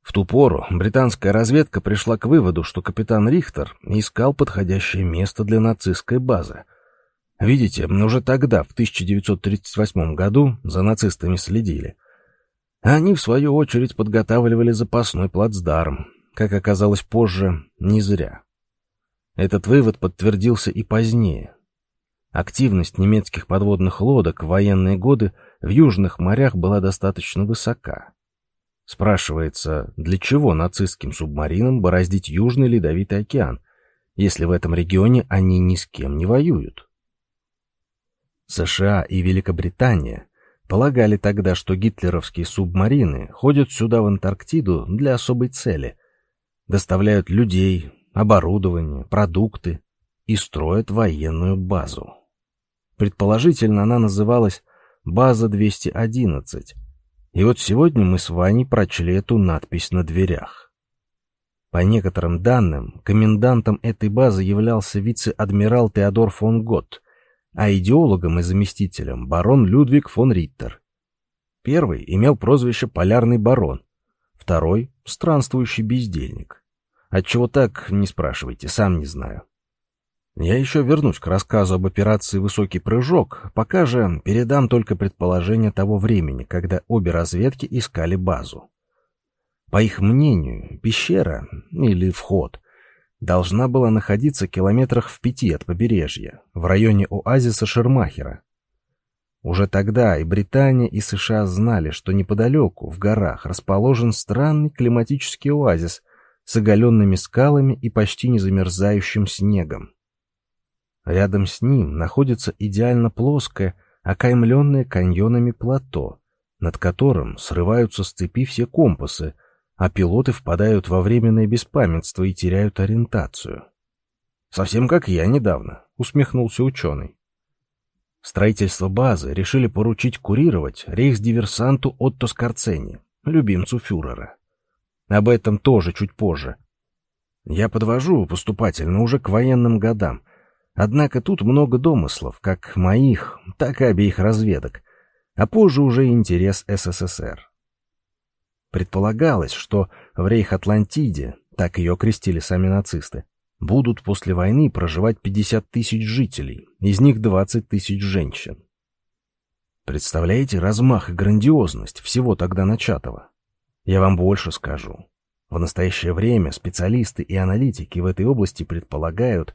[SPEAKER 2] В ту пору британская разведка пришла к выводу, что капитан Рихтер искал подходящее место для нацистской базы, Видите, уже тогда, в 1938 году, за нацистами следили. Они, в свою очередь, подготавливали запасной плацдарм. Как оказалось позже, не зря. Этот вывод подтвердился и позднее. Активность немецких подводных лодок в военные годы в южных морях была достаточно высока. Спрашивается, для чего нацистским субмаринам бороздить Южный Ледовитый океан, если в этом регионе они ни с кем не воюют? США и Великобритания полагали тогда, что гитлеровские субмарины ходят сюда в Антарктиду для особой цели, доставляют людей, оборудование, продукты и строят военную базу. Предположительно, она называлась «База 211», и вот сегодня мы с Ваней прочли эту надпись на дверях. По некоторым данным, комендантом этой базы являлся вице-адмирал Теодор фон Готт, а идеологом и заместителем барон Людвиг фон Риттер. Первый имел прозвище «Полярный барон», второй — «Странствующий бездельник». Отчего так, не спрашивайте, сам не знаю. Я еще вернусь к рассказу об операции «Высокий прыжок», пока же передам только предположение того времени, когда обе разведки искали базу. По их мнению, пещера, или вход, должна была находиться километрах в пяти от побережья, в районе оазиса Шермахера. Уже тогда и Британия, и США знали, что неподалеку, в горах, расположен странный климатический оазис с оголенными скалами и почти незамерзающим снегом. Рядом с ним находится идеально плоское, окаймленное каньонами плато, над которым срываются с цепи все компасы, а пилоты впадают во временное беспамятство и теряют ориентацию. Совсем как я недавно, усмехнулся ученый. Строительство базы решили поручить курировать рейхсдиверсанту Отто Скорцени, любимцу фюрера. Об этом тоже чуть позже. Я подвожу поступательно уже к военным годам. Однако тут много домыслов, как моих, так и обеих разведок, а позже уже интерес СССР. Предполагалось, что в Рейх-Атлантиде, так ее крестили сами нацисты, будут после войны проживать 50 тысяч жителей, из них 20 тысяч женщин. Представляете размах и грандиозность всего тогда начатого? Я вам больше скажу. В настоящее время специалисты и аналитики в этой области предполагают,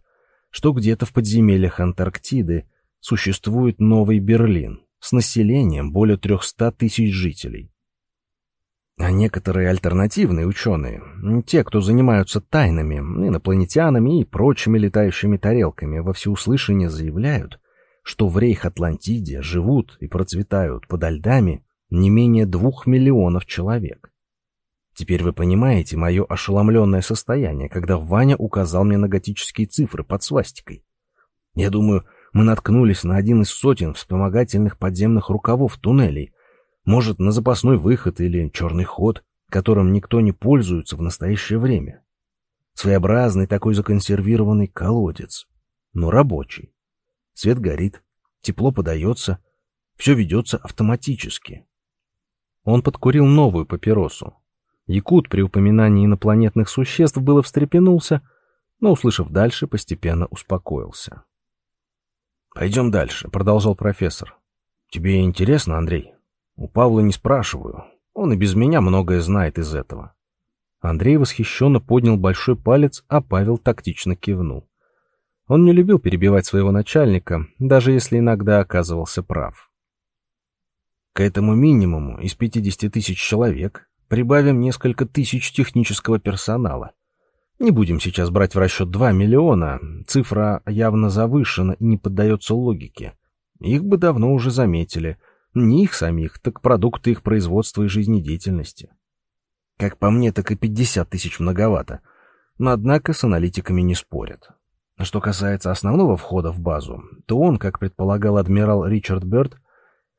[SPEAKER 2] что где-то в подземельях Антарктиды существует новый Берлин с населением более 300 тысяч жителей. А некоторые альтернативные ученые, те, кто занимаются тайнами, инопланетянами и прочими летающими тарелками, во всеуслышание заявляют, что в Рейх-Атлантиде живут и процветают подо льдами не менее двух миллионов человек. Теперь вы понимаете мое ошеломленное состояние, когда Ваня указал мне на готические цифры под свастикой. Я думаю, мы наткнулись на один из сотен вспомогательных подземных рукавов туннелей, может, на запасной выход или черный ход, которым никто не пользуется в настоящее время. Своеобразный такой законсервированный колодец, но рабочий. Свет горит, тепло подается, все ведется автоматически.
[SPEAKER 1] Он подкурил новую папиросу, Якут при упоминании инопланетных существ было встрепенулся, но, услышав дальше, постепенно успокоился.
[SPEAKER 2] «Пойдем дальше», — продолжал профессор. «Тебе интересно, Андрей? У Павла не спрашиваю. Он и без меня многое знает из этого».
[SPEAKER 1] Андрей восхищенно поднял большой палец, а Павел тактично кивнул. Он не любил перебивать своего начальника, даже если иногда оказывался прав.
[SPEAKER 2] К этому минимуму из 50 тысяч человек Прибавим несколько тысяч технического персонала. Не будем сейчас брать в расчет 2 миллиона, цифра явно завышена и не поддается логике. Их бы давно уже заметили. Не их самих, так продукты их производства и жизнедеятельности. Как по мне, так и 50 тысяч многовато. Но однако с аналитиками не спорят. Что касается основного входа в базу, то он, как предполагал адмирал Ричард Бёрд,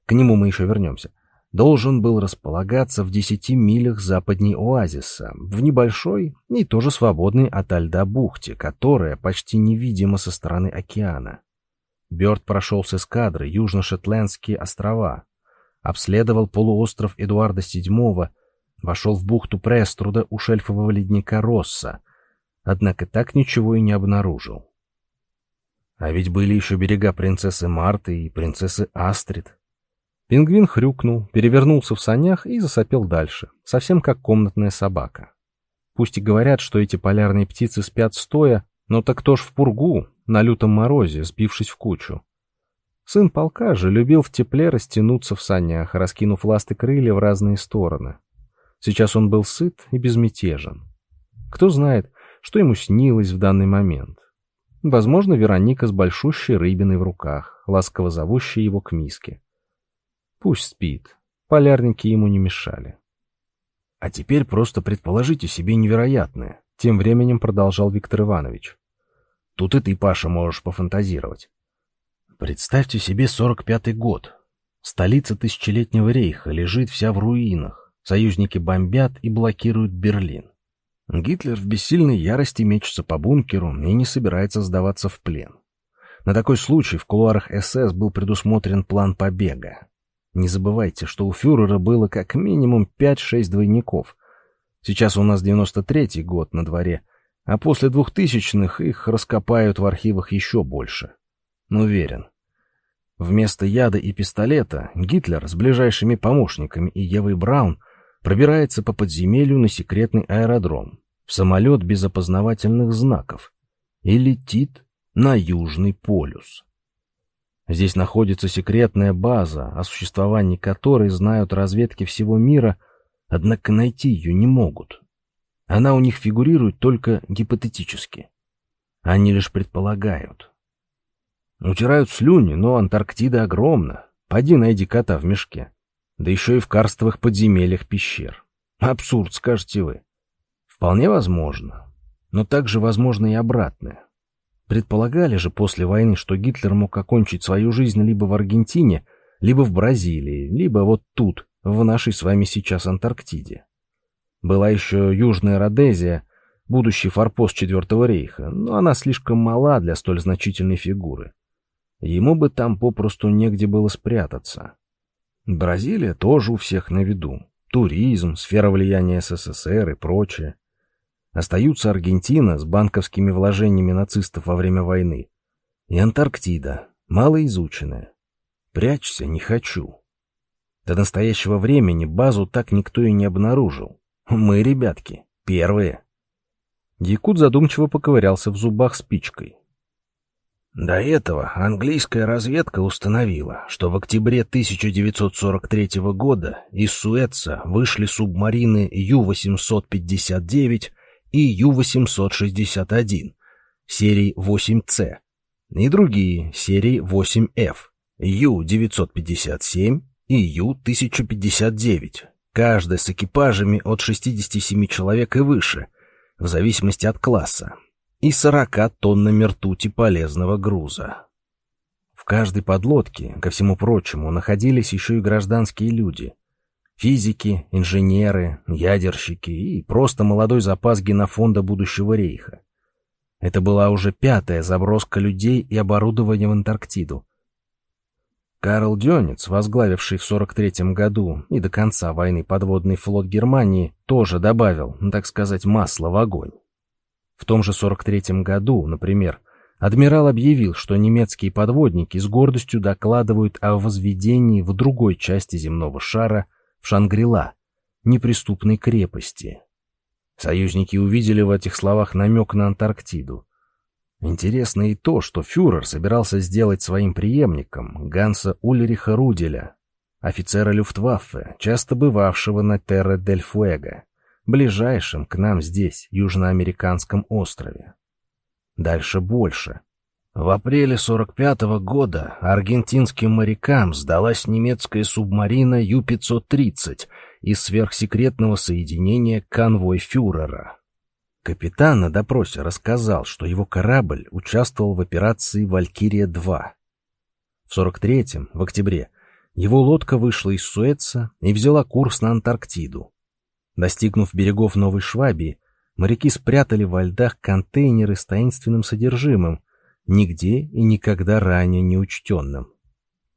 [SPEAKER 2] к нему мы еще вернемся, должен был располагаться в десяти милях западней оазиса, в небольшой и тоже свободной от льда бухте, которая почти невидима со стороны океана. Бёрд прошел с эскадры Южно-Шотландские острова, обследовал полуостров Эдуарда VII, вошел в бухту Преструда у шельфового ледника Росса, однако так ничего и не обнаружил. А ведь были еще берега принцессы Марты и принцессы Астрид,
[SPEAKER 1] Пингвин хрюкнул, перевернулся в санях и засопел дальше, совсем как комнатная собака. Пусть и говорят, что эти полярные птицы спят стоя, но так кто ж в пургу, на лютом морозе, сбившись в кучу. Сын полка же любил в тепле растянуться в санях, раскинув ласты крылья в разные стороны. Сейчас он был сыт и безмятежен. Кто знает, что ему снилось в данный момент. Возможно, Вероника с большущей рыбиной в руках, ласково зовущей его к миске. Пусть спит. Полярники ему не мешали.
[SPEAKER 2] А теперь просто предположите себе невероятное. Тем временем продолжал Виктор Иванович. Тут и ты, Паша, можешь пофантазировать. Представьте себе сорок пятый год. Столица тысячелетнего рейха лежит вся в руинах. Союзники бомбят и блокируют Берлин. Гитлер в бессильной ярости мечется по бункеру и не собирается сдаваться в плен. На такой случай в кулуарах СС был предусмотрен план побега. Не забывайте, что у фюрера было как минимум 5-6 двойников. Сейчас у нас 93-й год на дворе, а после двухтысячных их раскопают в архивах еще больше. Но уверен. Вместо яда и пистолета Гитлер с ближайшими помощниками и Евой Браун пробирается по подземелью на секретный аэродром, в самолет без опознавательных знаков, и летит на Южный полюс. Здесь находится секретная база, о существовании которой знают разведки всего мира, однако найти ее не могут. Она у них фигурирует только гипотетически. Они лишь предполагают. Утирают слюни, но Антарктида огромна. Поди найди кота в мешке. Да еще и в карстовых подземельях пещер. Абсурд, скажете вы. Вполне возможно. Но также возможно и обратное. Предполагали же после войны, что Гитлер мог окончить свою жизнь либо в Аргентине, либо в Бразилии, либо вот тут, в нашей с вами сейчас Антарктиде. Была еще Южная Родезия, будущий форпост Четвертого рейха, но она слишком мала для столь значительной фигуры. Ему бы там попросту негде было спрятаться. Бразилия тоже у всех на виду. Туризм, сфера влияния СССР и прочее. Остаются Аргентина с банковскими вложениями нацистов во время войны и Антарктида, малоизученная. Прячься не хочу. До настоящего времени базу так никто и не обнаружил. Мы, ребятки, первые.
[SPEAKER 1] Якут задумчиво поковырялся в зубах спичкой.
[SPEAKER 2] До этого английская разведка установила, что в октябре 1943 года из Суэца вышли субмарины Ю-859 и Ю-861 серии 8С и другие серии 8F, Ю-957 и Ю-1059, каждая с экипажами от 67 человек и выше, в зависимости от класса, и 40 тоннами ртути полезного груза. В каждой подлодке, ко всему прочему, находились еще и гражданские люди. Физики, инженеры, ядерщики и просто молодой запас генофонда будущего рейха. Это была уже пятая заброска людей и оборудования в Антарктиду. Карл Дёнец, возглавивший в 43 году и до конца войны подводный флот Германии, тоже добавил, так сказать, масло в огонь. В том же 43 году, например, адмирал объявил, что немецкие подводники с гордостью докладывают о возведении в другой части земного шара, в Шангрила, неприступной крепости. Союзники увидели в этих словах намек на Антарктиду. Интересно и то, что фюрер собирался сделать своим преемником Ганса Ульриха Руделя, офицера Люфтваффе, часто бывавшего на Терре-дель-Фуэго ближайшем к нам здесь, южноамериканском острове. Дальше больше. В апреле 45-го года аргентинским морякам сдалась немецкая субмарина Ю-530 из сверхсекретного соединения «Конвой фюрера». Капитан на допросе рассказал, что его корабль участвовал в операции «Валькирия-2». В 43-м, в октябре, его лодка вышла из Суэца и взяла курс на Антарктиду. Достигнув берегов Новой Швабии, моряки спрятали во льдах контейнеры с таинственным содержимым, нигде и никогда ранее не учтенным.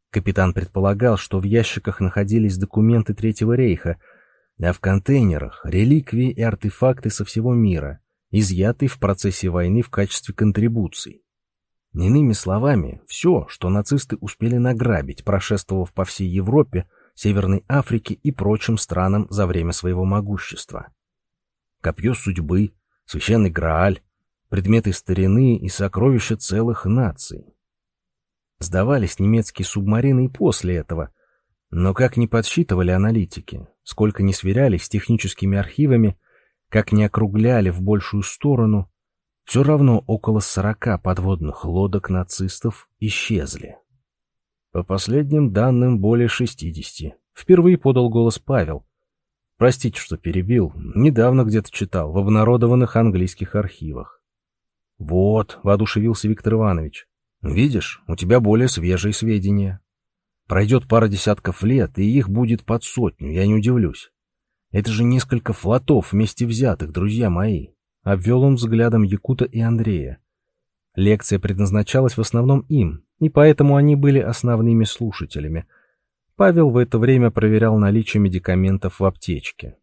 [SPEAKER 2] Капитан предполагал, что в ящиках находились документы Третьего рейха, а в контейнерах — реликвии и артефакты со всего мира, изъятые в процессе войны в качестве контрибуций. Иными словами, все, что нацисты успели награбить, прошествовав по всей Европе, Северной Африке и прочим странам за время своего могущества. Копье судьбы, священный Грааль, предметы старины и сокровища целых наций. Сдавались немецкие субмарины и после этого, но как ни подсчитывали аналитики, сколько ни сверялись с техническими архивами, как ни округляли в большую сторону, все равно около сорока подводных лодок нацистов исчезли. По последним данным, более 60. Впервые подал голос Павел. Простите, что перебил. Недавно где-то читал, в обнародованных английских архивах. Вот, воодушевился Виктор Иванович. Видишь, у тебя более свежие сведения. Пройдет пара десятков лет, и их будет под сотню, я не удивлюсь. Это же несколько флотов вместе взятых, друзья мои. Обвел он взглядом Якута и Андрея. Лекция предназначалась в основном им, и поэтому они были основными слушателями. Павел в это время проверял наличие медикаментов в аптечке.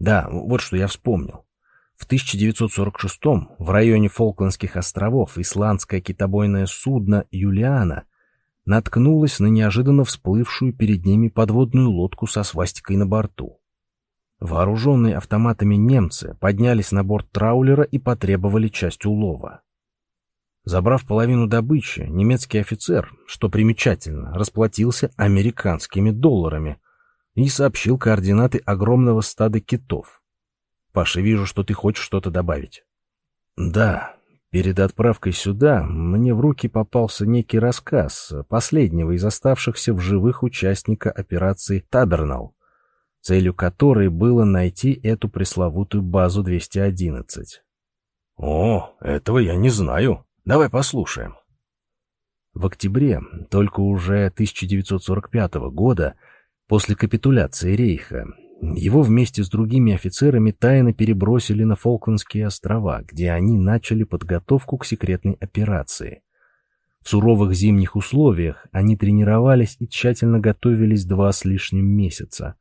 [SPEAKER 2] Да, вот что я вспомнил. В 1946-м в районе Фолклендских островов исландское китобойное судно «Юлиана» наткнулось на неожиданно всплывшую перед ними подводную лодку со свастикой на борту. Вооруженные автоматами немцы поднялись на борт траулера и потребовали часть улова. Забрав половину добычи, немецкий офицер, что примечательно, расплатился американскими долларами и сообщил координаты огромного стада китов. «Паша, вижу, что ты хочешь что-то добавить». «Да, перед отправкой сюда мне в руки попался некий рассказ последнего из оставшихся в живых участника операции «Табернал». целью которой было найти эту пресловутую базу 211. «О, этого я не знаю. Давай послушаем». В октябре, только уже 1945 года, после капитуляции Рейха, его вместе с другими офицерами тайно перебросили на Фолклендские острова, где они начали подготовку к секретной операции. В суровых зимних условиях они тренировались и тщательно готовились два с лишним месяца.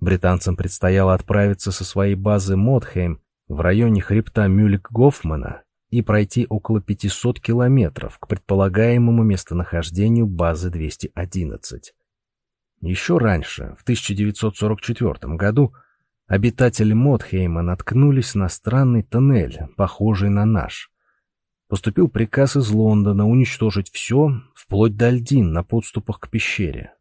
[SPEAKER 2] Британцам предстояло отправиться со своей базы Мотхейм в районе хребта Мюлик-Гофмана и пройти около 500 километров к предполагаемому местонахождению базы 211. Еще раньше, в 1944 году, обитатели Мотхейма наткнулись на странный тоннель, похожий на наш. Поступил приказ из Лондона уничтожить все, вплоть до льдин на подступах к пещере.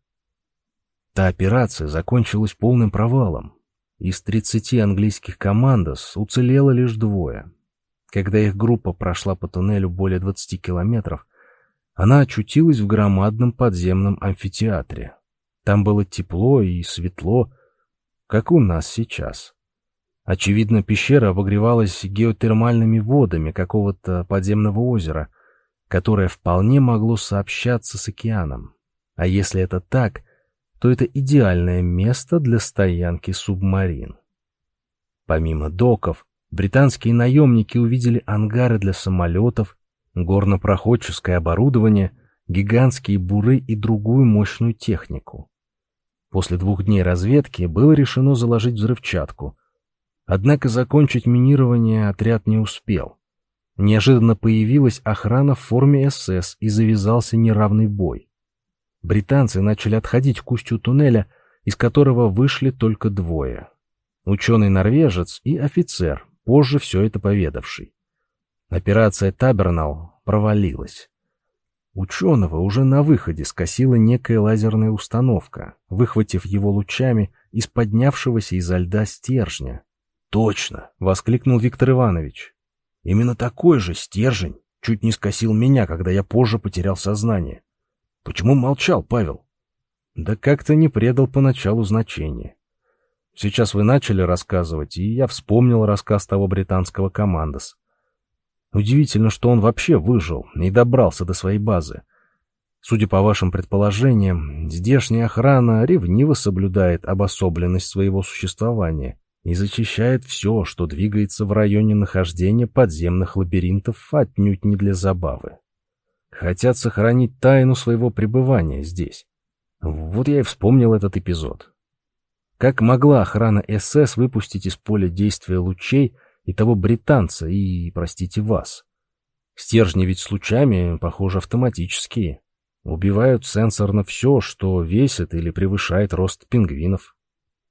[SPEAKER 2] Та операция закончилась полным провалом. Из 30 английских командос уцелело лишь двое. Когда их группа прошла по туннелю более 20 километров, она очутилась в громадном подземном амфитеатре. Там было тепло и светло, как у нас сейчас. Очевидно, пещера обогревалась геотермальными водами какого-то подземного озера, которое вполне могло сообщаться с океаном. А если это так, то это идеальное место для стоянки субмарин. Помимо доков, британские наемники увидели ангары для самолетов, горнопроходческое оборудование, гигантские буры и другую мощную технику. После двух дней разведки было решено заложить взрывчатку. Однако закончить минирование отряд не успел. Неожиданно появилась охрана в форме СС и завязался неравный бой британцы начали отходить к устью туннеля, из которого вышли только двое. Ученый-норвежец и офицер, позже все это поведавший. Операция «Табернал» провалилась. Ученого уже на выходе скосила некая лазерная установка, выхватив его лучами из поднявшегося изо льда стержня. «Точно!» — воскликнул Виктор Иванович. «Именно такой же стержень чуть не скосил меня, когда я позже потерял сознание. Почему молчал, Павел? Да как-то не предал поначалу значения. Сейчас вы начали рассказывать, и я вспомнил рассказ того британского командос. Удивительно, что он вообще выжил и добрался до своей базы. Судя по вашим предположениям, здешняя охрана ревниво соблюдает обособленность своего существования и зачищает все, что двигается в районе нахождения подземных лабиринтов отнюдь не для забавы. Хотят сохранить тайну своего пребывания здесь. Вот я и вспомнил этот эпизод. Как могла охрана СС выпустить из поля действия лучей и того британца, и, простите, вас? Стержни ведь с лучами, похоже, автоматические. Убивают сенсорно все, что весит или превышает рост пингвинов.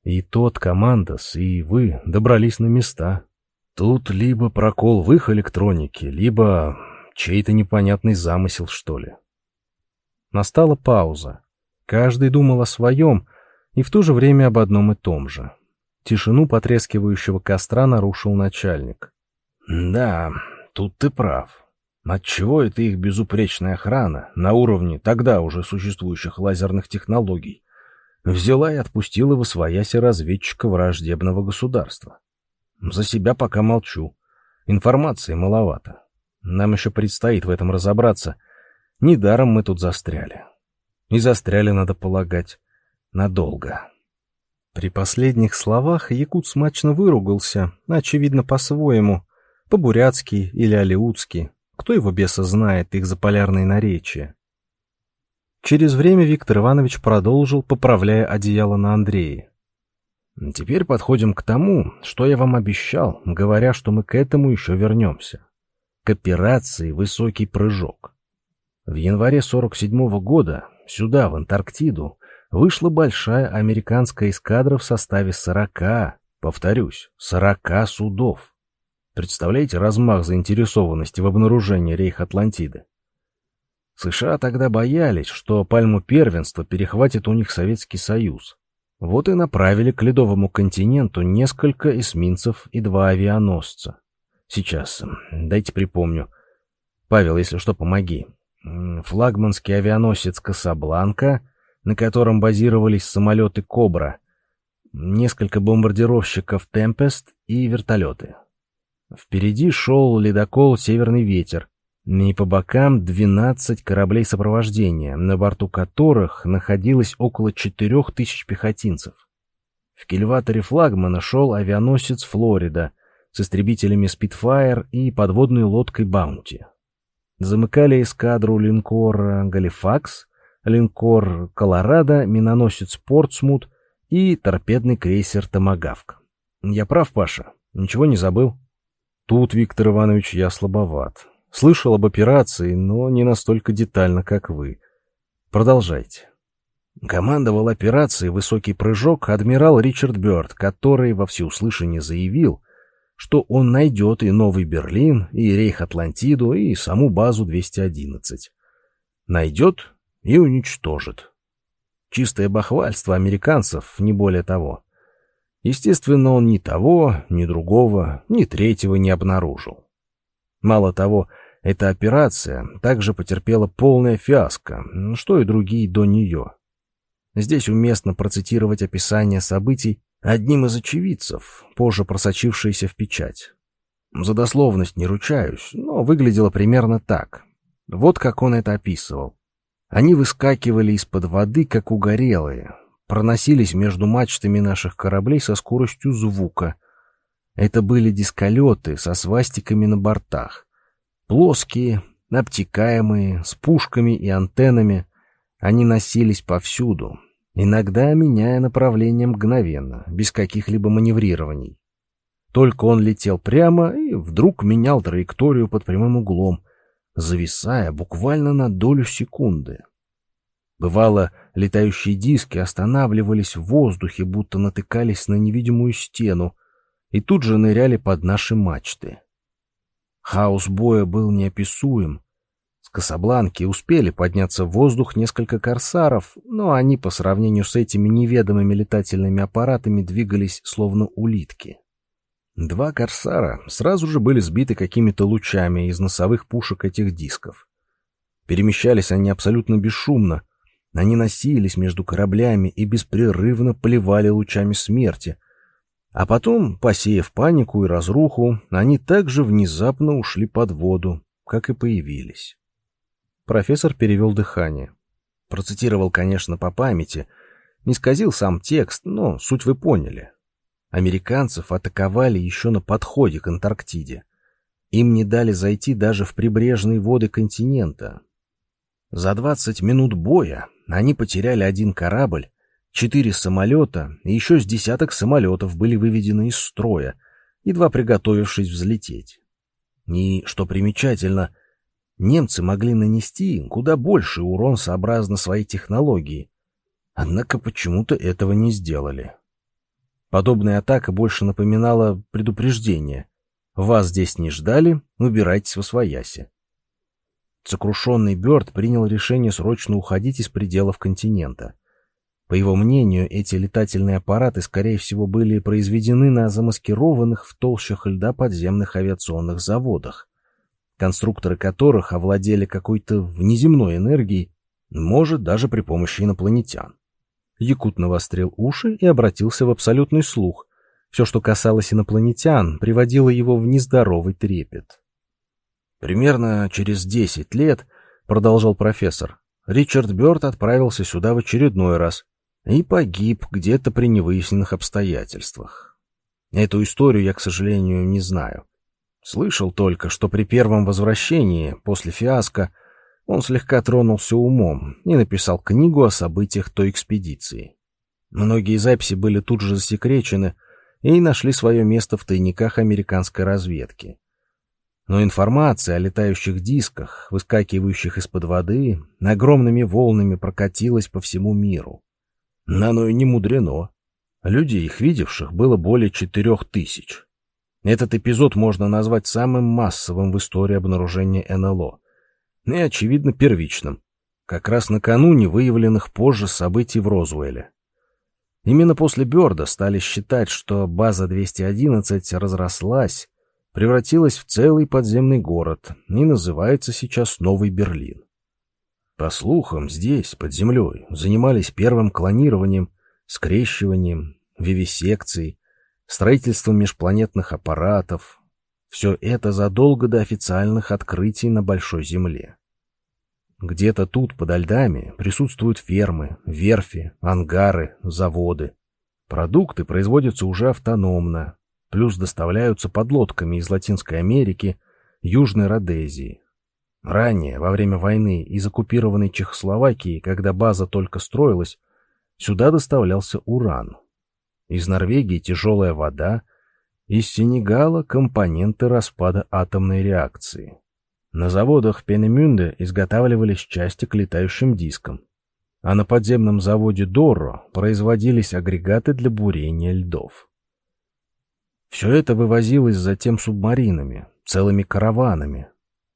[SPEAKER 2] И тот командос, и вы добрались на места. Тут либо прокол в их электронике, либо Чей-то непонятный замысел, что ли. Настала пауза. Каждый думал о своем и в то же время об одном и том же. Тишину потрескивающего костра нарушил начальник. «Да, тут ты прав. Отчего это их безупречная охрана на уровне тогда уже существующих лазерных технологий взяла и отпустила в освояси разведчика враждебного государства? За себя пока молчу. Информации маловато. Нам еще предстоит в этом разобраться. Недаром мы тут застряли. И застряли, надо полагать, надолго. При последних словах Якут смачно выругался, очевидно, по-своему, по-бурятски или алиутски. Кто его беса знает, их заполярные наречия. Через время Виктор Иванович продолжил, поправляя одеяло на Андрее. «Теперь подходим к тому, что я вам обещал, говоря, что мы к этому еще вернемся к операции «Высокий прыжок». В январе 47 -го года сюда, в Антарктиду, вышла большая американская эскадра в составе 40, повторюсь, 40 судов. Представляете размах заинтересованности в обнаружении рейх Атлантиды? США тогда боялись, что пальму первенства перехватит у них Советский Союз. Вот и направили к ледовому континенту несколько эсминцев и два авианосца. Сейчас, дайте припомню. Павел, если что, помоги. Флагманский авианосец «Касабланка», на котором базировались самолеты «Кобра». несколько бомбардировщиков «Темпест» и вертолеты. Впереди шел ледокол «Северный ветер», и по бокам 12 кораблей сопровождения, на борту которых находилось около 4000 пехотинцев. В кильваторе флагмана шел авианосец «Флорида» с истребителями «Спитфайр» и подводной лодкой «Баунти». Замыкали эскадру линкор «Галифакс», линкор «Колорадо», миноносец «Портсмут» и торпедный крейсер «Томагавк». Я прав, Паша? Ничего не забыл?
[SPEAKER 1] Тут, Виктор Иванович, я слабоват. Слышал об операции, но не настолько детально, как вы. Продолжайте.
[SPEAKER 2] Командовал операцией «Высокий прыжок» адмирал Ричард Бёрд, который во всеуслышание заявил, что он найдет и Новый Берлин, и Рейх-Атлантиду, и саму базу 211. Найдет и уничтожит. Чистое бахвальство американцев, не более того. Естественно, он ни того, ни другого, ни третьего не обнаружил. Мало того, эта операция также потерпела полное фиаско, что и другие до нее. Здесь уместно процитировать описание событий одним из очевидцев, позже просочившееся в печать. За дословность не ручаюсь, но выглядело примерно так. Вот как он это описывал. Они выскакивали из-под воды, как угорелые, проносились между мачтами наших кораблей со скоростью звука. Это были дисколеты со свастиками на бортах. Плоские, обтекаемые, с пушками и антеннами. Они носились повсюду, иногда меняя направление мгновенно, без каких-либо маневрирований. Только он летел прямо и вдруг менял траекторию под прямым углом, зависая буквально на долю секунды. Бывало, летающие диски останавливались в воздухе, будто натыкались на невидимую стену, и тут же ныряли под наши мачты. Хаос боя был неописуем, с Касабланки успели подняться в воздух несколько корсаров, но они по сравнению с этими неведомыми летательными аппаратами двигались словно улитки. Два корсара сразу же были сбиты какими-то лучами из носовых пушек этих дисков. Перемещались они абсолютно бесшумно. Они носились между кораблями и беспрерывно поливали лучами смерти. А потом, посеяв панику и разруху, они также внезапно ушли под воду, как и появились.
[SPEAKER 1] Профессор перевел дыхание.
[SPEAKER 2] Процитировал, конечно, по памяти. Не сказил сам текст, но суть вы поняли. Американцев атаковали еще на подходе к Антарктиде. Им не дали зайти даже в прибрежные воды континента. За 20 минут боя они потеряли один корабль, четыре самолета и еще с десяток самолетов были выведены из строя, едва приготовившись взлететь. И, что примечательно, немцы могли нанести куда больший урон сообразно своей технологии, однако почему-то этого не сделали. Подобная атака больше напоминала предупреждение. Вас здесь не ждали, убирайтесь во свояси. Сокрушенный Бёрд принял решение срочно уходить из пределов континента. По его мнению, эти летательные аппараты, скорее всего, были произведены на замаскированных в толщах льда подземных авиационных заводах конструкторы которых овладели какой-то внеземной энергией, может, даже при помощи инопланетян. Якут навострил уши и обратился в абсолютный слух. Все, что касалось инопланетян, приводило его в нездоровый трепет. Примерно через десять лет, продолжал профессор, Ричард Бёрд отправился сюда в очередной раз и погиб где-то при невыясненных обстоятельствах. Эту историю я, к сожалению, не знаю. Слышал только, что при первом возвращении, после фиаско, он слегка тронулся умом и написал книгу о событиях той экспедиции. Многие записи были тут же засекречены и нашли свое место в тайниках американской разведки. Но информация о летающих дисках, выскакивающих из-под воды, огромными волнами прокатилась по всему миру. На оно и не мудрено. Людей, их видевших, было более четырех тысяч. Этот эпизод можно назвать самым массовым в истории обнаружения НЛО. И, очевидно, первичным. Как раз накануне выявленных позже событий в Розуэле. Именно после Бёрда стали считать, что база 211 разрослась, превратилась в целый подземный город и называется сейчас Новый Берлин. По слухам, здесь, под землей, занимались первым клонированием, скрещиванием вивисекцией, строительством межпланетных аппаратов. Все это задолго до официальных открытий на Большой Земле. Где-то тут, подо льдами, присутствуют фермы, верфи, ангары, заводы. Продукты производятся уже автономно, плюс доставляются подлодками из Латинской Америки, Южной Родезии. Ранее, во время войны из оккупированной Чехословакии, когда база только строилась, сюда доставлялся уран. Из Норвегии тяжелая вода, из Сенегала компоненты распада атомной реакции. На заводах Пенемюнде изготавливались части к летающим дискам, а на подземном заводе Дорро производились агрегаты для бурения льдов. Все это вывозилось затем субмаринами, целыми караванами,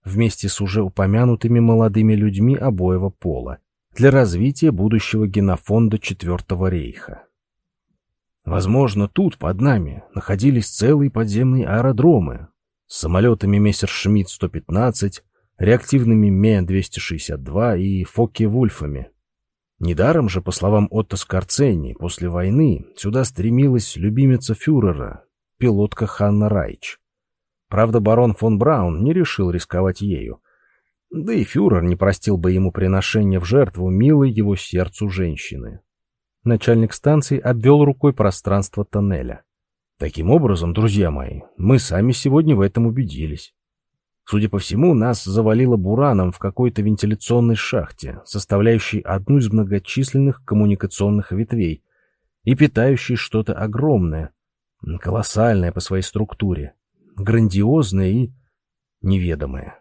[SPEAKER 2] вместе с уже упомянутыми молодыми людьми обоего пола, для развития будущего генофонда Четвертого рейха. Возможно, тут, под нами, находились целые подземные аэродромы с самолетами Мессершмитт-115, реактивными Ме-262 и Фокке-Вульфами. Недаром же, по словам Отто Скорцени, после войны сюда стремилась любимица фюрера, пилотка Ханна Райч. Правда, барон фон Браун не решил рисковать ею. Да и фюрер не простил бы ему приношение в жертву милой его сердцу женщины. Начальник станции обвел рукой пространство тоннеля. Таким образом, друзья мои, мы сами сегодня в этом убедились. Судя по всему, нас завалило бураном в какой-то вентиляционной шахте, составляющей одну из многочисленных коммуникационных ветвей и питающей что-то огромное, колоссальное по своей структуре, грандиозное и неведомое.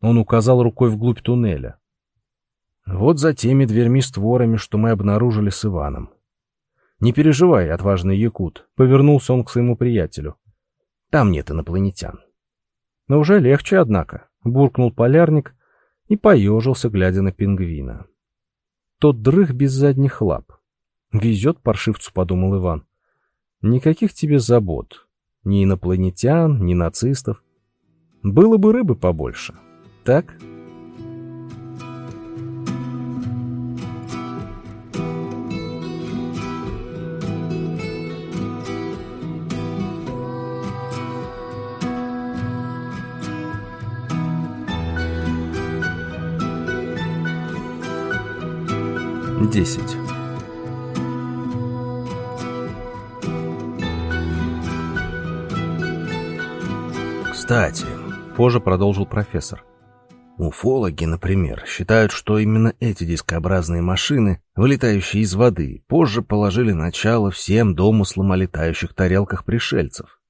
[SPEAKER 2] Он указал рукой вглубь туннеля. Вот за теми дверьми-створами, что мы обнаружили с Иваном. Не переживай, отважный якут, повернулся он к своему приятелю. Там нет инопланетян. Но уже легче, однако, буркнул полярник и поежился, глядя на пингвина. Тот дрых без задних лап. Везет паршивцу, подумал Иван. Никаких тебе забот. Ни инопланетян, ни нацистов. Было бы рыбы побольше. Так?
[SPEAKER 1] Десять.
[SPEAKER 2] Кстати,
[SPEAKER 1] Позже продолжил профессор.
[SPEAKER 2] уфологи, например, считают, что именно эти дискообразные машины, вылетающие из воды, позже положили начало всем домыслам о летающих тарелках пришельцев.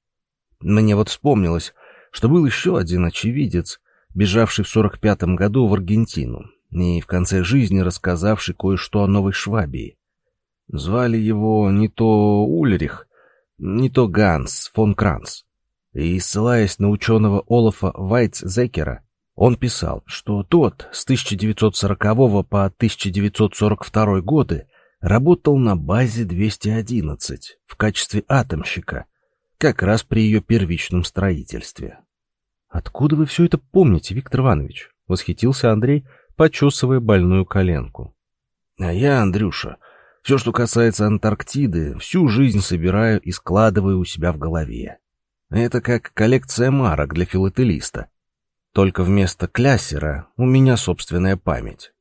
[SPEAKER 2] Мне вот вспомнилось, что был еще один очевидец, бежавший в 45-м году в Аргентину и в конце жизни рассказавший кое-что о Новой Швабии. Звали его не то Ульрих, не то Ганс фон Кранц и, ссылаясь на ученого Олафа Вайтцзекера, он писал, что тот с 1940 по 1942 годы работал на базе 211 в качестве атомщика, как раз при ее первичном строительстве.
[SPEAKER 1] «Откуда вы все это помните, Виктор Иванович?» — восхитился Андрей, почесывая больную коленку.
[SPEAKER 2] «А я, Андрюша, все, что касается Антарктиды, всю жизнь собираю и складываю у себя в голове. Это как коллекция марок для филателиста. Только вместо кляссера у меня собственная память.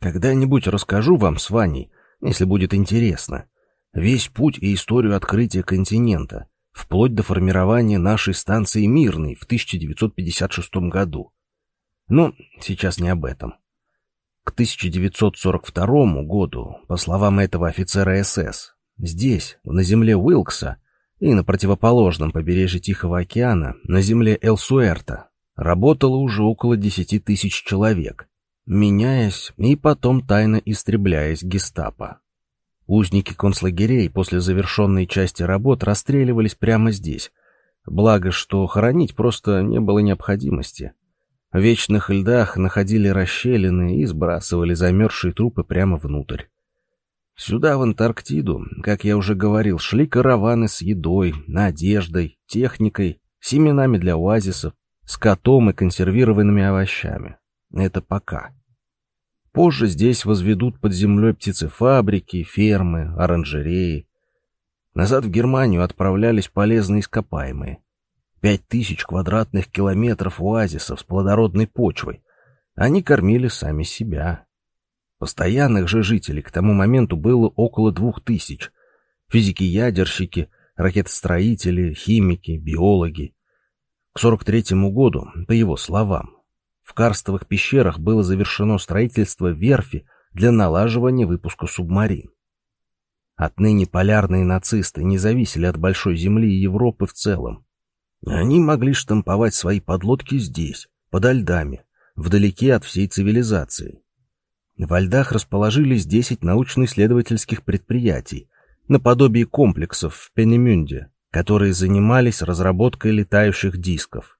[SPEAKER 2] Когда-нибудь расскажу вам с Ваней, если будет интересно, весь путь и историю открытия континента, вплоть до формирования нашей станции Мирной в 1956 году. Но сейчас не об этом. К 1942 году, по словам этого офицера СС, здесь, на земле Уилкса, и на противоположном побережье Тихого океана, на земле Элсуэрта, работало уже около десяти тысяч человек, меняясь и потом тайно истребляясь гестапо. Узники концлагерей после завершенной части работ расстреливались прямо здесь, благо что хоронить просто не было необходимости. В вечных льдах находили расщелины и сбрасывали замерзшие трупы прямо внутрь. Сюда, в Антарктиду, как я уже говорил, шли караваны с едой, одеждой, техникой, семенами для оазисов, скотом и консервированными овощами. Это пока. Позже здесь возведут под землей птицефабрики, фермы, оранжереи. Назад в Германию отправлялись полезные ископаемые. Пять тысяч квадратных километров оазисов с плодородной почвой. Они кормили сами себя. Постоянных же жителей к тому моменту было около двух тысяч. Физики-ядерщики, ракетостроители, химики, биологи. К 43 году, по его словам, в карстовых пещерах было завершено строительство верфи для налаживания выпуска субмарин. Отныне полярные нацисты не зависели от Большой Земли и Европы в целом. Они могли штамповать свои подлодки здесь, подо льдами, вдалеке от всей цивилизации. Во льдах расположились 10 научно-исследовательских предприятий, наподобие комплексов в Пенемюнде, которые занимались разработкой летающих дисков.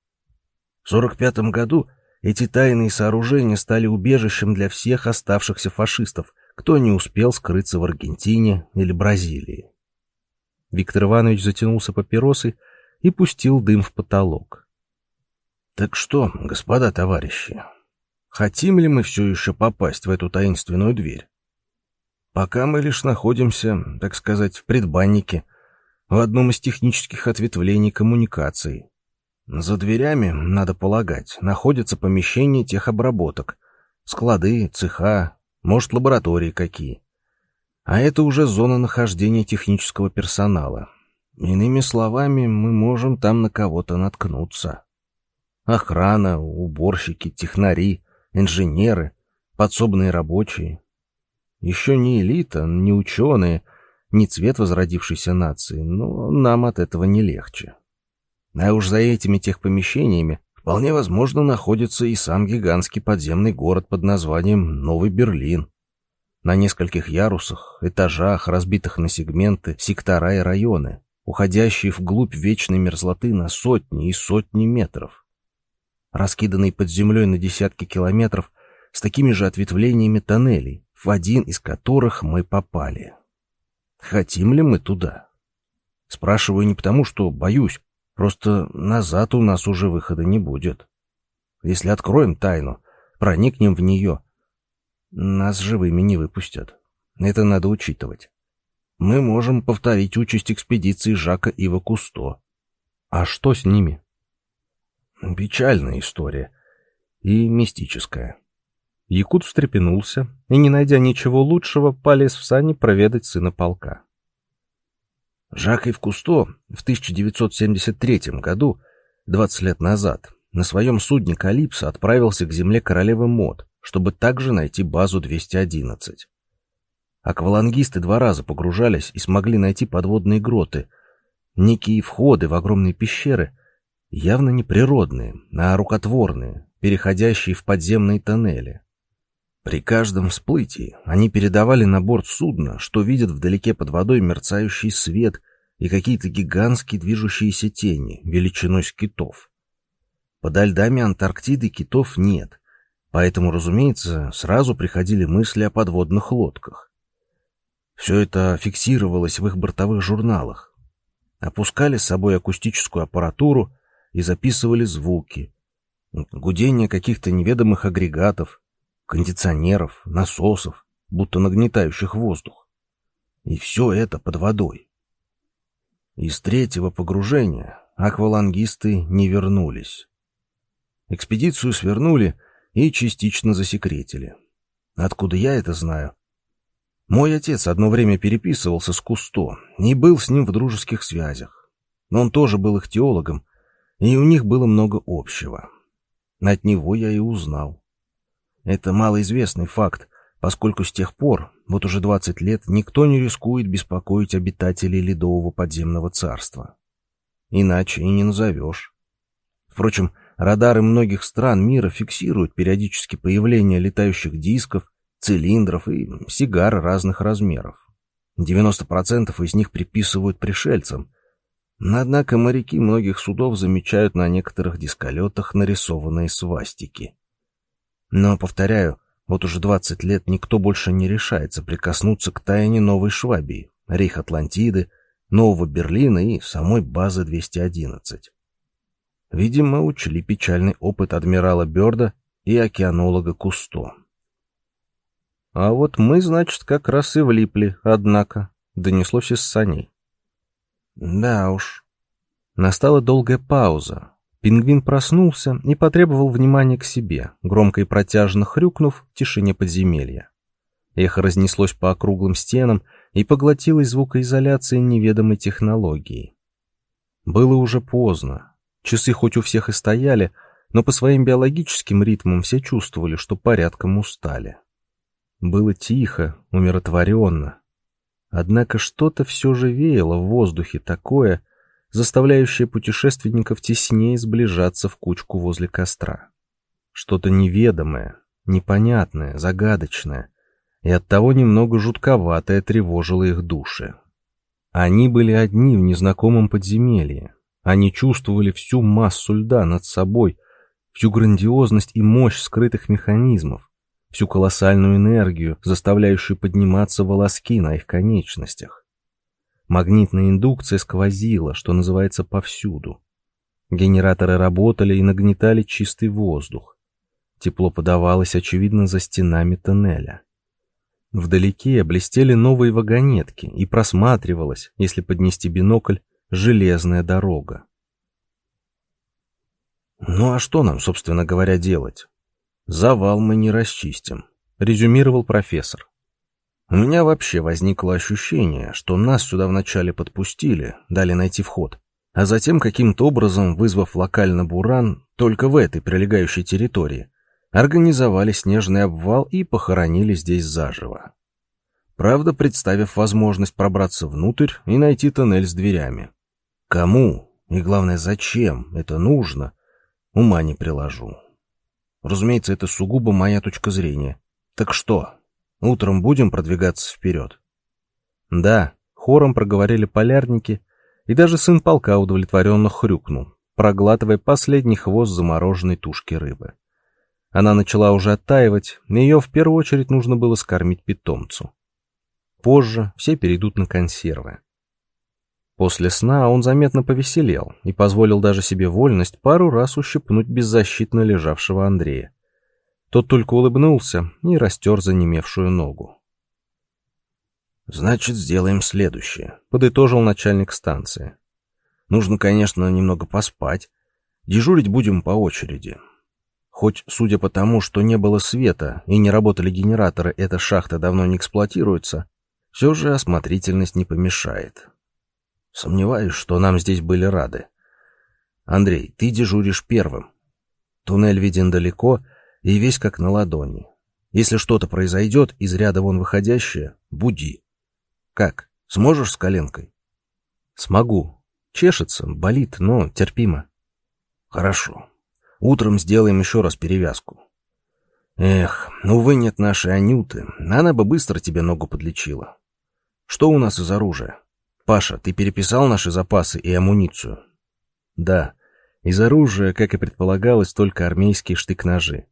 [SPEAKER 2] В 1945 году эти тайные сооружения стали убежищем для всех оставшихся фашистов, кто не успел скрыться в Аргентине или Бразилии.
[SPEAKER 1] Виктор Иванович затянулся папиросой и пустил дым в потолок.
[SPEAKER 2] «Так что, господа товарищи, Хотим ли мы все еще попасть в эту таинственную дверь? Пока мы лишь находимся, так сказать, в предбаннике, в одном из технических ответвлений коммуникации. За дверями, надо полагать, находятся помещения техобработок, склады, цеха, может, лаборатории какие. А это уже зона нахождения технического персонала. Иными словами, мы можем там на кого-то наткнуться. Охрана, уборщики, технари, инженеры, подсобные рабочие. Еще не элита, не ученые, не цвет возродившейся нации, но нам от этого не легче. А уж за этими техпомещениями вполне возможно находится и сам гигантский подземный город под названием Новый Берлин. На нескольких ярусах, этажах, разбитых на сегменты, сектора и районы, уходящие вглубь вечной мерзлоты на сотни и сотни метров раскиданный под землей на десятки километров, с такими же ответвлениями тоннелей, в один из которых мы попали. Хотим ли мы туда? Спрашиваю не потому, что боюсь, просто назад у нас уже выхода не будет. Если откроем тайну, проникнем в нее, нас живыми не выпустят. Это надо учитывать. Мы можем повторить участь экспедиции Жака Ива Кусто.
[SPEAKER 1] А что с ними?
[SPEAKER 2] Печальная история. И мистическая.
[SPEAKER 1] Якут встрепенулся и, не найдя ничего лучшего, полез в сани проведать сына полка.
[SPEAKER 2] Жак Ив Кусто в 1973 году, 20 лет назад, на своем судне «Калипсо» отправился к земле королевы Мод, чтобы также найти базу 211. Аквалангисты два раза погружались и смогли найти подводные гроты, некие входы в огромные пещеры — явно не природные, а рукотворные, переходящие в подземные тоннели. При каждом всплытии они передавали на борт судна, что видят вдалеке под водой мерцающий свет и какие-то гигантские движущиеся тени, величиной с китов. Подо льдами Антарктиды китов нет, поэтому, разумеется, сразу приходили мысли о подводных лодках. Все это фиксировалось в их бортовых журналах. Опускали с собой акустическую аппаратуру и записывали звуки. Гудение каких-то неведомых агрегатов, кондиционеров, насосов, будто нагнетающих воздух. И все это под водой. Из третьего погружения аквалангисты не вернулись. Экспедицию свернули и частично засекретили. Откуда я это знаю? Мой отец одно время переписывался с Кусто и был с ним в дружеских связях. Но он тоже был их теологом и у них было много общего. От него я и узнал. Это малоизвестный факт, поскольку с тех пор, вот уже 20 лет, никто не рискует беспокоить обитателей Ледового подземного царства. Иначе и не назовешь. Впрочем, радары многих стран мира фиксируют периодически появление летающих дисков, цилиндров и сигар разных размеров. 90% из них приписывают пришельцам, Однако моряки многих судов замечают на некоторых дисколетах нарисованные свастики. Но, повторяю, вот уже 20 лет никто больше не решается прикоснуться к тайне Новой Швабии, Рейх Атлантиды, Нового Берлина и самой базы 211. Видимо, учли печальный опыт адмирала Бёрда и океанолога Кусто.
[SPEAKER 1] «А вот мы, значит, как раз и влипли, однако», — донеслось из саней.
[SPEAKER 2] Да уж.
[SPEAKER 1] Настала долгая пауза. Пингвин проснулся и потребовал внимания к себе, громко и протяжно хрюкнув в тишине подземелья. Эхо разнеслось по округлым стенам и поглотилось звукоизоляцией неведомой технологии. Было уже поздно. Часы хоть у всех и стояли, но по своим биологическим ритмам все чувствовали, что порядком устали. Было тихо, умиротворенно. Однако что-то все же веяло в воздухе такое, заставляющее путешественников теснее сближаться в кучку возле костра. Что-то неведомое, непонятное, загадочное, и оттого немного жутковатое тревожило их души. Они были одни в незнакомом подземелье. Они чувствовали всю массу льда над собой, всю грандиозность и мощь скрытых механизмов, всю колоссальную энергию, заставляющую подниматься волоски на их конечностях. Магнитная индукция сквозила, что называется, повсюду. Генераторы работали и нагнетали чистый воздух. Тепло подавалось, очевидно, за стенами тоннеля. Вдалеке блестели новые вагонетки, и просматривалась, если поднести бинокль, железная дорога.
[SPEAKER 2] Ну а что нам, собственно говоря, делать? Завал мы не расчистим, резюмировал профессор. У меня вообще возникло ощущение, что нас сюда вначале подпустили, дали найти вход, а затем каким-то образом, вызвав локально буран только в этой прилегающей территории, организовали снежный обвал и похоронили здесь заживо. Правда, представив возможность пробраться внутрь и найти тоннель с дверями. Кому и, главное, зачем это нужно, Ума не приложу. Разумеется, это сугубо моя точка зрения. Так что, утром будем продвигаться вперед?
[SPEAKER 1] Да, хором проговорили полярники, и даже сын полка удовлетворенно хрюкнул, проглатывая последний хвост замороженной тушки рыбы. Она начала уже оттаивать, и ее в первую очередь нужно было скормить питомцу. Позже все перейдут на консервы. После сна он заметно повеселел и позволил даже себе вольность пару раз ущипнуть беззащитно лежавшего Андрея. Тот только улыбнулся и растер занемевшую ногу.
[SPEAKER 2] «Значит, сделаем следующее», — подытожил начальник станции. «Нужно, конечно, немного поспать. Дежурить будем по очереди. Хоть, судя по тому, что не было света и не работали генераторы, эта шахта давно не эксплуатируется, все же осмотрительность не помешает». Сомневаюсь, что нам здесь были рады. Андрей, ты дежуришь первым. Туннель виден далеко и весь как на ладони. Если что-то произойдет, из ряда вон выходящее, буди. Как, сможешь с коленкой?
[SPEAKER 1] Смогу. Чешется, болит, но терпимо.
[SPEAKER 2] Хорошо. Утром сделаем еще раз перевязку. Эх, увы, нет нашей Анюты. Она бы быстро тебе ногу подлечила. Что у нас из оружия? «Паша, ты переписал наши запасы и амуницию?»
[SPEAKER 1] «Да. Из оружия, как и предполагалось, только армейские штык-ножи.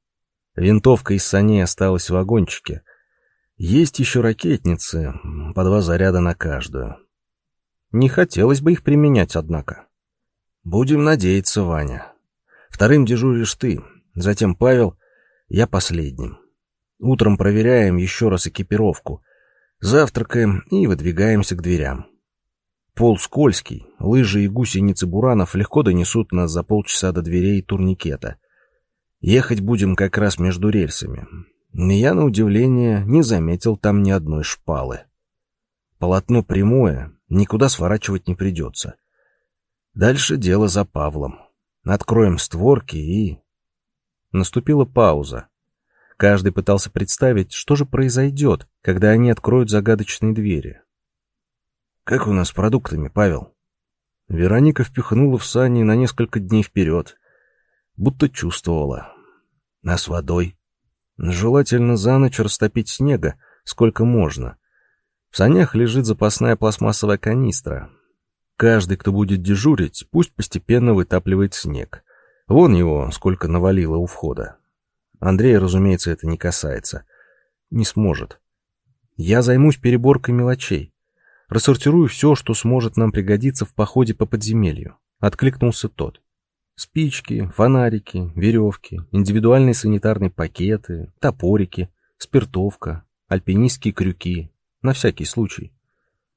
[SPEAKER 1] Винтовка из саней осталась в вагончике. Есть еще ракетницы, по два заряда на каждую. Не хотелось бы их применять, однако.
[SPEAKER 2] Будем надеяться, Ваня. Вторым дежуришь ты, затем Павел, я последним. Утром проверяем еще раз экипировку, завтракаем и выдвигаемся к дверям. Пол скользкий, лыжи и гусеницы буранов легко донесут нас за полчаса до дверей турникета. Ехать будем как раз между рельсами. Я, на удивление, не заметил там ни одной шпалы. Полотно прямое, никуда сворачивать не придется. Дальше дело за Павлом. Откроем створки и...
[SPEAKER 1] Наступила пауза. Каждый пытался представить, что же произойдет, когда они откроют загадочные двери.
[SPEAKER 2] «Как у нас с продуктами, Павел?»
[SPEAKER 1] Вероника впихнула в сани на несколько дней вперед, будто чувствовала.
[SPEAKER 2] «А с водой?»
[SPEAKER 1] «Желательно за ночь растопить снега, сколько можно. В санях лежит запасная пластмассовая канистра. Каждый, кто будет дежурить, пусть постепенно вытапливает снег. Вон его, сколько навалило у входа. Андрея, разумеется, это не касается. Не сможет. Я займусь переборкой мелочей. Рассортирую все, что сможет нам пригодиться в походе по подземелью. Откликнулся тот. Спички, фонарики, веревки, индивидуальные санитарные пакеты, топорики, спиртовка, альпинистские крюки. На всякий случай.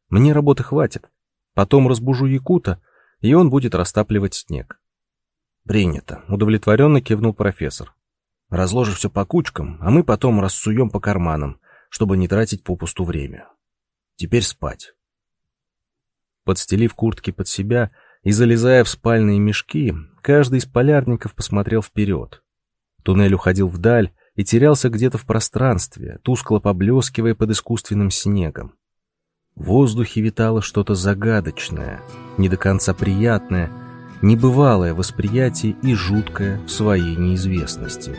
[SPEAKER 1] Мне работы хватит. Потом разбужу Якута, и он будет растапливать снег.
[SPEAKER 2] Принято, удовлетворенно кивнул профессор. Разложи все по кучкам, а мы потом рассуем по карманам, чтобы не тратить попусту время. Теперь спать.
[SPEAKER 1] Подстелив куртки под себя и залезая в спальные мешки, каждый из полярников посмотрел вперед. Туннель уходил вдаль и терялся где-то в пространстве, тускло поблескивая под искусственным снегом. В воздухе витало что-то загадочное, не до конца приятное, небывалое восприятие и жуткое в своей неизвестности.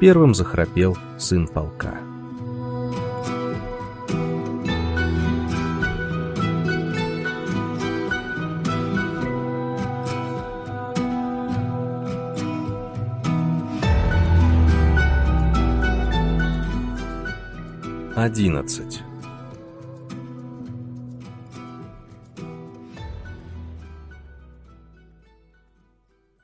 [SPEAKER 1] Первым захрапел сын полка. Одиннадцать.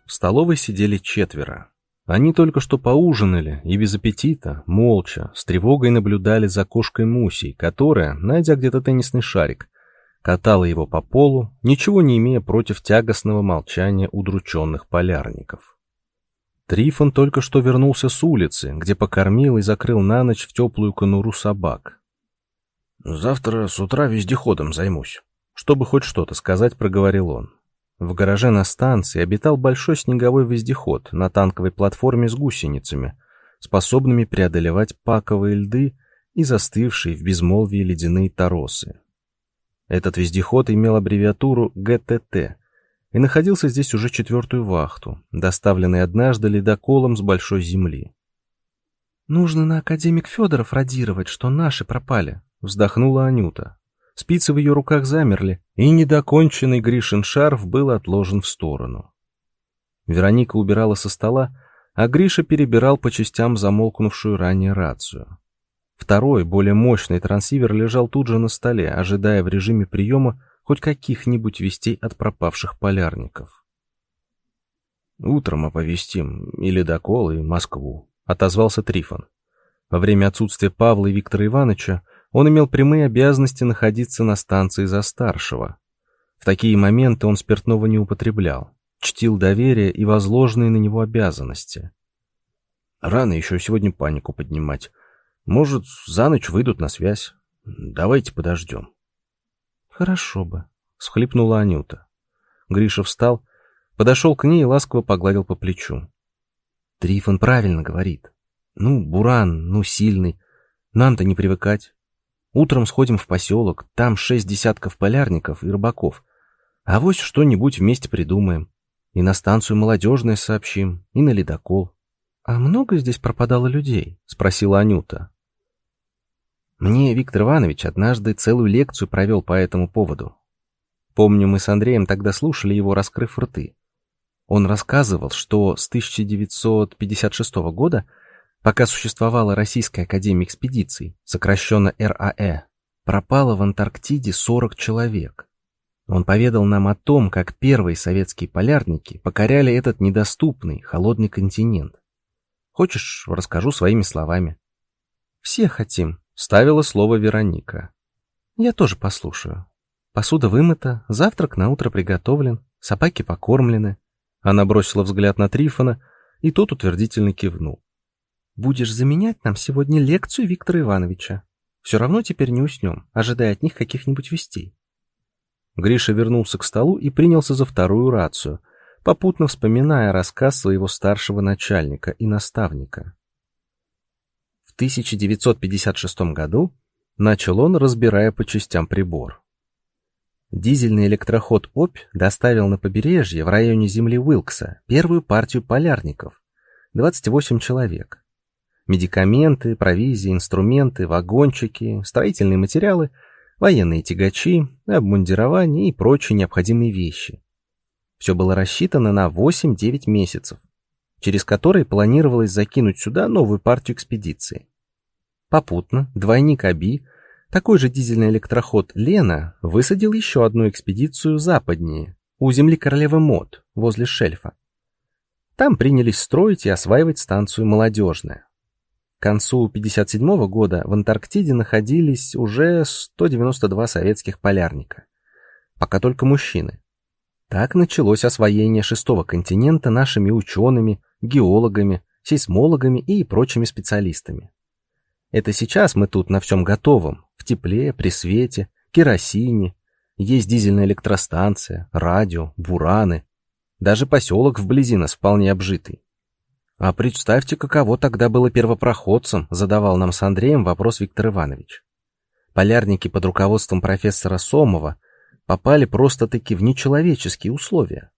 [SPEAKER 1] В столовой сидели четверо. Они только что поужинали и без аппетита, молча, с тревогой наблюдали за кошкой Мусей, которая, найдя где-то теннисный шарик, катала его по полу, ничего не имея против тягостного молчания удрученных полярников. Трифон только что вернулся с улицы, где покормил и закрыл на ночь в теплую конуру собак.
[SPEAKER 2] «Завтра с утра вездеходом займусь», —
[SPEAKER 1] чтобы хоть что-то сказать, проговорил он. В гараже на станции обитал большой снеговой вездеход на танковой платформе с гусеницами, способными преодолевать паковые льды и застывшие в безмолвии ледяные торосы. Этот вездеход имел аббревиатуру ГТТ и находился здесь уже четвертую вахту, доставленный однажды ледоколом с большой земли.
[SPEAKER 4] «Нужно на академик Федоров радировать, что наши пропали», —
[SPEAKER 1] вздохнула Анюта. Спицы в ее руках замерли, и недоконченный Гришин шарф был отложен в сторону. Вероника убирала со стола, а Гриша перебирал по частям замолкнувшую ранее рацию. Второй, более мощный трансивер лежал тут же на столе, ожидая в режиме приема хоть каких-нибудь вестей от пропавших полярников.
[SPEAKER 2] «Утром оповестим и ледокол, и Москву», —
[SPEAKER 1] отозвался Трифон. Во время отсутствия Павла и Виктора Ивановича он имел прямые обязанности находиться на станции за старшего. В такие моменты он спиртного не употреблял, чтил доверие и возложенные на него обязанности.
[SPEAKER 2] Рано еще сегодня панику поднимать. Может, за ночь выйдут на связь. Давайте подождем.
[SPEAKER 4] Хорошо бы,
[SPEAKER 1] схлипнула Анюта. Гриша встал, подошел к ней и ласково погладил по плечу.
[SPEAKER 4] Трифон правильно говорит. Ну, буран, ну, сильный. Нам-то не привыкать. Утром сходим в поселок, там шесть десятков полярников и рыбаков. А вось что-нибудь вместе придумаем. И на станцию молодежное сообщим, и на ледокол. — А много здесь пропадало людей? — спросила Анюта. Мне Виктор Иванович однажды целую лекцию провел по этому поводу. Помню, мы с Андреем тогда слушали его, раскрыв рты. Он рассказывал, что с 1956 года Пока существовала Российская Академия Экспедиций, сокращенно РАЭ, пропало в Антарктиде 40 человек. Он поведал нам о том, как первые советские полярники покоряли этот недоступный, холодный континент. Хочешь, расскажу своими словами? Все хотим, ставила слово Вероника. Я тоже послушаю. Посуда вымыта, завтрак на утро приготовлен, собаки покормлены. Она бросила взгляд на Трифона, и тот утвердительно кивнул. Будешь заменять нам сегодня лекцию Виктора Ивановича. Все равно теперь не уснем, ожидая от них каких-нибудь вестей. Гриша вернулся к столу и принялся за вторую рацию, попутно вспоминая рассказ своего старшего начальника и наставника. В 1956 году начал он, разбирая по частям прибор. Дизельный электроход «Обь» доставил на побережье в районе земли Уилкса первую партию полярников, 28 человек. Медикаменты, провизия, инструменты, вагончики, строительные материалы, военные тягачи, обмундирование и прочие необходимые вещи. Все было рассчитано на 8-9 месяцев, через которые планировалось закинуть сюда новую партию экспедиции. Попутно двойник Аби, такой же дизельный электроход Лена, высадил еще одну экспедицию западнее, у земли королевы Мод, возле шельфа. Там принялись строить и осваивать станцию «Молодежная». К концу 1957 года в Антарктиде находились уже 192 советских полярника. Пока только мужчины. Так началось освоение шестого континента нашими учеными, геологами, сейсмологами и прочими специалистами. Это сейчас мы тут на всем готовом, в тепле, при свете, керосине, есть дизельная электростанция, радио, бураны, даже поселок вблизи нас вполне обжитый. А представьте, каково тогда было первопроходцем, задавал нам с Андреем вопрос Виктор Иванович. Полярники под руководством профессора Сомова попали просто-таки в нечеловеческие условия.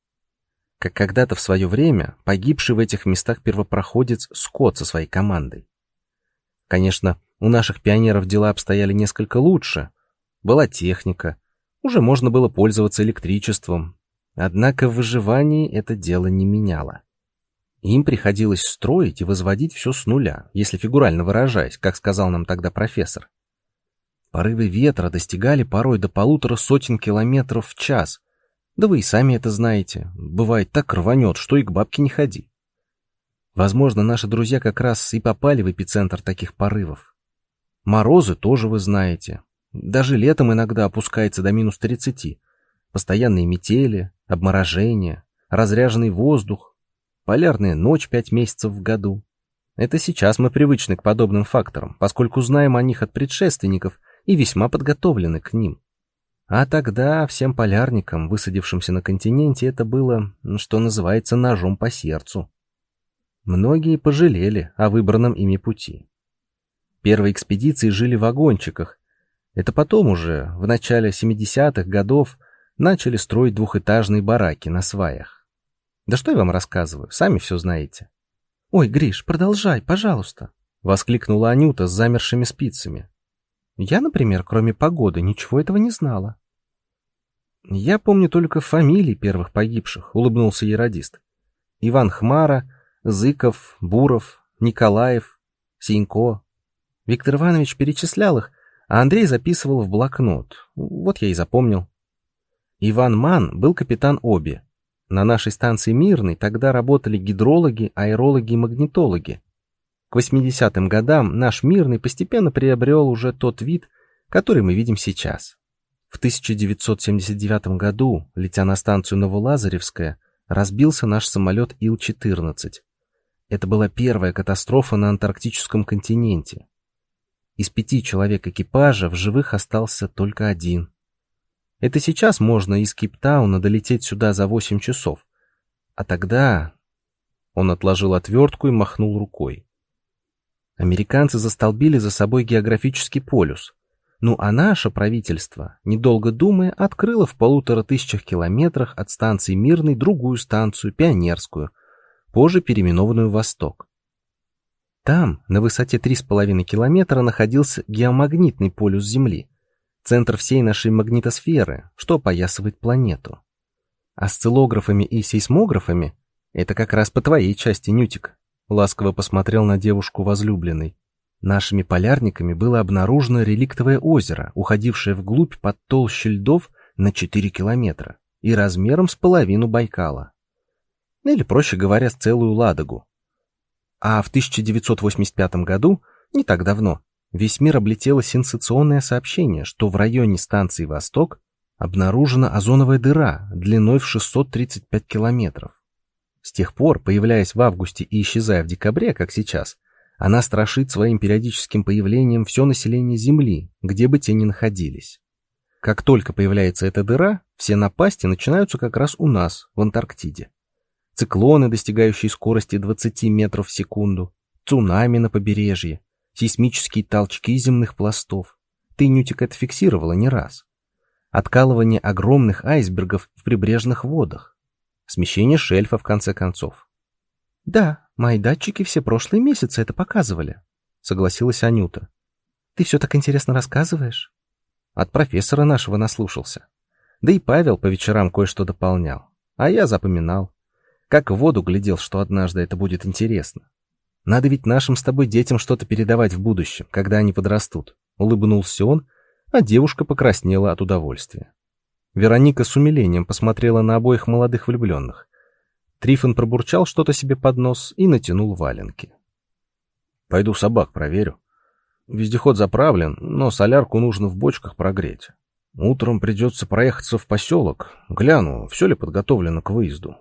[SPEAKER 4] Как когда-то в свое время погибший в этих местах первопроходец Скотт со своей командой. Конечно, у наших пионеров дела обстояли несколько лучше. Была техника, уже можно было пользоваться электричеством. Однако в выживании это дело не меняло. Им приходилось строить и возводить все с нуля, если фигурально выражаясь, как сказал нам тогда профессор. Порывы ветра достигали порой до полутора сотен километров в час. Да вы и сами это знаете. Бывает так рванет, что и к бабке не ходи. Возможно, наши друзья как раз и попали в эпицентр таких порывов. Морозы тоже вы знаете. Даже летом иногда опускается до минус 30. Постоянные метели, обморожение, разряженный воздух, полярная ночь пять месяцев в году. Это сейчас мы привычны к подобным факторам, поскольку знаем о них от предшественников и весьма подготовлены к ним. А тогда всем полярникам, высадившимся на континенте, это было, что называется, ножом по сердцу. Многие пожалели о выбранном ими пути. Первые экспедиции жили в вагончиках. Это потом уже, в начале 70-х годов, начали строить двухэтажные бараки на сваях. Да что я вам рассказываю, сами все знаете. «Ой, Гриш, продолжай, пожалуйста!» — воскликнула Анюта с замершими спицами. Я, например, кроме погоды, ничего этого не знала. Я помню только фамилии первых погибших, улыбнулся яродист. Иван Хмара, Зыков, Буров, Николаев, Синько. Виктор Иванович перечислял их, а Андрей записывал в блокнот. Вот я и запомнил. Иван Ман был капитан Оби. На нашей станции Мирный тогда работали гидрологи, аэрологи и магнитологи. К 80-м годам наш мирный постепенно приобрел уже тот вид, который мы видим сейчас. В 1979 году, летя на станцию Новолазаревская, разбился наш самолет Ил-14. Это была первая катастрофа на антарктическом континенте. Из пяти человек экипажа в живых остался только один. Это сейчас можно из Кейптауна долететь сюда за 8 часов. А тогда... Он отложил отвертку и махнул рукой. Американцы застолбили за собой географический полюс. Ну а наше правительство, недолго думая, открыло в полутора тысячах километрах от станции Мирной другую станцию, Пионерскую, позже переименованную Восток. Там, на высоте 3,5 километра, находился геомагнитный полюс Земли, центр всей нашей магнитосферы, что опоясывает планету. Осциллографами и сейсмографами — это как раз по твоей части, Нютик. Ласково посмотрел на девушку возлюбленный. Нашими полярниками было обнаружено реликтовое озеро, уходившее вглубь под толще льдов на 4 километра и размером с половину Байкала. Или, проще говоря, с целую Ладогу. А в 1985 году, не так давно, весь мир облетело сенсационное сообщение, что в районе станции «Восток» обнаружена озоновая дыра длиной в 635 километров. С тех пор, появляясь в августе и исчезая в декабре, как сейчас, она страшит своим периодическим появлением все население Земли, где бы те ни находились. Как только появляется эта дыра, все напасти начинаются как раз у нас, в Антарктиде. Циклоны, достигающие скорости 20 метров в секунду, цунами на побережье, сейсмические толчки земных пластов. Ты, Нютик, это фиксировала не раз. Откалывание огромных айсбергов в прибрежных водах. Смещение шельфа, в конце концов. «Да, мои датчики все прошлые месяцы это показывали», — согласилась Анюта. «Ты все так интересно рассказываешь?» От профессора нашего наслушался. Да и Павел по вечерам кое-что дополнял. А я запоминал. Как в воду глядел, что однажды это будет интересно. Надо ведь нашим с тобой детям что-то передавать в будущем, когда они подрастут. Улыбнулся он, а девушка покраснела от удовольствия. Вероника с умилением посмотрела на обоих молодых влюбленных. Трифон пробурчал что-то себе под нос и натянул валенки.
[SPEAKER 2] Пойду собак проверю. Вездеход заправлен, но солярку нужно в бочках прогреть. Утром придется проехаться в поселок. Гляну, все ли подготовлено к выезду.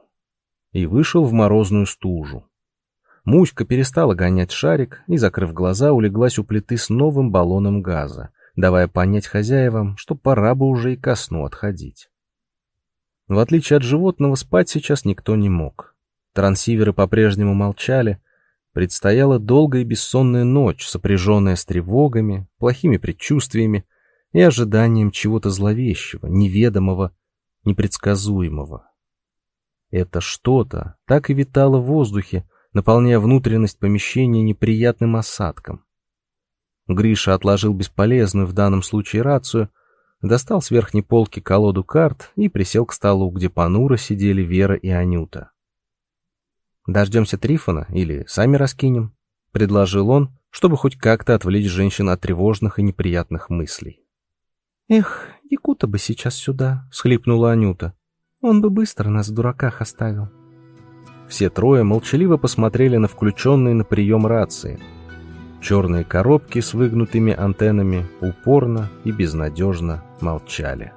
[SPEAKER 1] И вышел в морозную стужу. Муська перестала гонять шарик и, закрыв глаза, улеглась у плиты с новым баллоном газа, давая понять хозяевам, что пора бы уже и ко сну отходить. В отличие от животного, спать сейчас никто не мог. Трансиверы по-прежнему молчали, Предстояла долгая и бессонная ночь, сопряженная с тревогами, плохими предчувствиями и ожиданием чего-то зловещего, неведомого, непредсказуемого. Это что-то так и витало в воздухе, наполняя внутренность помещения неприятным осадком. Гриша отложил бесполезную в данном случае рацию, достал с верхней полки колоду карт и присел к столу, где понуро сидели Вера и Анюта. Дождемся Трифона или сами раскинем?» — предложил он, чтобы хоть как-то отвлечь женщин от тревожных и неприятных мыслей.
[SPEAKER 4] «Эх, Якута бы сейчас сюда», — всхлипнула Анюта. «Он бы быстро нас в дураках оставил».
[SPEAKER 1] Все трое молчаливо посмотрели на включенные на прием рации. Черные коробки с выгнутыми антеннами упорно и безнадежно молчали.